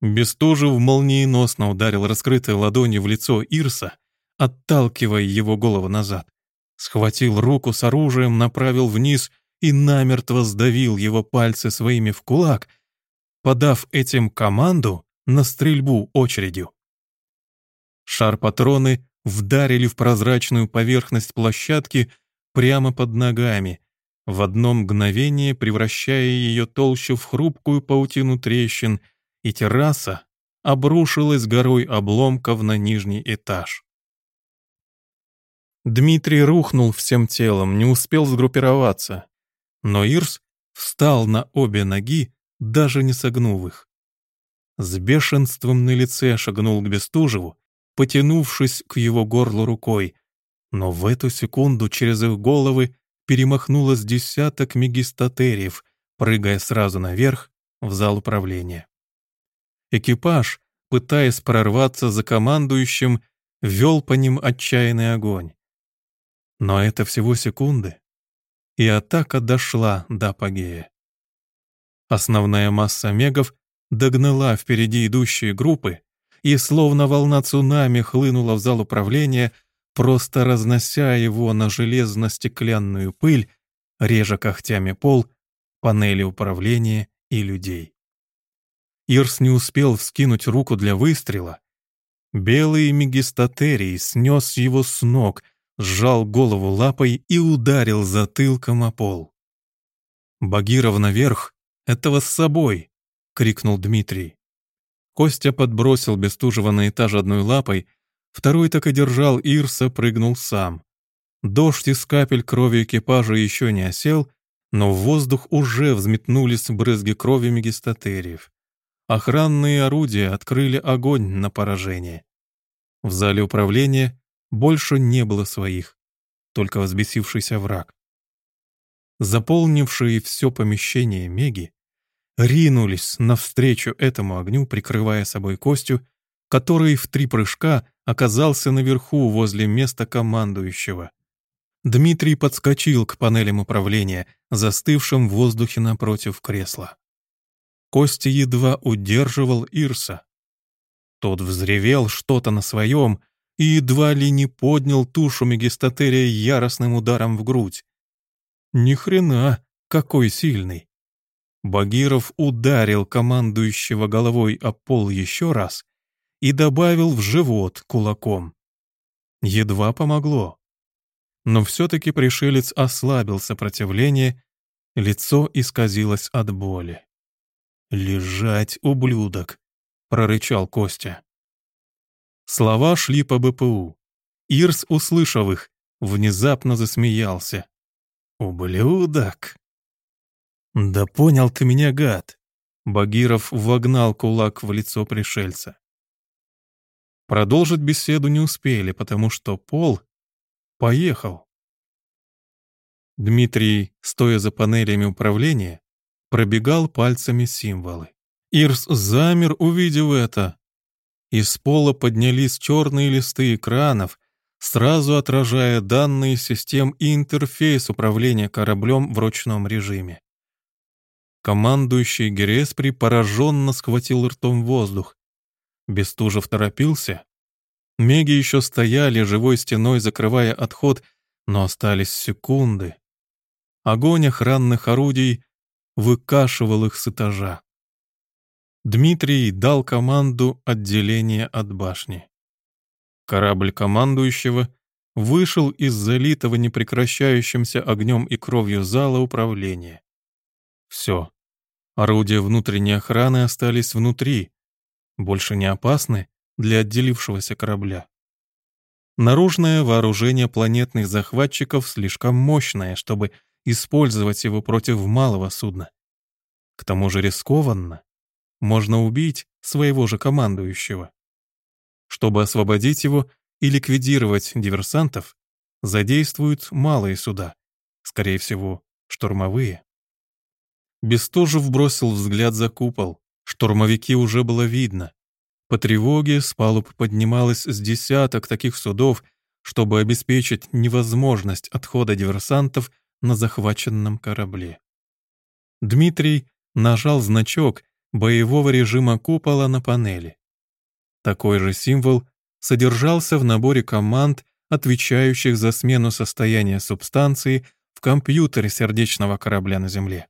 Бестужев молниеносно ударил раскрытой ладонью в лицо Ирса, отталкивая его голову назад. Схватил руку с оружием, направил вниз и намертво сдавил его пальцы своими в кулак, подав этим команду на стрельбу очередью. Шар-патроны вдарили в прозрачную поверхность площадки прямо под ногами, в одно мгновение превращая ее толщу в хрупкую паутину трещин, и терраса обрушилась горой обломков на нижний этаж. Дмитрий рухнул всем телом, не успел сгруппироваться, но Ирс встал на обе ноги, даже не согнув их. С бешенством на лице шагнул к Бестужеву, потянувшись к его горлу рукой, но в эту секунду через их головы перемахнулось десяток мегистатериев, прыгая сразу наверх в зал управления. Экипаж, пытаясь прорваться за командующим, вел по ним отчаянный огонь. Но это всего секунды, и атака дошла до апогея. Основная масса мегов догнала впереди идущие группы, и словно волна цунами хлынула в зал управления, просто разнося его на железно-стеклянную пыль, режа когтями пол, панели управления и людей. Ирс не успел вскинуть руку для выстрела. Белый мегистатерий снес его с ног, сжал голову лапой и ударил затылком о пол. «Багиров наверх! Этого с собой!» — крикнул Дмитрий. Костя подбросил Бестужева на этаж одной лапой, Второй так и держал Ирса, прыгнул сам. Дождь из капель крови экипажа еще не осел, но в воздух уже взметнулись брызги крови мегистатериев. Охранные орудия открыли огонь на поражение. В зале управления больше не было своих, только взбесившийся враг. Заполнившие все помещение Меги ринулись навстречу этому огню, прикрывая собой Костю, который в три прыжка оказался наверху возле места командующего. Дмитрий подскочил к панелям управления, застывшим в воздухе напротив кресла. Костя едва удерживал Ирса. Тот взревел что-то на своем и едва ли не поднял тушу мегистатерия яростным ударом в грудь. Ни хрена, какой сильный. Багиров ударил командующего головой о пол еще раз и добавил в живот кулаком. Едва помогло. Но все-таки пришелец ослабил сопротивление, лицо исказилось от боли. «Лежать, ублюдок!» — прорычал Костя. Слова шли по БПУ. Ирс, услышав их, внезапно засмеялся. «Ублюдок!» «Да понял ты меня, гад!» Багиров вогнал кулак в лицо пришельца. Продолжить беседу не успели, потому что Пол поехал. Дмитрий, стоя за панелями управления, пробегал пальцами символы. Ирс замер, увидев это. Из пола поднялись черные листы экранов, сразу отражая данные систем и интерфейс управления кораблем в ручном режиме. Командующий Гереспри пораженно схватил ртом воздух. Бестужев торопился. Меги еще стояли живой стеной, закрывая отход, но остались секунды. Огонь охранных орудий выкашивал их с этажа. Дмитрий дал команду отделения от башни. Корабль командующего вышел из залитого непрекращающимся огнем и кровью зала управления. Все. Орудия внутренней охраны остались внутри, больше не опасны для отделившегося корабля. Наружное вооружение планетных захватчиков слишком мощное, чтобы использовать его против малого судна. К тому же рискованно. Можно убить своего же командующего. Чтобы освободить его и ликвидировать диверсантов, задействуют малые суда, скорее всего, штурмовые. Бестужев бросил взгляд за купол. Штурмовики уже было видно. По тревоге с палуб поднималось с десяток таких судов, чтобы обеспечить невозможность отхода диверсантов на захваченном корабле. Дмитрий нажал значок боевого режима купола на панели. Такой же символ содержался в наборе команд, отвечающих за смену состояния субстанции в компьютере сердечного корабля на Земле.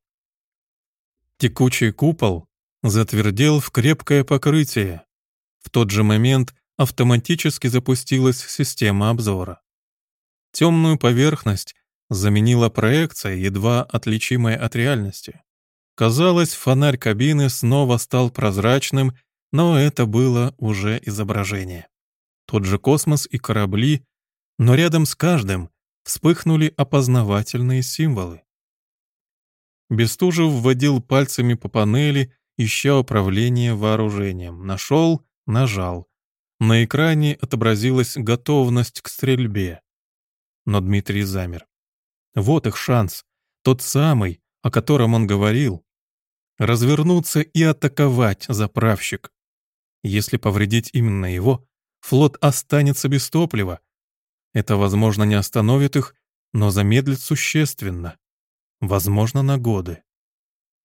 Текучий купол затвердел в крепкое покрытие. В тот же момент автоматически запустилась система обзора. Темную поверхность заменила проекция, едва отличимая от реальности. Казалось, фонарь кабины снова стал прозрачным, но это было уже изображение. Тот же космос и корабли, но рядом с каждым вспыхнули опознавательные символы. Бестужев вводил пальцами по панели, ища управление вооружением. Нашел, нажал. На экране отобразилась готовность к стрельбе. Но Дмитрий замер. Вот их шанс, тот самый, о котором он говорил. Развернуться и атаковать заправщик. Если повредить именно его, флот останется без топлива. Это, возможно, не остановит их, но замедлит существенно возможно, на годы.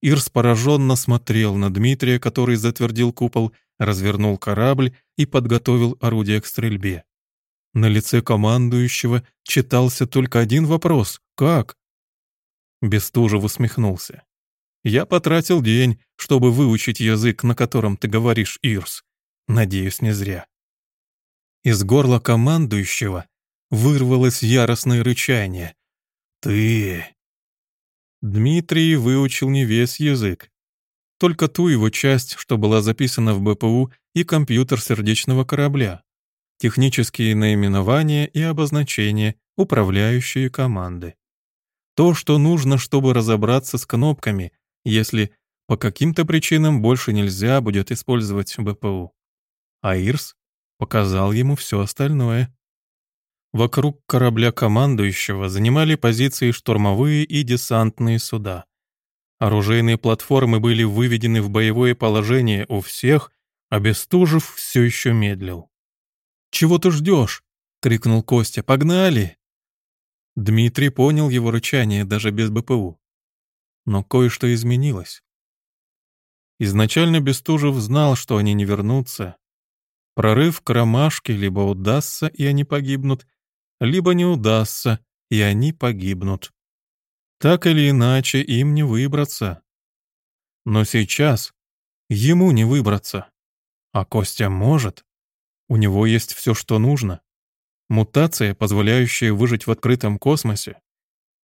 Ирс пораженно смотрел на Дмитрия, который затвердил купол, развернул корабль и подготовил орудие к стрельбе. На лице командующего читался только один вопрос — «Как?». Бестужев усмехнулся. «Я потратил день, чтобы выучить язык, на котором ты говоришь, Ирс. Надеюсь, не зря». Из горла командующего вырвалось яростное рычание. «Ты Дмитрий выучил не весь язык. Только ту его часть, что была записана в БПУ и компьютер сердечного корабля. технические наименования и обозначения, управляющие команды. То, что нужно, чтобы разобраться с кнопками, если по каким-то причинам больше нельзя будет использовать БПУ. А Ирс показал ему все остальное. Вокруг корабля командующего занимали позиции штурмовые и десантные суда. Оружейные платформы были выведены в боевое положение у всех, а Бестужев все еще медлил. «Чего ты ждешь?» — крикнул Костя. «Погнали!» Дмитрий понял его рычание даже без БПУ. Но кое-что изменилось. Изначально Бестужев знал, что они не вернутся. Прорыв к ромашке либо удастся, и они погибнут, либо не удастся, и они погибнут. Так или иначе, им не выбраться. Но сейчас ему не выбраться. А Костя может. У него есть все, что нужно. Мутация, позволяющая выжить в открытом космосе.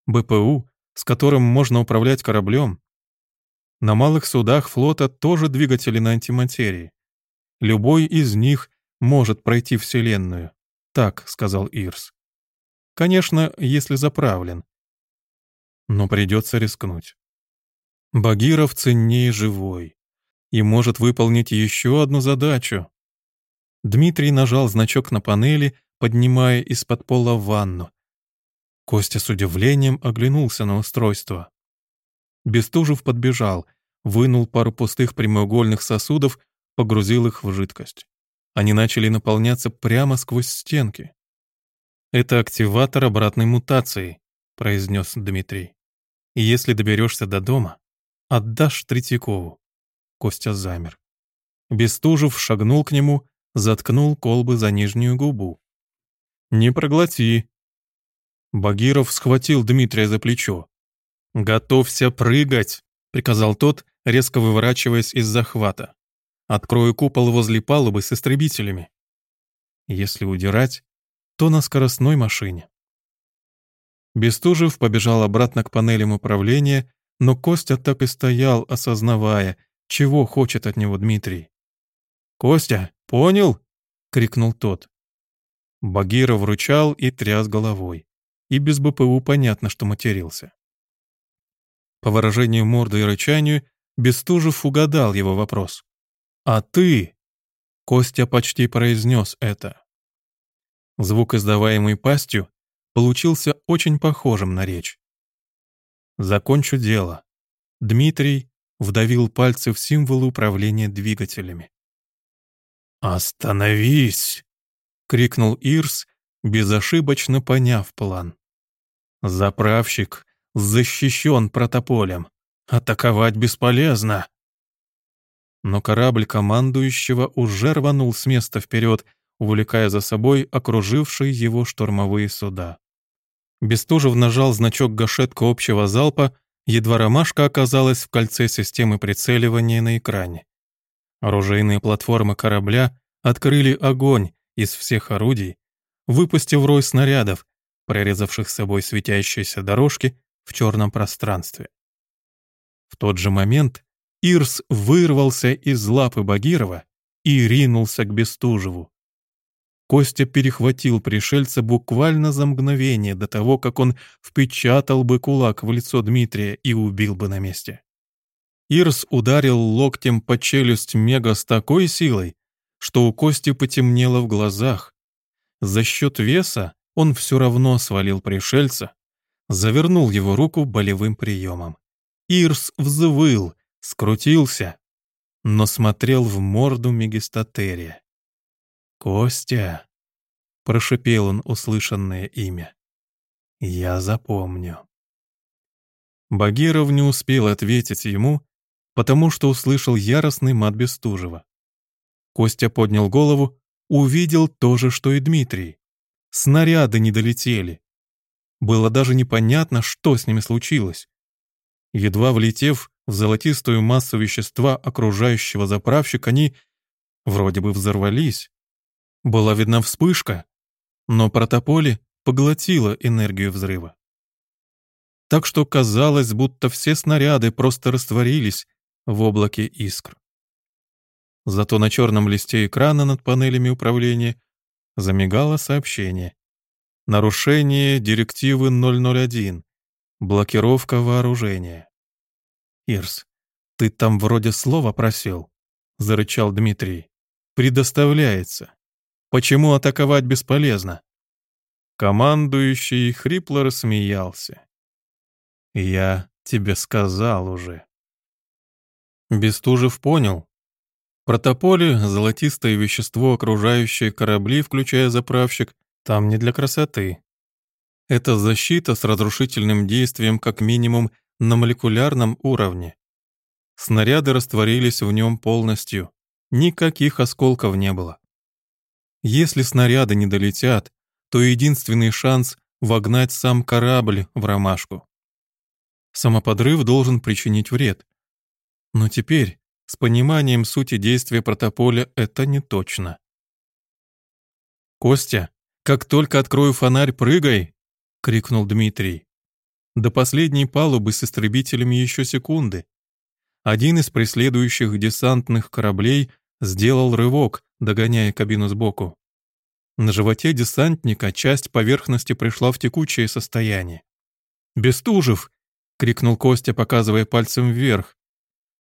БПУ, с которым можно управлять кораблем. На малых судах флота тоже двигатели на антиматерии. Любой из них может пройти Вселенную. Так, сказал Ирс. Конечно, если заправлен. Но придется рискнуть. Багиров ценнее живой и может выполнить еще одну задачу. Дмитрий нажал значок на панели, поднимая из-под пола ванну. Костя с удивлением оглянулся на устройство. Бестужев подбежал, вынул пару пустых прямоугольных сосудов, погрузил их в жидкость. Они начали наполняться прямо сквозь стенки. «Это активатор обратной мутации», — произнес Дмитрий. «И если доберешься до дома, отдашь Третьякову». Костя замер. Бестужев шагнул к нему, заткнул колбы за нижнюю губу. «Не проглоти». Багиров схватил Дмитрия за плечо. «Готовься прыгать», — приказал тот, резко выворачиваясь из захвата. «Открою купол возле палубы с истребителями». Если удирать, то на скоростной машине. Бестужев побежал обратно к панелям управления, но Костя так и стоял, осознавая, чего хочет от него Дмитрий. «Костя, понял?» — крикнул тот. Багиров рычал и тряс головой. И без БПУ понятно, что матерился. По выражению морды и рычанию, Бестужев угадал его вопрос. «А ты?» Костя почти произнес это. Звук, издаваемый пастью, получился очень похожим на речь. «Закончу дело». Дмитрий вдавил пальцы в символы управления двигателями. «Остановись!» — крикнул Ирс, безошибочно поняв план. «Заправщик защищен протополем. Атаковать бесполезно!» Но корабль командующего уже рванул с места вперед, увлекая за собой окружившие его штурмовые суда. Бестужев нажал значок гашетка общего залпа, едва ромашка оказалась в кольце системы прицеливания на экране. Оружейные платформы корабля открыли огонь из всех орудий, выпустив рой снарядов, прорезавших с собой светящиеся дорожки в черном пространстве. В тот же момент Ирс вырвался из лапы Багирова и ринулся к Бестужеву. Костя перехватил пришельца буквально за мгновение до того, как он впечатал бы кулак в лицо Дмитрия и убил бы на месте. Ирс ударил локтем по челюсть Мега с такой силой, что у Кости потемнело в глазах. За счет веса он все равно свалил пришельца, завернул его руку болевым приемом. Ирс взвыл, скрутился, но смотрел в морду Мегистатерия. «Костя!» — прошипел он услышанное имя. «Я запомню». Багиров не успел ответить ему, потому что услышал яростный мат Бестужева. Костя поднял голову, увидел то же, что и Дмитрий. Снаряды не долетели. Было даже непонятно, что с ними случилось. Едва влетев в золотистую массу вещества окружающего заправщика, они вроде бы взорвались. Была видна вспышка, но протополе поглотило энергию взрыва. Так что казалось, будто все снаряды просто растворились в облаке искр. Зато на черном листе экрана над панелями управления замигало сообщение. Нарушение директивы 001. Блокировка вооружения. «Ирс, ты там вроде слова просил», — зарычал Дмитрий. «Предоставляется. Почему атаковать бесполезно?» Командующий хрипло рассмеялся. «Я тебе сказал уже». Бестужев понял. Протополе — золотистое вещество, окружающее корабли, включая заправщик, там не для красоты. Это защита с разрушительным действием как минимум на молекулярном уровне. Снаряды растворились в нем полностью. Никаких осколков не было. Если снаряды не долетят, то единственный шанс — вогнать сам корабль в ромашку. Самоподрыв должен причинить вред. Но теперь, с пониманием сути действия протополя, это не точно. «Костя, как только открою фонарь, прыгай!» — крикнул Дмитрий. До последней палубы с истребителями еще секунды. Один из преследующих десантных кораблей сделал рывок, догоняя кабину сбоку. На животе десантника часть поверхности пришла в текучее состояние. «Бестужев!» — крикнул Костя, показывая пальцем вверх.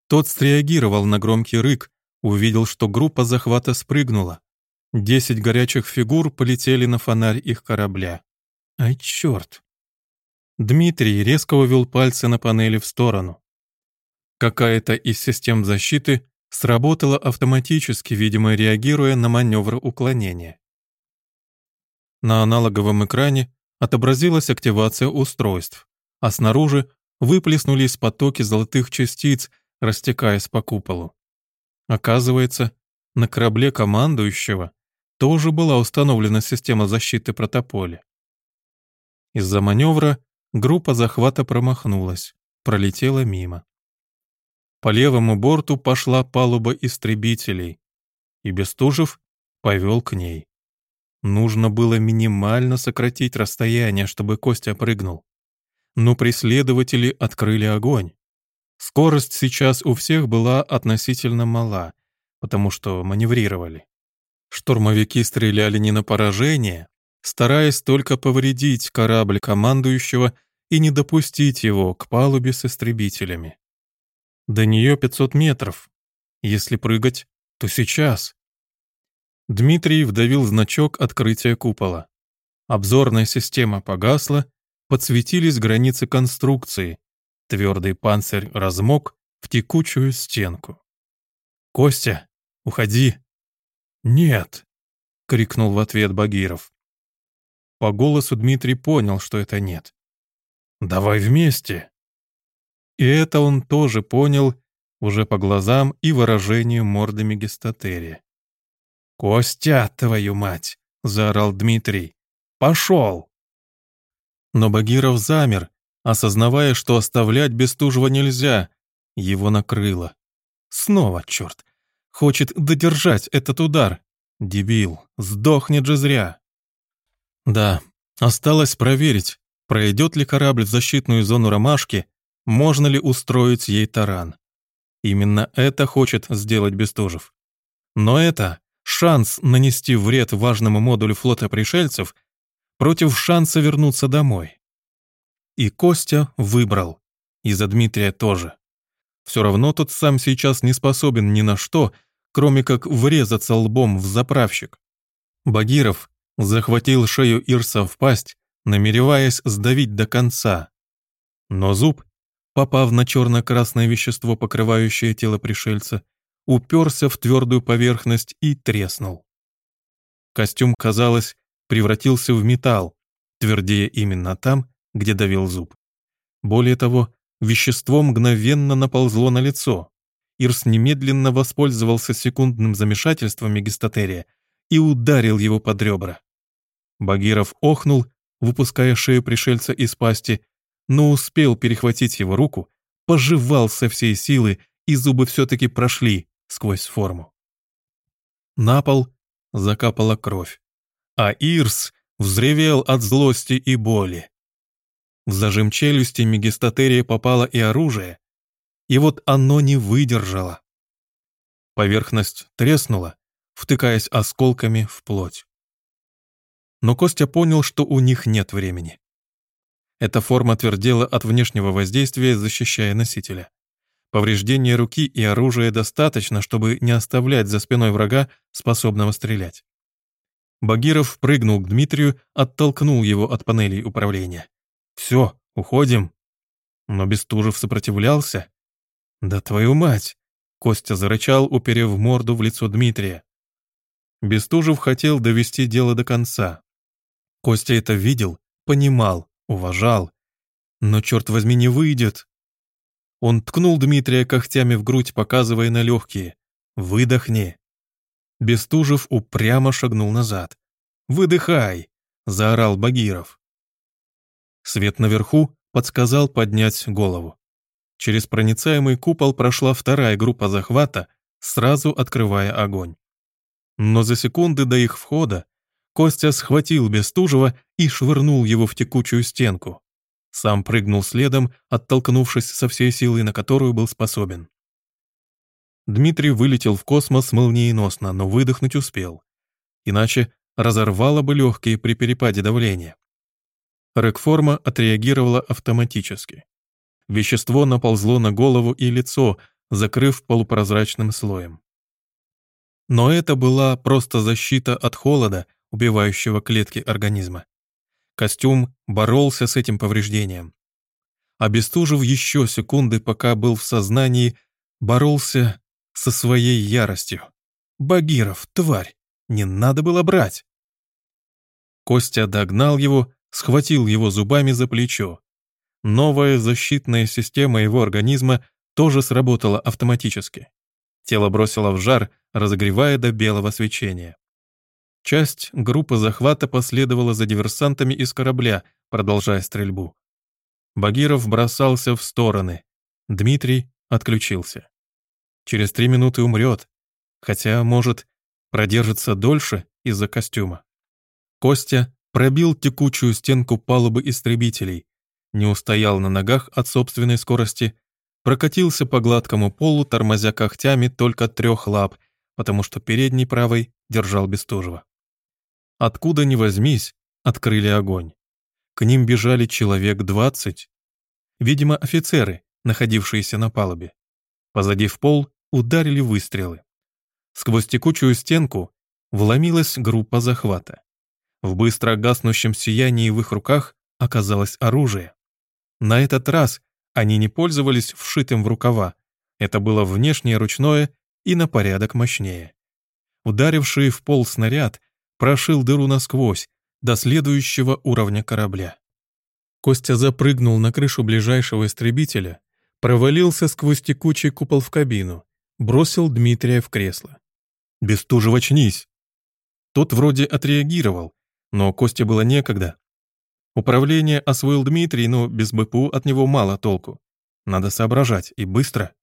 Тот среагировал на громкий рык, увидел, что группа захвата спрыгнула. Десять горячих фигур полетели на фонарь их корабля. Ай, черт! Дмитрий резко увел пальцы на панели в сторону. Какая-то из систем защиты сработала автоматически, видимо, реагируя на маневр уклонения. На аналоговом экране отобразилась активация устройств, а снаружи выплеснулись потоки золотых частиц, растекаясь по куполу. Оказывается, на корабле командующего тоже была установлена система защиты протополя. Из-за маневра Группа захвата промахнулась, пролетела мимо. По левому борту пошла палуба истребителей, и Бестужев повел к ней. Нужно было минимально сократить расстояние, чтобы Костя прыгнул. Но преследователи открыли огонь. Скорость сейчас у всех была относительно мала, потому что маневрировали. Штурмовики стреляли не на поражение, стараясь только повредить корабль командующего и не допустить его к палубе с истребителями. До нее 500 метров. Если прыгать, то сейчас. Дмитрий вдавил значок открытия купола. Обзорная система погасла, подсветились границы конструкции. Твердый панцирь размок в текучую стенку. «Костя, уходи!» «Нет!» — крикнул в ответ Багиров. По голосу Дмитрий понял, что это нет. «Давай вместе!» И это он тоже понял уже по глазам и выражению морды Мегистатерия. «Костя, твою мать!» — заорал Дмитрий. «Пошел!» Но Багиров замер, осознавая, что оставлять Бестужева нельзя. Его накрыло. Снова, черт! Хочет додержать этот удар. Дебил, сдохнет же зря. Да, осталось проверить, пройдет ли корабль в защитную зону ромашки, можно ли устроить ей таран. Именно это хочет сделать Бестужев. Но это шанс нанести вред важному модулю флота пришельцев против шанса вернуться домой. И Костя выбрал. И за Дмитрия тоже. Все равно тот сам сейчас не способен ни на что, кроме как врезаться лбом в заправщик. Багиров захватил шею Ирса в пасть, намереваясь сдавить до конца. Но зуб, попав на черно-красное вещество, покрывающее тело пришельца, уперся в твердую поверхность и треснул. Костюм, казалось, превратился в металл, твердее именно там, где давил зуб. Более того, вещество мгновенно наползло на лицо. Ирс немедленно воспользовался секундным замешательством мегистатерия и ударил его под ребра. Багиров охнул, выпуская шею пришельца из пасти, но успел перехватить его руку, пожевал со всей силы, и зубы все-таки прошли сквозь форму. На пол закапала кровь, а Ирс взревел от злости и боли. В зажим челюсти мегистатерия попало и оружие, и вот оно не выдержало. Поверхность треснула, втыкаясь осколками в плоть. но Костя понял, что у них нет времени. Эта форма твердела от внешнего воздействия, защищая носителя. Повреждения руки и оружия достаточно, чтобы не оставлять за спиной врага, способного стрелять. Багиров прыгнул к Дмитрию, оттолкнул его от панелей управления. «Все, уходим». Но Бестужев сопротивлялся. «Да твою мать!» Костя зарычал, уперев морду в лицо Дмитрия. Бестужев хотел довести дело до конца. Костя это видел, понимал, уважал. Но, черт возьми, не выйдет. Он ткнул Дмитрия когтями в грудь, показывая на легкие. «Выдохни». Бестужев упрямо шагнул назад. «Выдыхай!» — заорал Багиров. Свет наверху подсказал поднять голову. Через проницаемый купол прошла вторая группа захвата, сразу открывая огонь. Но за секунды до их входа Костя схватил Бестужева и швырнул его в текучую стенку. Сам прыгнул следом, оттолкнувшись со всей силой, на которую был способен. Дмитрий вылетел в космос молниеносно, но выдохнуть успел. Иначе разорвало бы легкие при перепаде давления. Рекформа отреагировала автоматически. Вещество наползло на голову и лицо, закрыв полупрозрачным слоем. Но это была просто защита от холода, убивающего клетки организма. Костюм боролся с этим повреждением. Обестужив еще секунды, пока был в сознании, боролся со своей яростью. «Багиров, тварь! Не надо было брать!» Костя догнал его, схватил его зубами за плечо. Новая защитная система его организма тоже сработала автоматически. Тело бросило в жар, разогревая до белого свечения. Часть группы захвата последовала за диверсантами из корабля, продолжая стрельбу. Багиров бросался в стороны. Дмитрий отключился. Через три минуты умрет, хотя, может, продержится дольше из-за костюма. Костя пробил текучую стенку палубы истребителей, не устоял на ногах от собственной скорости, прокатился по гладкому полу, тормозя когтями только трех лап, потому что передний правой держал Бестужева. Откуда ни возьмись, открыли огонь. К ним бежали человек двадцать. Видимо, офицеры, находившиеся на палубе. Позади в пол ударили выстрелы. Сквозь текучую стенку вломилась группа захвата. В быстро гаснущем сиянии в их руках оказалось оружие. На этот раз они не пользовались вшитым в рукава. Это было внешнее ручное и на порядок мощнее. Ударивший в пол снаряд прошил дыру насквозь, до следующего уровня корабля. Костя запрыгнул на крышу ближайшего истребителя, провалился сквозь текучий купол в кабину, бросил Дмитрия в кресло. «Бестужев, очнись!» Тот вроде отреагировал, но Косте было некогда. Управление освоил Дмитрий, но без БПУ от него мало толку. Надо соображать, и быстро.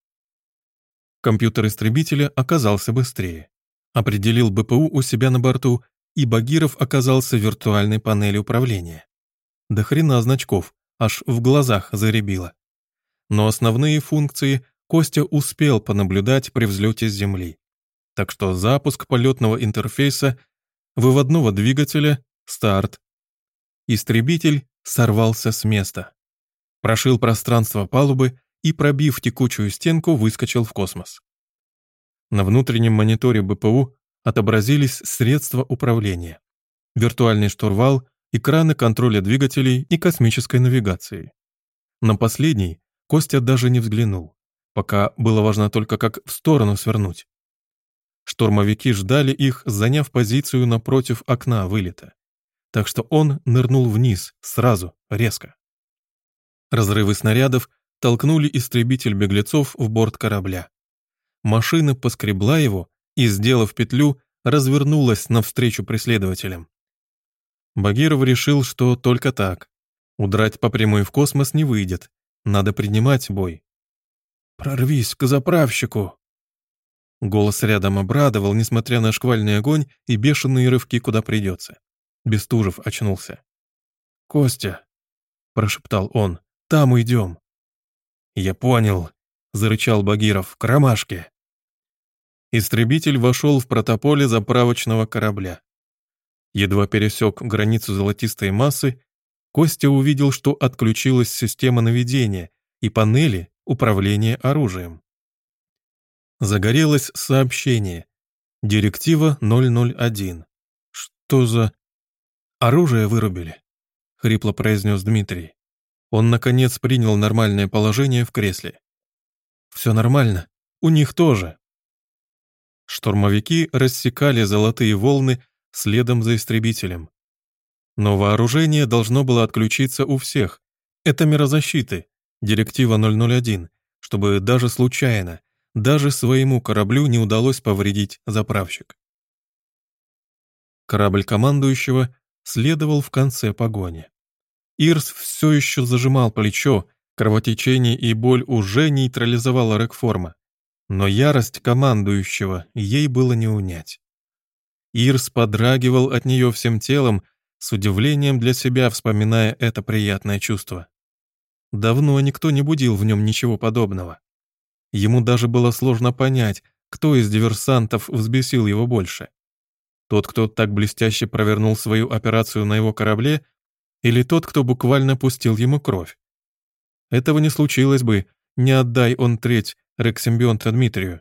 Компьютер истребителя оказался быстрее. Определил БПУ у себя на борту и Багиров оказался в виртуальной панели управления. До хрена значков, аж в глазах заребило. Но основные функции Костя успел понаблюдать при взлете с Земли. Так что запуск полетного интерфейса, выводного двигателя, старт. Истребитель сорвался с места. Прошил пространство палубы и, пробив текучую стенку, выскочил в космос. На внутреннем мониторе БПУ отобразились средства управления. Виртуальный штурвал, экраны контроля двигателей и космической навигации. На последний Костя даже не взглянул, пока было важно только как в сторону свернуть. Штурмовики ждали их, заняв позицию напротив окна вылета. Так что он нырнул вниз, сразу, резко. Разрывы снарядов толкнули истребитель беглецов в борт корабля. Машина поскребла его и, сделав петлю, развернулась навстречу преследователям. Багиров решил, что только так. Удрать по прямой в космос не выйдет. Надо принимать бой. «Прорвись к заправщику!» Голос рядом обрадовал, несмотря на шквальный огонь и бешеные рывки, куда придется. Бестужев очнулся. «Костя!» — прошептал он. «Там уйдем!» «Я понял!» — зарычал Багиров. «К ромашке!» Истребитель вошел в протополе заправочного корабля. Едва пересек границу золотистой массы, Костя увидел, что отключилась система наведения и панели управления оружием. Загорелось сообщение. Директива 001. Что за... Оружие вырубили, хрипло произнес Дмитрий. Он, наконец, принял нормальное положение в кресле. Все нормально, у них тоже. Штурмовики рассекали золотые волны следом за истребителем. Но вооружение должно было отключиться у всех. Это мирозащиты, директива 001, чтобы даже случайно, даже своему кораблю не удалось повредить заправщик. Корабль командующего следовал в конце погони. Ирс все еще зажимал плечо, кровотечение и боль уже нейтрализовала Рекформа. Но ярость командующего ей было не унять. Ирс подрагивал от нее всем телом, с удивлением для себя вспоминая это приятное чувство. Давно никто не будил в нем ничего подобного. Ему даже было сложно понять, кто из диверсантов взбесил его больше. Тот, кто так блестяще провернул свою операцию на его корабле, или тот, кто буквально пустил ему кровь. Этого не случилось бы, не отдай он треть рексимбионта Дмитрию.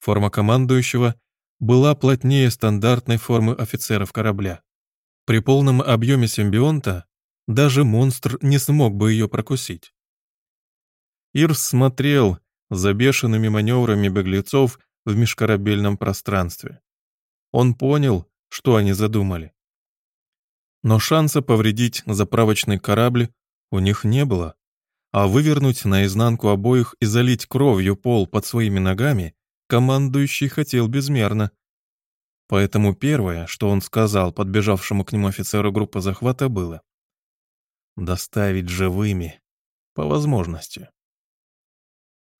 Форма командующего была плотнее стандартной формы офицеров корабля. При полном объеме симбионта даже монстр не смог бы ее прокусить. Ирс смотрел, за бешеными маневрами беглецов в межкорабельном пространстве. Он понял, что они задумали. Но шанса повредить заправочный корабль у них не было, а вывернуть наизнанку обоих и залить кровью пол под своими ногами командующий хотел безмерно. Поэтому первое, что он сказал подбежавшему к нему офицеру группы захвата, было «доставить живыми, по возможности».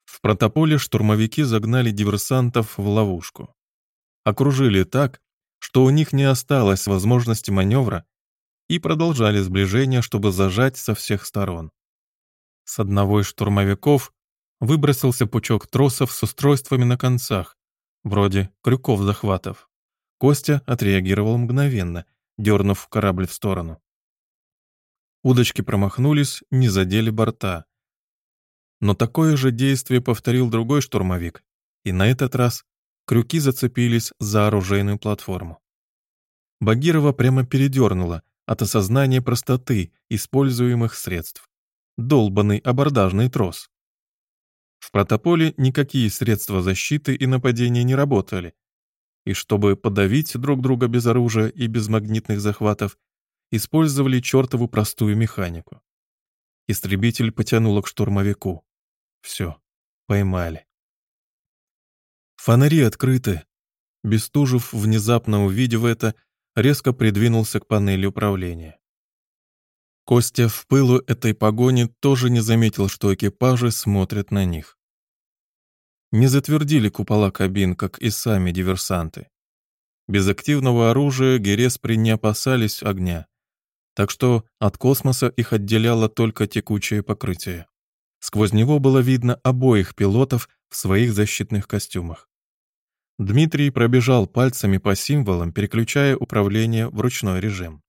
В протополе штурмовики загнали диверсантов в ловушку. Окружили так, что у них не осталось возможности маневра и продолжали сближение, чтобы зажать со всех сторон. С одного из штурмовиков выбросился пучок тросов с устройствами на концах, вроде крюков-захватов. Костя отреагировал мгновенно, дернув корабль в сторону. Удочки промахнулись, не задели борта, но такое же действие повторил другой штурмовик, и на этот раз крюки зацепились за оружейную платформу. Багирова прямо передернула от осознания простоты используемых средств. Долбанный абордажный трос. В протополе никакие средства защиты и нападения не работали, и чтобы подавить друг друга без оружия и без магнитных захватов, использовали чертову простую механику. Истребитель потянуло к штурмовику. Все, поймали. Фонари открыты. Бестужев, внезапно увидев это, резко придвинулся к панели управления. Костя в пылу этой погони тоже не заметил, что экипажи смотрят на них. Не затвердили купола кабин, как и сами диверсанты. Без активного оружия Гереспри не опасались огня, так что от космоса их отделяло только текучее покрытие. Сквозь него было видно обоих пилотов в своих защитных костюмах. Дмитрий пробежал пальцами по символам, переключая управление в ручной режим.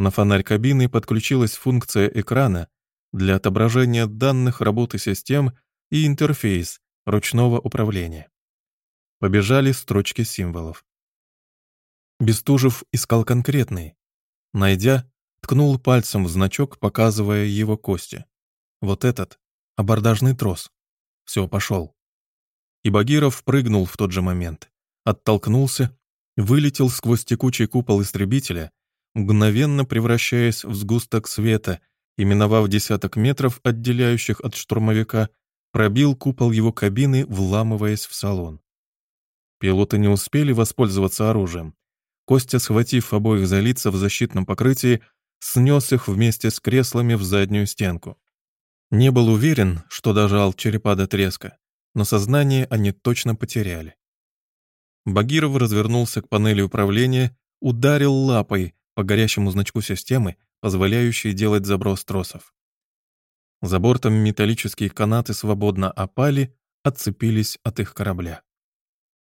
На фонарь кабины подключилась функция экрана для отображения данных работы систем и интерфейс ручного управления. Побежали строчки символов. Бестужев искал конкретный. Найдя, ткнул пальцем в значок, показывая его кости. Вот этот, абордажный трос. Все, пошел. И Багиров прыгнул в тот же момент. Оттолкнулся, вылетел сквозь текучий купол истребителя, мгновенно превращаясь в сгусток света, и, миновав десяток метров, отделяющих от штурмовика, пробил купол его кабины, вламываясь в салон. Пилоты не успели воспользоваться оружием. Костя, схватив обоих за лица в защитном покрытии, снес их вместе с креслами в заднюю стенку. Не был уверен, что дожал черепа до треска, но сознание они точно потеряли. Багиров развернулся к панели управления, ударил лапой по горящему значку системы, позволяющей делать заброс тросов. За бортом металлические канаты свободно опали, отцепились от их корабля.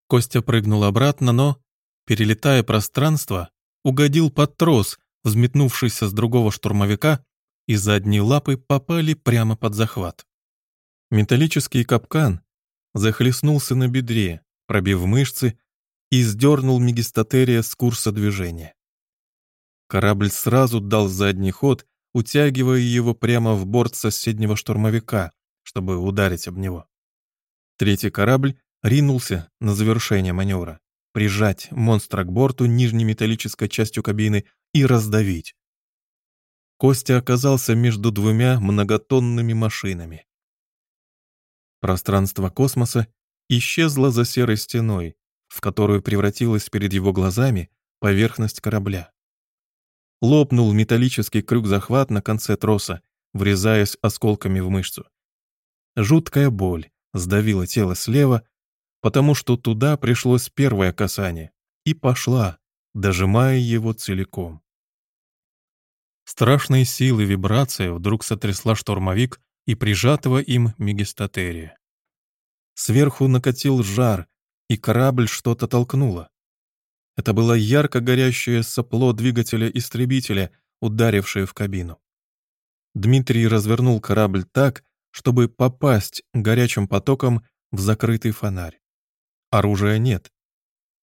Костя прыгнул обратно, но, перелетая пространство,
угодил под трос, взметнувшийся с другого штурмовика, и задние лапы попали прямо под захват. Металлический капкан захлестнулся на бедре, пробив мышцы, и сдернул мегистатерия с курса движения. Корабль сразу дал задний ход, утягивая его прямо в борт соседнего штурмовика, чтобы ударить об него. Третий корабль ринулся на завершение маневра, прижать монстра к борту нижней металлической частью кабины и раздавить. Костя оказался между двумя многотонными машинами. Пространство космоса исчезло за серой стеной, в которую превратилась перед его глазами поверхность корабля. Лопнул металлический крюк-захват на конце троса, врезаясь осколками в мышцу. Жуткая боль сдавила тело слева, потому что туда пришлось первое касание, и пошла, дожимая его целиком. Страшной силы вибрация вдруг сотрясла штурмовик и прижатого им мегистатерия. Сверху накатил жар, и корабль что-то толкнуло. Это было ярко горящее сопло двигателя-истребителя, ударившее в кабину. Дмитрий развернул корабль так, чтобы попасть горячим потоком в закрытый фонарь. Оружия нет,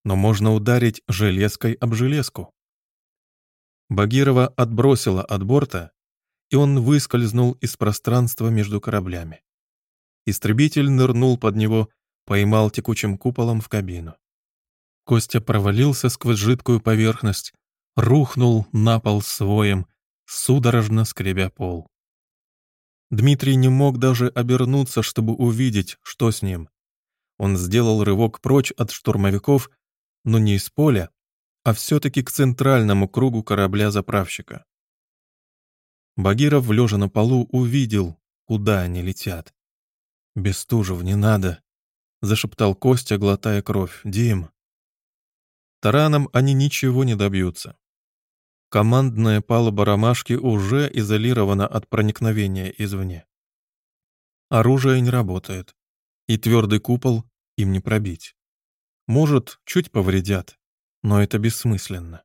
но можно ударить железкой об железку. Багирова отбросила от борта, и он выскользнул из пространства между кораблями. Истребитель нырнул под него, поймал текучим куполом в кабину. Костя провалился сквозь жидкую поверхность, рухнул на пол своим, судорожно скребя пол. Дмитрий не мог даже обернуться, чтобы увидеть, что с ним. Он сделал рывок прочь от штурмовиков, но не из поля, а все-таки к центральному кругу корабля-заправщика. Багиров, лежа на полу, увидел, куда они летят. «Бестужев, не надо!» — зашептал Костя, глотая кровь. «Дим!» Тараном они ничего не добьются. Командная палуба ромашки уже изолирована от проникновения извне. Оружие не работает, и твердый купол им не пробить. Может, чуть повредят, но это бессмысленно.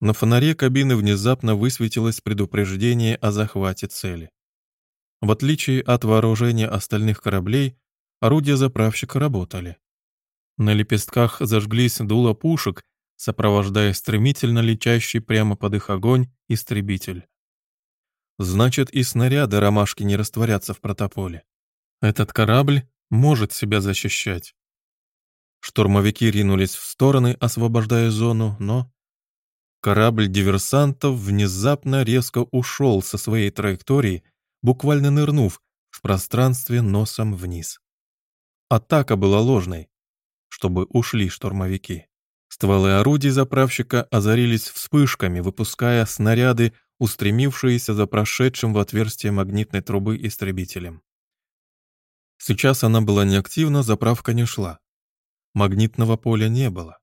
На фонаре кабины внезапно высветилось предупреждение о захвате цели. В отличие от вооружения остальных кораблей, орудия заправщика работали. На лепестках зажглись дула пушек, сопровождая стремительно летящий прямо под их огонь истребитель. Значит, и снаряды ромашки не растворятся в протополе. Этот корабль может себя защищать. Штурмовики ринулись в стороны, освобождая зону, но... Корабль диверсантов внезапно резко ушел со своей траектории, буквально нырнув в пространстве носом вниз. Атака была ложной, чтобы ушли штурмовики. Стволы орудий заправщика озарились вспышками, выпуская снаряды, устремившиеся за прошедшим в отверстие магнитной трубы истребителем. Сейчас она была неактивна, заправка не шла. Магнитного поля не было.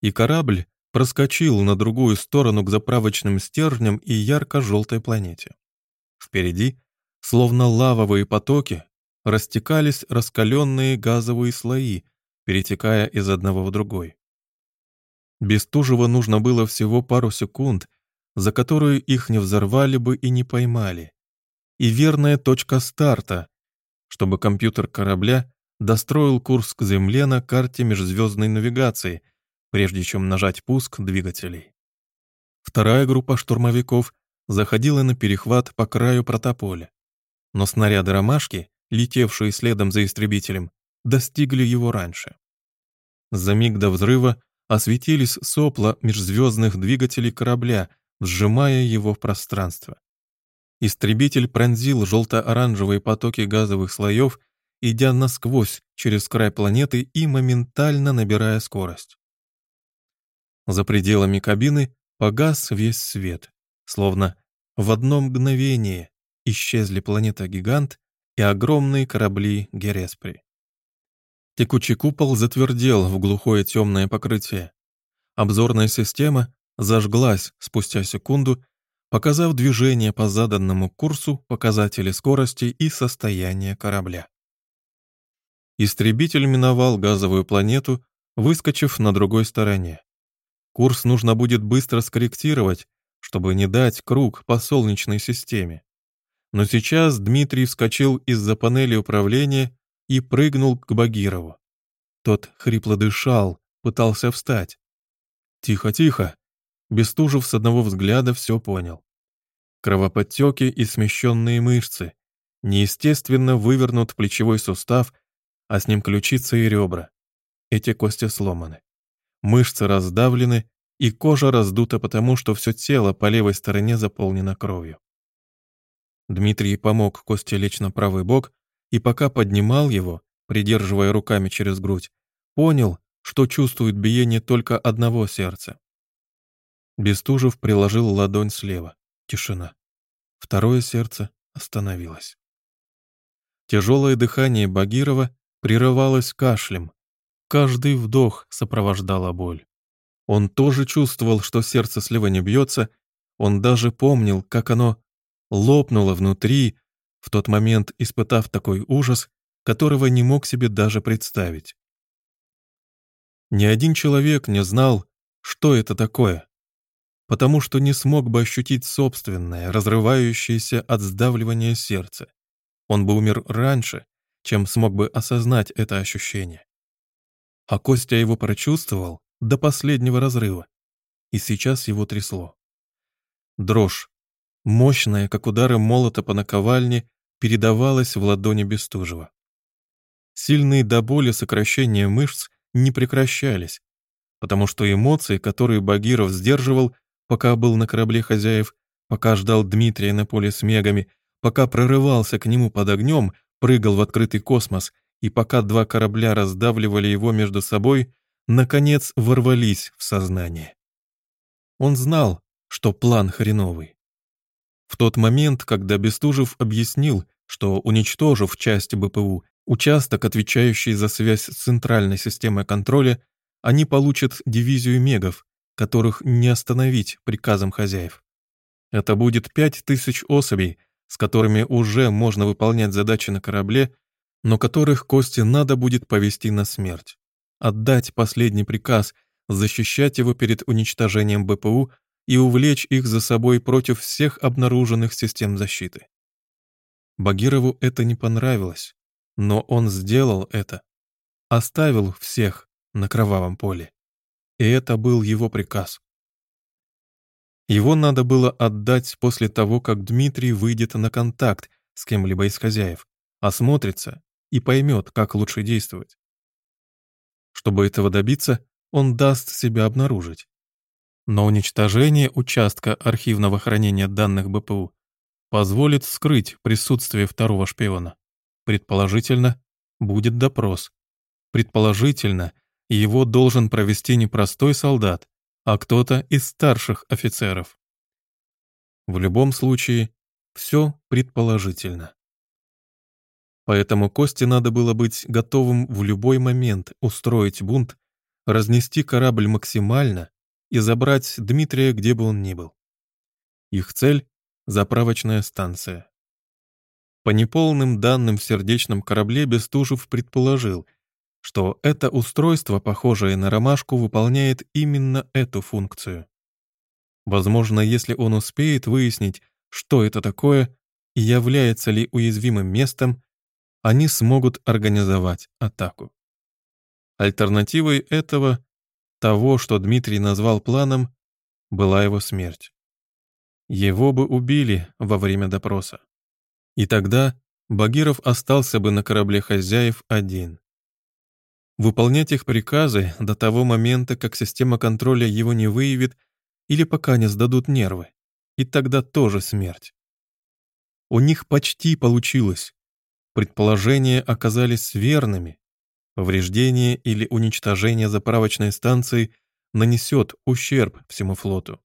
И корабль проскочил на другую сторону к заправочным стержням и ярко-желтой планете. Впереди, словно лавовые потоки, растекались раскаленные газовые слои, перетекая из одного в другой. Бестужева нужно было всего пару секунд, за которую их не взорвали бы и не поймали. И верная точка старта, чтобы компьютер корабля достроил курс к Земле на карте межзвездной навигации, прежде чем нажать пуск двигателей. Вторая группа штурмовиков заходила на перехват по краю протополя. Но снаряды «Ромашки», летевшие следом за истребителем, достигли его раньше. За миг до взрыва осветились сопла межзвездных двигателей корабля, сжимая его в пространство. Истребитель пронзил желто-оранжевые потоки газовых слоев, идя насквозь через край планеты и моментально набирая скорость. За пределами кабины погас весь свет, словно в одно мгновение исчезли планета-гигант и огромные корабли Гереспри. Текучий купол затвердел в глухое темное покрытие. Обзорная система зажглась спустя секунду, показав движение по заданному курсу, показатели скорости и состояния корабля. Истребитель миновал газовую планету, выскочив на другой стороне.
Курс нужно будет быстро скорректировать, чтобы не дать круг по Солнечной системе. Но сейчас Дмитрий вскочил из-за панели управления и прыгнул к Багирову. Тот хрипло дышал, пытался встать. «Тихо, тихо!» Бестужев с одного взгляда все понял. Кровоподтеки и смещенные мышцы. Неестественно вывернут плечевой сустав, а с ним ключицы и ребра. Эти кости сломаны. Мышцы раздавлены, и кожа раздута потому, что все тело по левой стороне заполнено кровью. Дмитрий помог Косте лечь на правый бок, и пока поднимал его, придерживая руками через грудь, понял, что чувствует биение только одного сердца. Бестужев приложил ладонь слева. Тишина. Второе сердце остановилось. Тяжелое дыхание Багирова прерывалось кашлем. Каждый вдох сопровождала боль. Он тоже чувствовал, что сердце слева не бьется, он даже помнил, как оно лопнуло внутри, в тот момент испытав такой ужас, которого не мог себе даже представить. Ни один человек не знал, что это такое, потому что не смог бы ощутить собственное, разрывающееся от сдавливания сердце. Он бы умер раньше, чем смог бы осознать это ощущение. А Костя его прочувствовал до последнего разрыва, и сейчас его трясло. Дрожь, мощная, как удары молота по наковальне, передавалась в ладони Бестужева. Сильные до боли сокращения мышц не прекращались, потому что эмоции, которые Багиров сдерживал, пока был на корабле хозяев, пока ждал Дмитрия на поле с мегами, пока прорывался к нему под огнем, прыгал в открытый космос, и пока два корабля раздавливали его между собой, наконец ворвались в сознание. Он знал, что план хреновый. В тот момент, когда Бестужев объяснил, что, уничтожив часть БПУ, участок, отвечающий за связь с центральной системой контроля, они получат дивизию мегов, которых не остановить приказом хозяев. Это будет пять тысяч особей, с которыми уже можно выполнять задачи на корабле, но которых Кости надо будет повести на смерть. Отдать последний приказ, защищать его перед уничтожением БПУ и увлечь их за собой против всех обнаруженных систем защиты. Багирову это не понравилось, но он сделал это. Оставил всех на кровавом поле. И это был его приказ. Его надо было отдать после того, как Дмитрий выйдет на контакт с кем-либо из хозяев, осмотрится и поймет, как лучше действовать. Чтобы этого добиться, он даст себя обнаружить. Но уничтожение участка архивного хранения данных БПУ позволит скрыть присутствие второго шпиона. Предположительно, будет допрос. Предположительно, его должен провести не простой солдат, а кто-то из старших офицеров. В любом случае, все предположительно. Поэтому Косте надо было быть готовым в любой момент устроить бунт, разнести корабль максимально и забрать Дмитрия, где бы он ни был. Их цель — заправочная станция. По неполным данным в сердечном корабле Бестужев предположил, что это устройство, похожее на ромашку, выполняет именно эту функцию. Возможно, если он успеет выяснить, что это такое и является ли уязвимым местом, они смогут организовать атаку. Альтернативой этого, того, что Дмитрий назвал планом, была его смерть. Его бы убили во время допроса. И тогда Багиров остался бы на корабле хозяев один. Выполнять их приказы до того момента, как система контроля его не выявит или пока не сдадут нервы. И тогда тоже смерть. У них почти получилось. Предположения оказались верными. Повреждение или уничтожение заправочной станции нанесет ущерб всему флоту.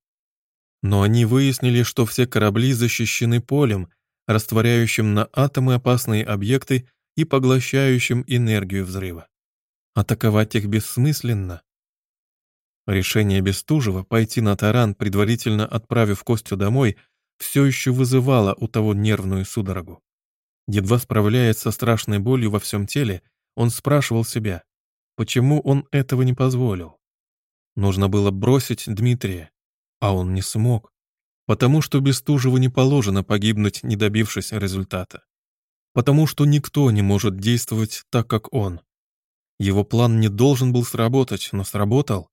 Но они выяснили, что все корабли защищены полем, растворяющим на атомы опасные объекты и поглощающим энергию взрыва. Атаковать их бессмысленно. Решение Бестужева пойти на таран, предварительно отправив Костю домой, все еще вызывало у того нервную судорогу. Едва справляясь со страшной болью во всем теле, он спрашивал себя, почему он этого не позволил. Нужно было бросить Дмитрия, а он не смог, потому что Бестужеву не положено погибнуть, не добившись результата. Потому что никто не может действовать так, как он. Его план не должен был сработать, но сработал.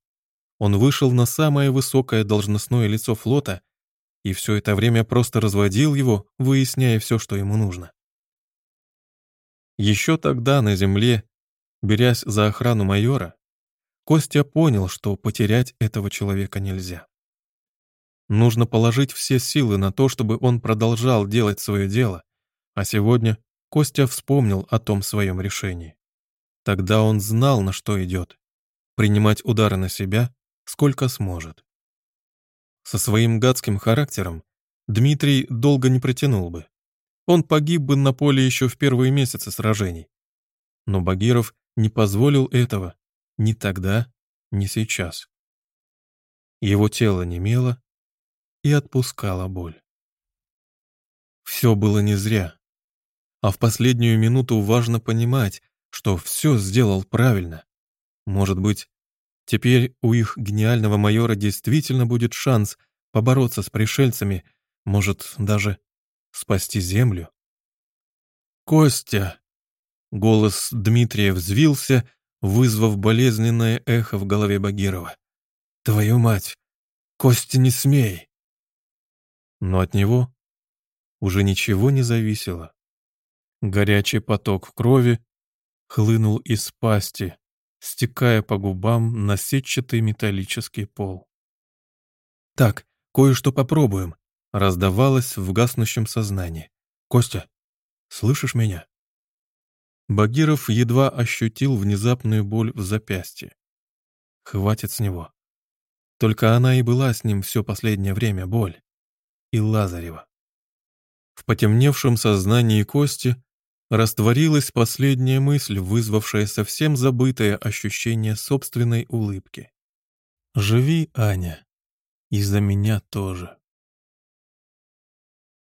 Он вышел на самое высокое должностное лицо флота и все это время просто разводил его, выясняя все, что ему нужно. Еще тогда на земле, берясь за охрану майора, Костя понял, что потерять этого человека нельзя. Нужно положить все силы на то, чтобы он продолжал делать свое дело, а сегодня Костя вспомнил о том своем решении. Тогда он знал, на что идет. Принимать удары на себя, сколько сможет. Со своим гадским характером Дмитрий долго не протянул бы. Он погиб бы на поле еще в первые месяцы сражений. Но Багиров не позволил этого ни тогда, ни сейчас. Его тело немело и отпускало боль. Все было не зря. А в последнюю минуту важно понимать, что все сделал правильно. Может быть, теперь у их гениального майора действительно будет шанс побороться с пришельцами, может, даже спасти землю. «Костя!» Голос Дмитрия взвился, вызвав болезненное эхо в голове Багирова. «Твою мать! Костя, не смей!» Но от него уже ничего не зависело. Горячий поток крови хлынул из пасти, стекая по губам на сетчатый металлический пол. «Так, кое-что попробуем», — раздавалось в гаснущем сознании. «Костя, слышишь меня?» Багиров едва ощутил внезапную боль в запястье. Хватит с него. Только она и была с ним все последнее время, боль. И Лазарева. В потемневшем сознании Кости растворилась последняя мысль, вызвавшая совсем забытое ощущение собственной улыбки. «Живи, Аня, и за меня тоже».